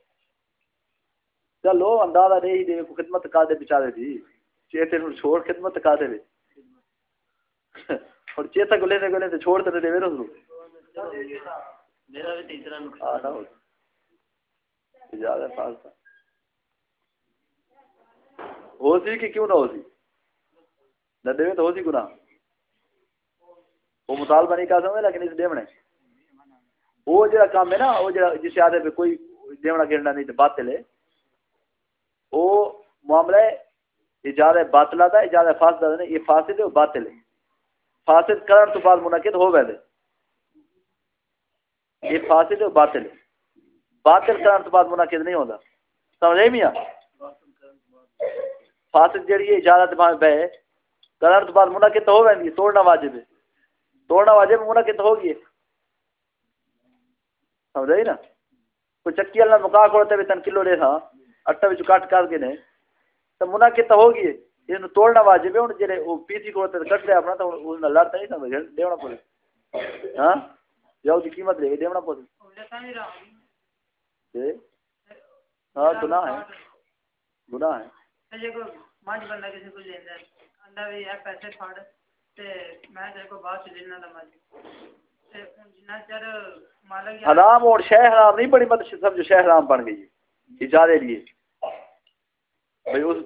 چلو اندازہ نہیں دے کو خدمت کا دے بیچارے دی چیتے نو چھوڑ خدمت کر دے اور چیتا کو لینے کو لینے چھوڑ تے دے میرا بھی تیسرا نقصان زیادہ فاس تھا ہو سی کہ کیوں نہ ہو سی نہ دے تو ہو سی گناہ وہ مطالبہ نہیں کر سمجھے لیکن اس دیونے وہ جڑا کام ہے نا وہ جڑا جسے آدھے پہ کوئی دیونا گرنا نہیں تو باطل ہے وہ معاملہ ہے اجازہ باطل آتا ہے اجازہ فاسد آتا ہے یہ فاسد ہے وہ باطل ہے۔ فاسد کرن تو بعد منعقد ہو گئے یہ فاسد ہے باطل ہے۔ باطل کرن تو بعد منعقد نہیں ہوتا۔ سمجھے میاں؟ فاسد جڑی ہے اجازت بھاوے بہ کرن تو بعد منعقد ہو گئے توڑنا واجب ہے۔ توڑنا واجب منعقد تو ہوگی سمجھے نا؟ کوئی چکی والا مکا کھڑتے ہوئے تن کلو لے تھا۔ اٹا وچ کٹ کر کے نے تے منعقد ہو گئی اینو توڑنا واجب ہے ہن جڑے او پی سی کو تے کٹ لے اپنا تے ہن اس نال لڑتا نہیں سمجھ دیونا پڑے ہاں یا دی قیمت لے دیونا پڑے تے ہاں تو نہ ہے گناہ ہے تے کو ماج بننا کسے کو لیندا اندا وی اے پیسے پھڑ تے میں تیرے کو بات لینا دا ماج تے جنہ چر مالک حرام اور شے حرام نہیں بڑی مدد سمجھو شے حرام بن گئی اجارے لیے بھائی اس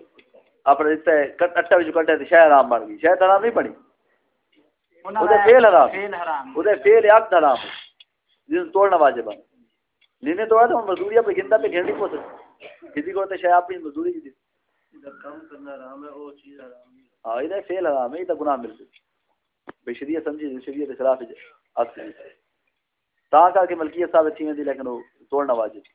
اپنے اس کٹ اٹا وچ کٹے تو شے حرام بن گئی۔ شے حرام نہیں بنی۔ اودے فیل حرام۔ اودے فیل عقد حرام۔ جس توڑنا واجب ہے۔ لینے توڑا تو مزدوری اپنے گندا پہ گھنڈی پوس کسی کو تے شاید اپنی مزدوری کی دی کام کرنا حرام ہے وہ چیز حرام ہے۔ ہاں اے فیل حرام ہے تے گناہ مل گئی بے شریعت سمجھی شریعت کے خلاف ہے تاکہ ملکیت ثابت تھی لیکن وہ توڑنا واجب۔ ہے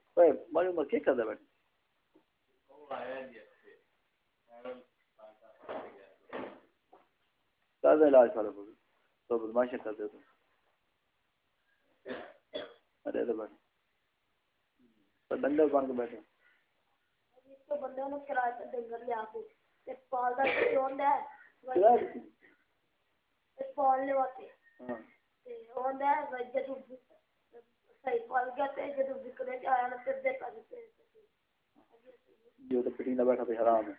ਦੇ। اوے ماری عمر کیا کرتا بیٹھ کر دے علاج سارے کو تو بدماشی کر دے تو ارے تو بن پر ڈنگر بن کے بیٹھے تو بندے نے کرایہ تے ڈنگر لیا کے تے پال دا تے ہوندا ہے کرایہ دیتی؟ تے پال لے واتے ہاں تے ہوندا ہے وے جدوں جو تو پٹی نہ بیٹھا پہ حرام ہے۔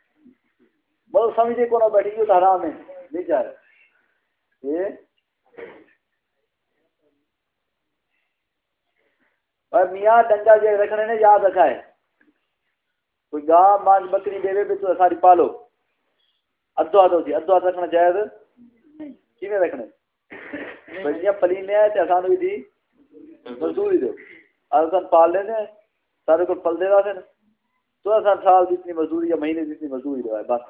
بہت سمجھے کو نہ بیٹھی جو تو حرام ہے نہیں جائے یہ اور میاں رکھنے نے یاد رکھا ہے۔ کوئی گاہ مانج بکری دے تو ساری پالو۔ ادو ادو سی ادو ادو رکھنا جائز؟ کیویں رکھنے؟ بڑیاں پلینے ہیں تے اساں بھی دی۔ مزدوری دو اساں پال لینے ہیں سارے کو پل دے رہا ہے تو اساں سال دی اتنی مزدوری یا مہینے دی اتنی مزدوری دو ہے بس۔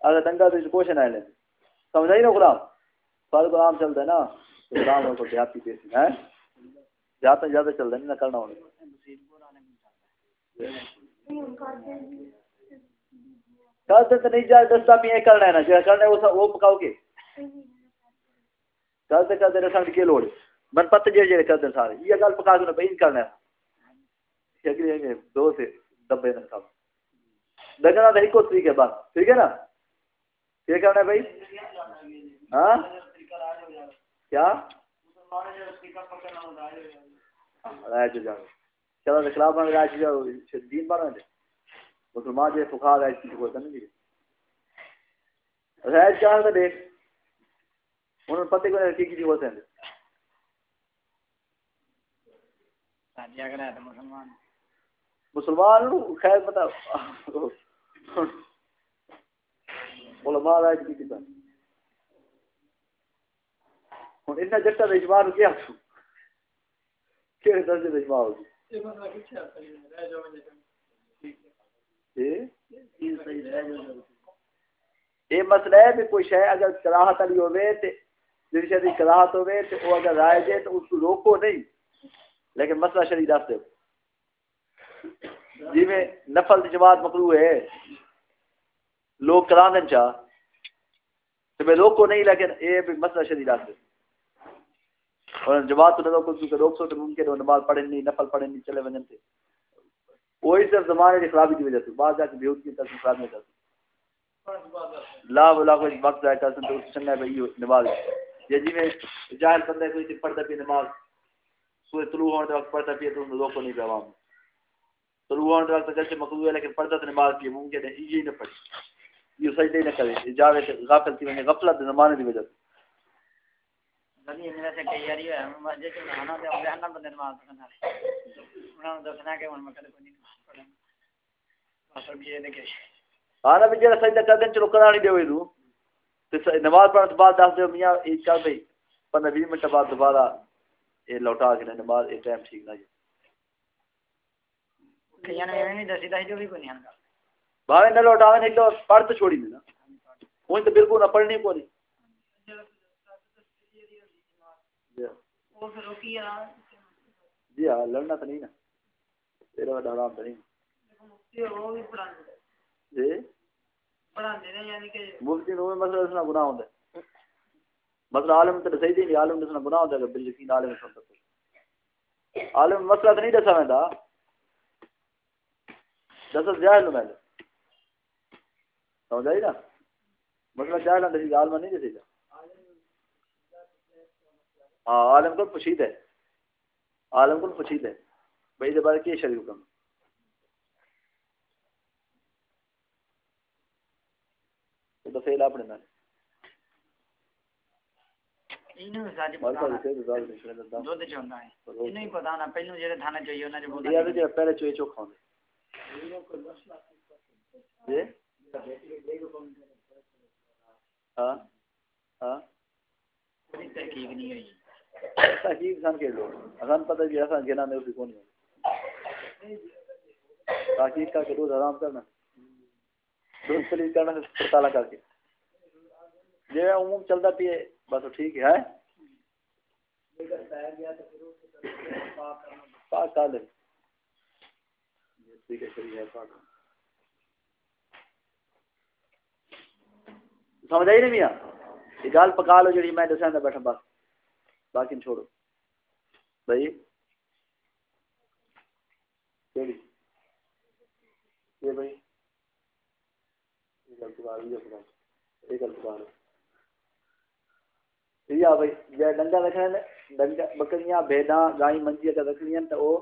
اگر ڈنگا تو کوشش نہ لیں سمجھائی نا غلام؟ سارے غلام چلتا ہے نا۔ تو غلام کو دیہاتی پیسی ہے زیادہ سے زیادہ چلتا نہیں نہ کرنا ہونے کل تک نہیں جائے دستا بھی یہ کرنا ہے نا۔ جو کرنا ہے، وہ پکاؤ گے۔ کل تک کرتے رسم کی لوڑ ہے من پت جی جی کرتے سارے یہ گل پکا کے بھائی کرنا ہے۔ اگلی دو سے دبے نہ سب لگنا تو ایک طریقے بس، ٹھیک ہے نا؟ کیا کرنا ہے بھائی؟ ہاں؟ کیا؟ رائے جو جاؤ۔ چلو تو خلاف رائے جو جاؤ۔ دین بنا دے مسلمان جو فقہ رائے کی کوئی نہیں دی رائے چاہ تو دیکھ۔ انہوں نے پتہ کو نہیں کی ہوتے ہیں جی سادیا کرا ہے تو مسلمان۔ خیر پتہ علماء کی کیتا جٹا دا اجماع نو کیا سو کہڑے درجے اجماع ہوگی یہ مسئلہ ہے بھی کوئی شے اگر کراہت علی ہوئے تے جس شے دی کراہت تے وہ اگر رائے دے تو اس کو روکو نہیں۔ لیکن مسئلہ شریع دس دے جی میں نفل دی جماعت مکروہ ہے۔ لوگ کران دیں چاہ۔ تو میں روکو نہیں، لیکن یہ بھی مسئلہ شریع دس دے اور جماعت تو نہ روکو، کیونکہ روک سو تو ممکن ہے نماز پڑھیں نہیں، نفل پڑھیں نہیں، چلے وجن سے وہی صرف زمانے کی خرابی کی وجہ سے۔ بعد جا کے بیہود کی طرف خراب نہیں کرتے لا ولا کوئی وقت ضائع کر سکتے اس چنگا بھائی نماز۔ یا جی میں جاہل بندہ کوئی جی پڑھتا پی نماز۔ سورہ طلوع ہونے وقت پڑھتا پی تو روکو نہیں پہ عوام۔ طلوع ہونے وقت گرچہ مقبول ہے لیکن پڑھتا تو نماز پی ممکن ہے یہ نہ پڑھی۔ یہ سجدے نہ کرے جاوے تے غافل تھی وجہ غفلت زمانے دی وجہ میں کہ میں آنا بھی جڑا سجدہ کر دیں چلو کرا نہیں دے دو۔ تے نماز پڑھنے بعد دس دیو میاں ایک کر بھائی پندرہ بیس منٹ بعد دوبارہ یہ لوٹا کے نماز یہ ٹائم ٹھیک نہ جائے نہیں کوئی نہیں بھاوے نہ لوٹاوے نہیں تو پڑھ تو چھوڑی دینا وہیں تو بالکل نہ پڑھنی روکی ہے جی ہاں لڑنا تو نہیں نا تیرا بڑا حرام تو نہیں جی مفتی نو مسئلہ گناہ ہوتا ہے مسئلہ عالم تو صحیح نہیں عالم دسنا گناہ ہوتا ہے اگر بالکل عالم سن سکتے عالم مسئلہ تو نہیں دسا میں دا۔ دس جاہل نو میں سمجھ آئی نا؟ مسئلہ جاہل نہ دسی جی، عالم نہیں دسی ہاں عالم کو پوچھید ہے۔ عالم کو پوچھید ہے۔ بھائی دے بارے کی شریف حکم؟ تو فیل اپنے نال۔ ساج پتہ دودھ ہے ہی پتہ پہلو جڑے تھانے انہاں جو ہے پہلے چوئی جی ہاں ہاں کوئی تحقیق نہیں ہوئی تحقیق سان کے لو اگر پتہ جی ایسا گنا نہیں اسی کون تحقیق کا کے روز آرام کرنا روز پلیز کرنا پڑتالا کر کے جو ہے عموم چلتا پیے بس ٹھیک ہے پاک ٹھیک ہے پاک۔ سمجھ آئی نہیں میاں یہ گال پکا لو جڑی میں دساں بیٹھا بس۔ باقی چھوڑو۔ بھائی، کیڑی؟ یہ بھائی، یہ غلط بات یہ غلط یہ ہے۔ بھائی جے ڈنگا رکھنا ہے ڈنگا بکریاں بھیڈاں گائیں منجی اگر رکھنی ہیں تو وہ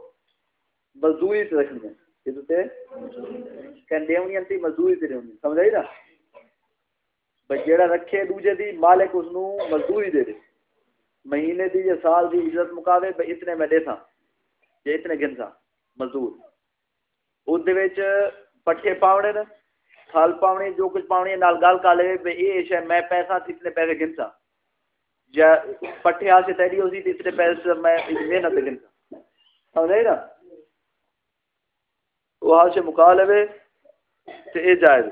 مزدوری سے رکھنی ہیں کہ تے کہیں دیونی ہیں تی مزدوری سے دیونی سمجھ آئی نا بھائی جیڑا رکھے دوجے دی مالک اس نو مزدوری دے دے مہینے دی یا سال دی اجرت مکاوے بھائی اتنے میں دے تھا یا اتنے گن تھا مزدور اس دے وچ پٹھے پاونے نا تھال پاونی جو کچھ پاونی نال گل کر لے بھائی یہ شے میں پیسہ اتنے پیسے گن تھا یا پٹھے آ سے تیری ہوسی تے اتنے پیسے میں محنت گن تھا نا؟ وہ حال سے مکا لے تے اے جائز۔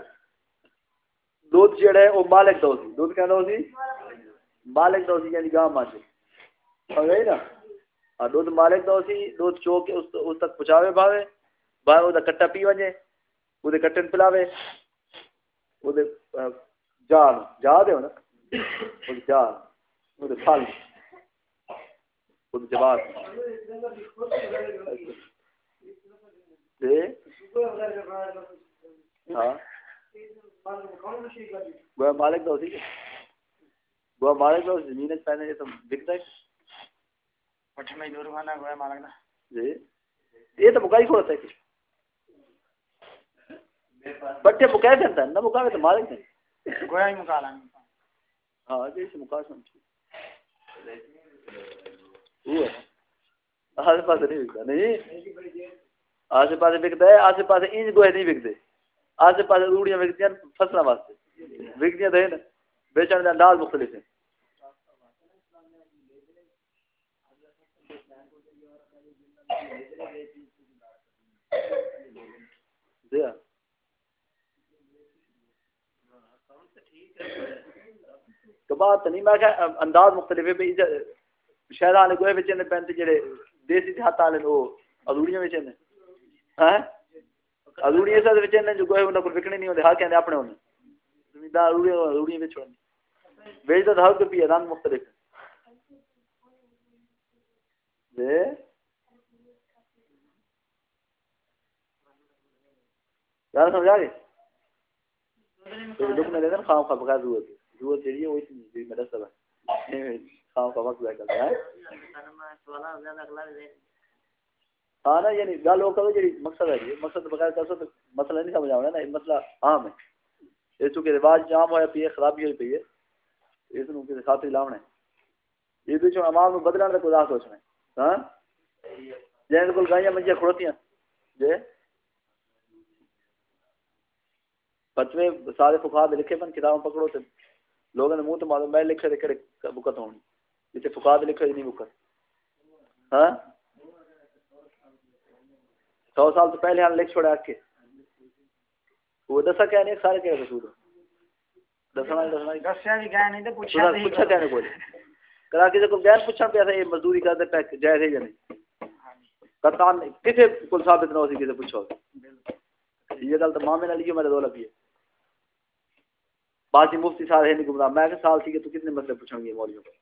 دودھ جڑا ہے، وہ مالک دا ہوسی دودھ کہندا ہوسی مالک دا ہوسی یعنی گاں ماں سے سمجھ آئی نا؟ ہاں دودھ مالک دا ہوسی دودھ چو کے اس اس تک پہنچاوے بھاوے باہر وہ کٹا پی وجے، وہ کٹن پلاوے۔ وہ جال جا دے نا۔ وہ جال وہ پھل جواب۔ ہاں۔ مالک دا ہوسی وہ مالک دا زمین پہنے تو بکتا ہے پٹھ میں دور کھانا گویا مالک دا جی۔ یہ تو مکائی کھوڑتا ہے۔ کچھ بٹے مکائے دیتا ہے۔ نہ مکاوے تو مالک نہیں۔ گویا ہی مکا ہاں جی سے مکا سمجھ آسے پاسے نہیں بکتا نہیں آسے پاسے بکتا ہے آسے پاسے انج گوہے نہیں بکتے آسے پاسے روڑیاں بکتی ہیں فصلوں واسطے بکتی ہیں تو بیچن کے انداز مختلف ہیں دیا کباب تو نہیں میں کہ انداز مختلف ہے بھئی شہر والے گوہے بچے نے پینتے جڑے دیسی دیہات والے وہ ادوڑیاں نے۔ ہاں؟ ادوڑیاں بچے نے جو گوہے انہاں کو وکنے نہیں ہوندے ہر کہندے اپنے ہونے زمیندار ادوڑیاں ادوڑیاں وچ ہوندے۔ بیچدا تو ہر کوئی رنگ مختلف ہے۔ دے یار سمجھا گئے؟ لوگ لینا خام خام بغیر ضرورت ضرورت جڑی ہے وہ اتنی جی میرا سب ہے خام خام وقت ضائع کرتا ہے ہاں نا یعنی گل وہ کرو جی مقصد ہے مقصد بغیر کر سکتے مسئلہ نہیں سمجھ آنا نا مسئلہ عام ہے اس چونکہ رواج عام ہوا پی ہے خرابی ہوئی پی ہے اس نو کسی خاطر لاؤنا ہے یہ بھی عوام کو بدلنے کا کوئی راہ سوچنا ہے ہاں جن کو گائیاں منجیاں کھڑوتیاں جی فتوے سارے فقہا دے لکھے پن کتاباں پکڑو تے لوگوں نے منہ تو معلوم میں لکھے کڑے بکت ہونی جتے فقہا دے لکھے نہیں بکت۔ ہاں؟ سو سال تو پہلے ہم لکھ چھوڑا کے وہ دسا کیا نہیں سارے کہہ رسول دسنا دسنا دسیا بھی گئے نہیں تے پوچھا پوچھا کیا نہیں بولے کرا کسی کو غیر پوچھا پیا تھا یہ مزدوری کرتے پہ جائز ہے یا نہیں؟ قطعان کسے کو ثابت نہ ہو سی کسے پوچھو یہ گل تو مامے میرے دولت بھی ہے۔ باقی مفتی سارے نہیں گمراہ۔ میں کہ سال تھی کہ تو کتنے مسئلے پوچھیں گے مولویوں کو؟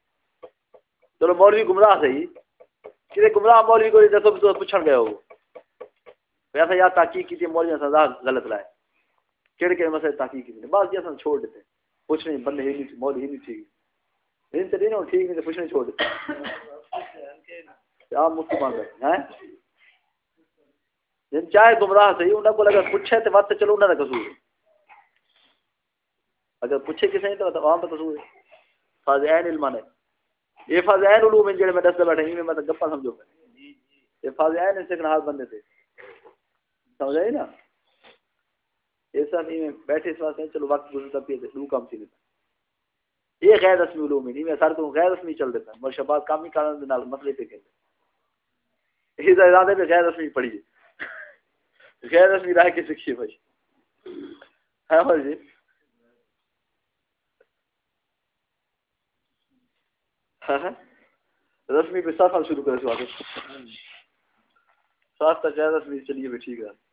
چلو مولوی گمراہ صحیح کسی گمراہ مولوی کو دسو بھی تو پوچھن گئے ہو۔ ویسا یا تحقیق کی تھی مولوی سزا غلط لائے۔ کہڑے کہڑے مسئلے تحقیق کی بعض جیسا چھوڑ دیتے۔ پوچھ نہیں بندے ہی نہیں مولوی ہی نہیں ٹھیک ان سے نہیں ٹھیک نہیں تو پوچھنے چھوڑ دیتے۔ آپ مفتی مان رہے ہیں؟ جن چاہے گمراہ صحیح انہوں کو اگر پوچھے تو وقت چلو، انہوں کا قصور ہے اگر پوچھے کسی نے تو عوام کا قصور ہے۔ فاضعین علم ہے یہ فاضعین علوم ہیں جڑے میں دس بیٹھے ہیں میں تو گپا سمجھو۔ یہ فاضعین سے کنال بندے تھے۔ سمجھ آئی نا؟ ایسا نہیں میں بیٹھے اس واسطے چلو وقت گزرتا پی دو کام سی لیتا یہ غیر رسمی علوم نہیں میں سارے تو غیر رسمی چل دیتا مگر شباد کام ہی کارن دے نال مسئلے پہ کہتے اس ارادے پہ غیر رسمی پڑھی غیر رسمی رائے کے سکھیے بھائی ہاں بھائی جی ہاں ہاں ہاں، ہاں۔ رسمی پہ صاف شروع کرے سوال صاف تک غیر رسمی چلیے بھی ٹھیک ہے۔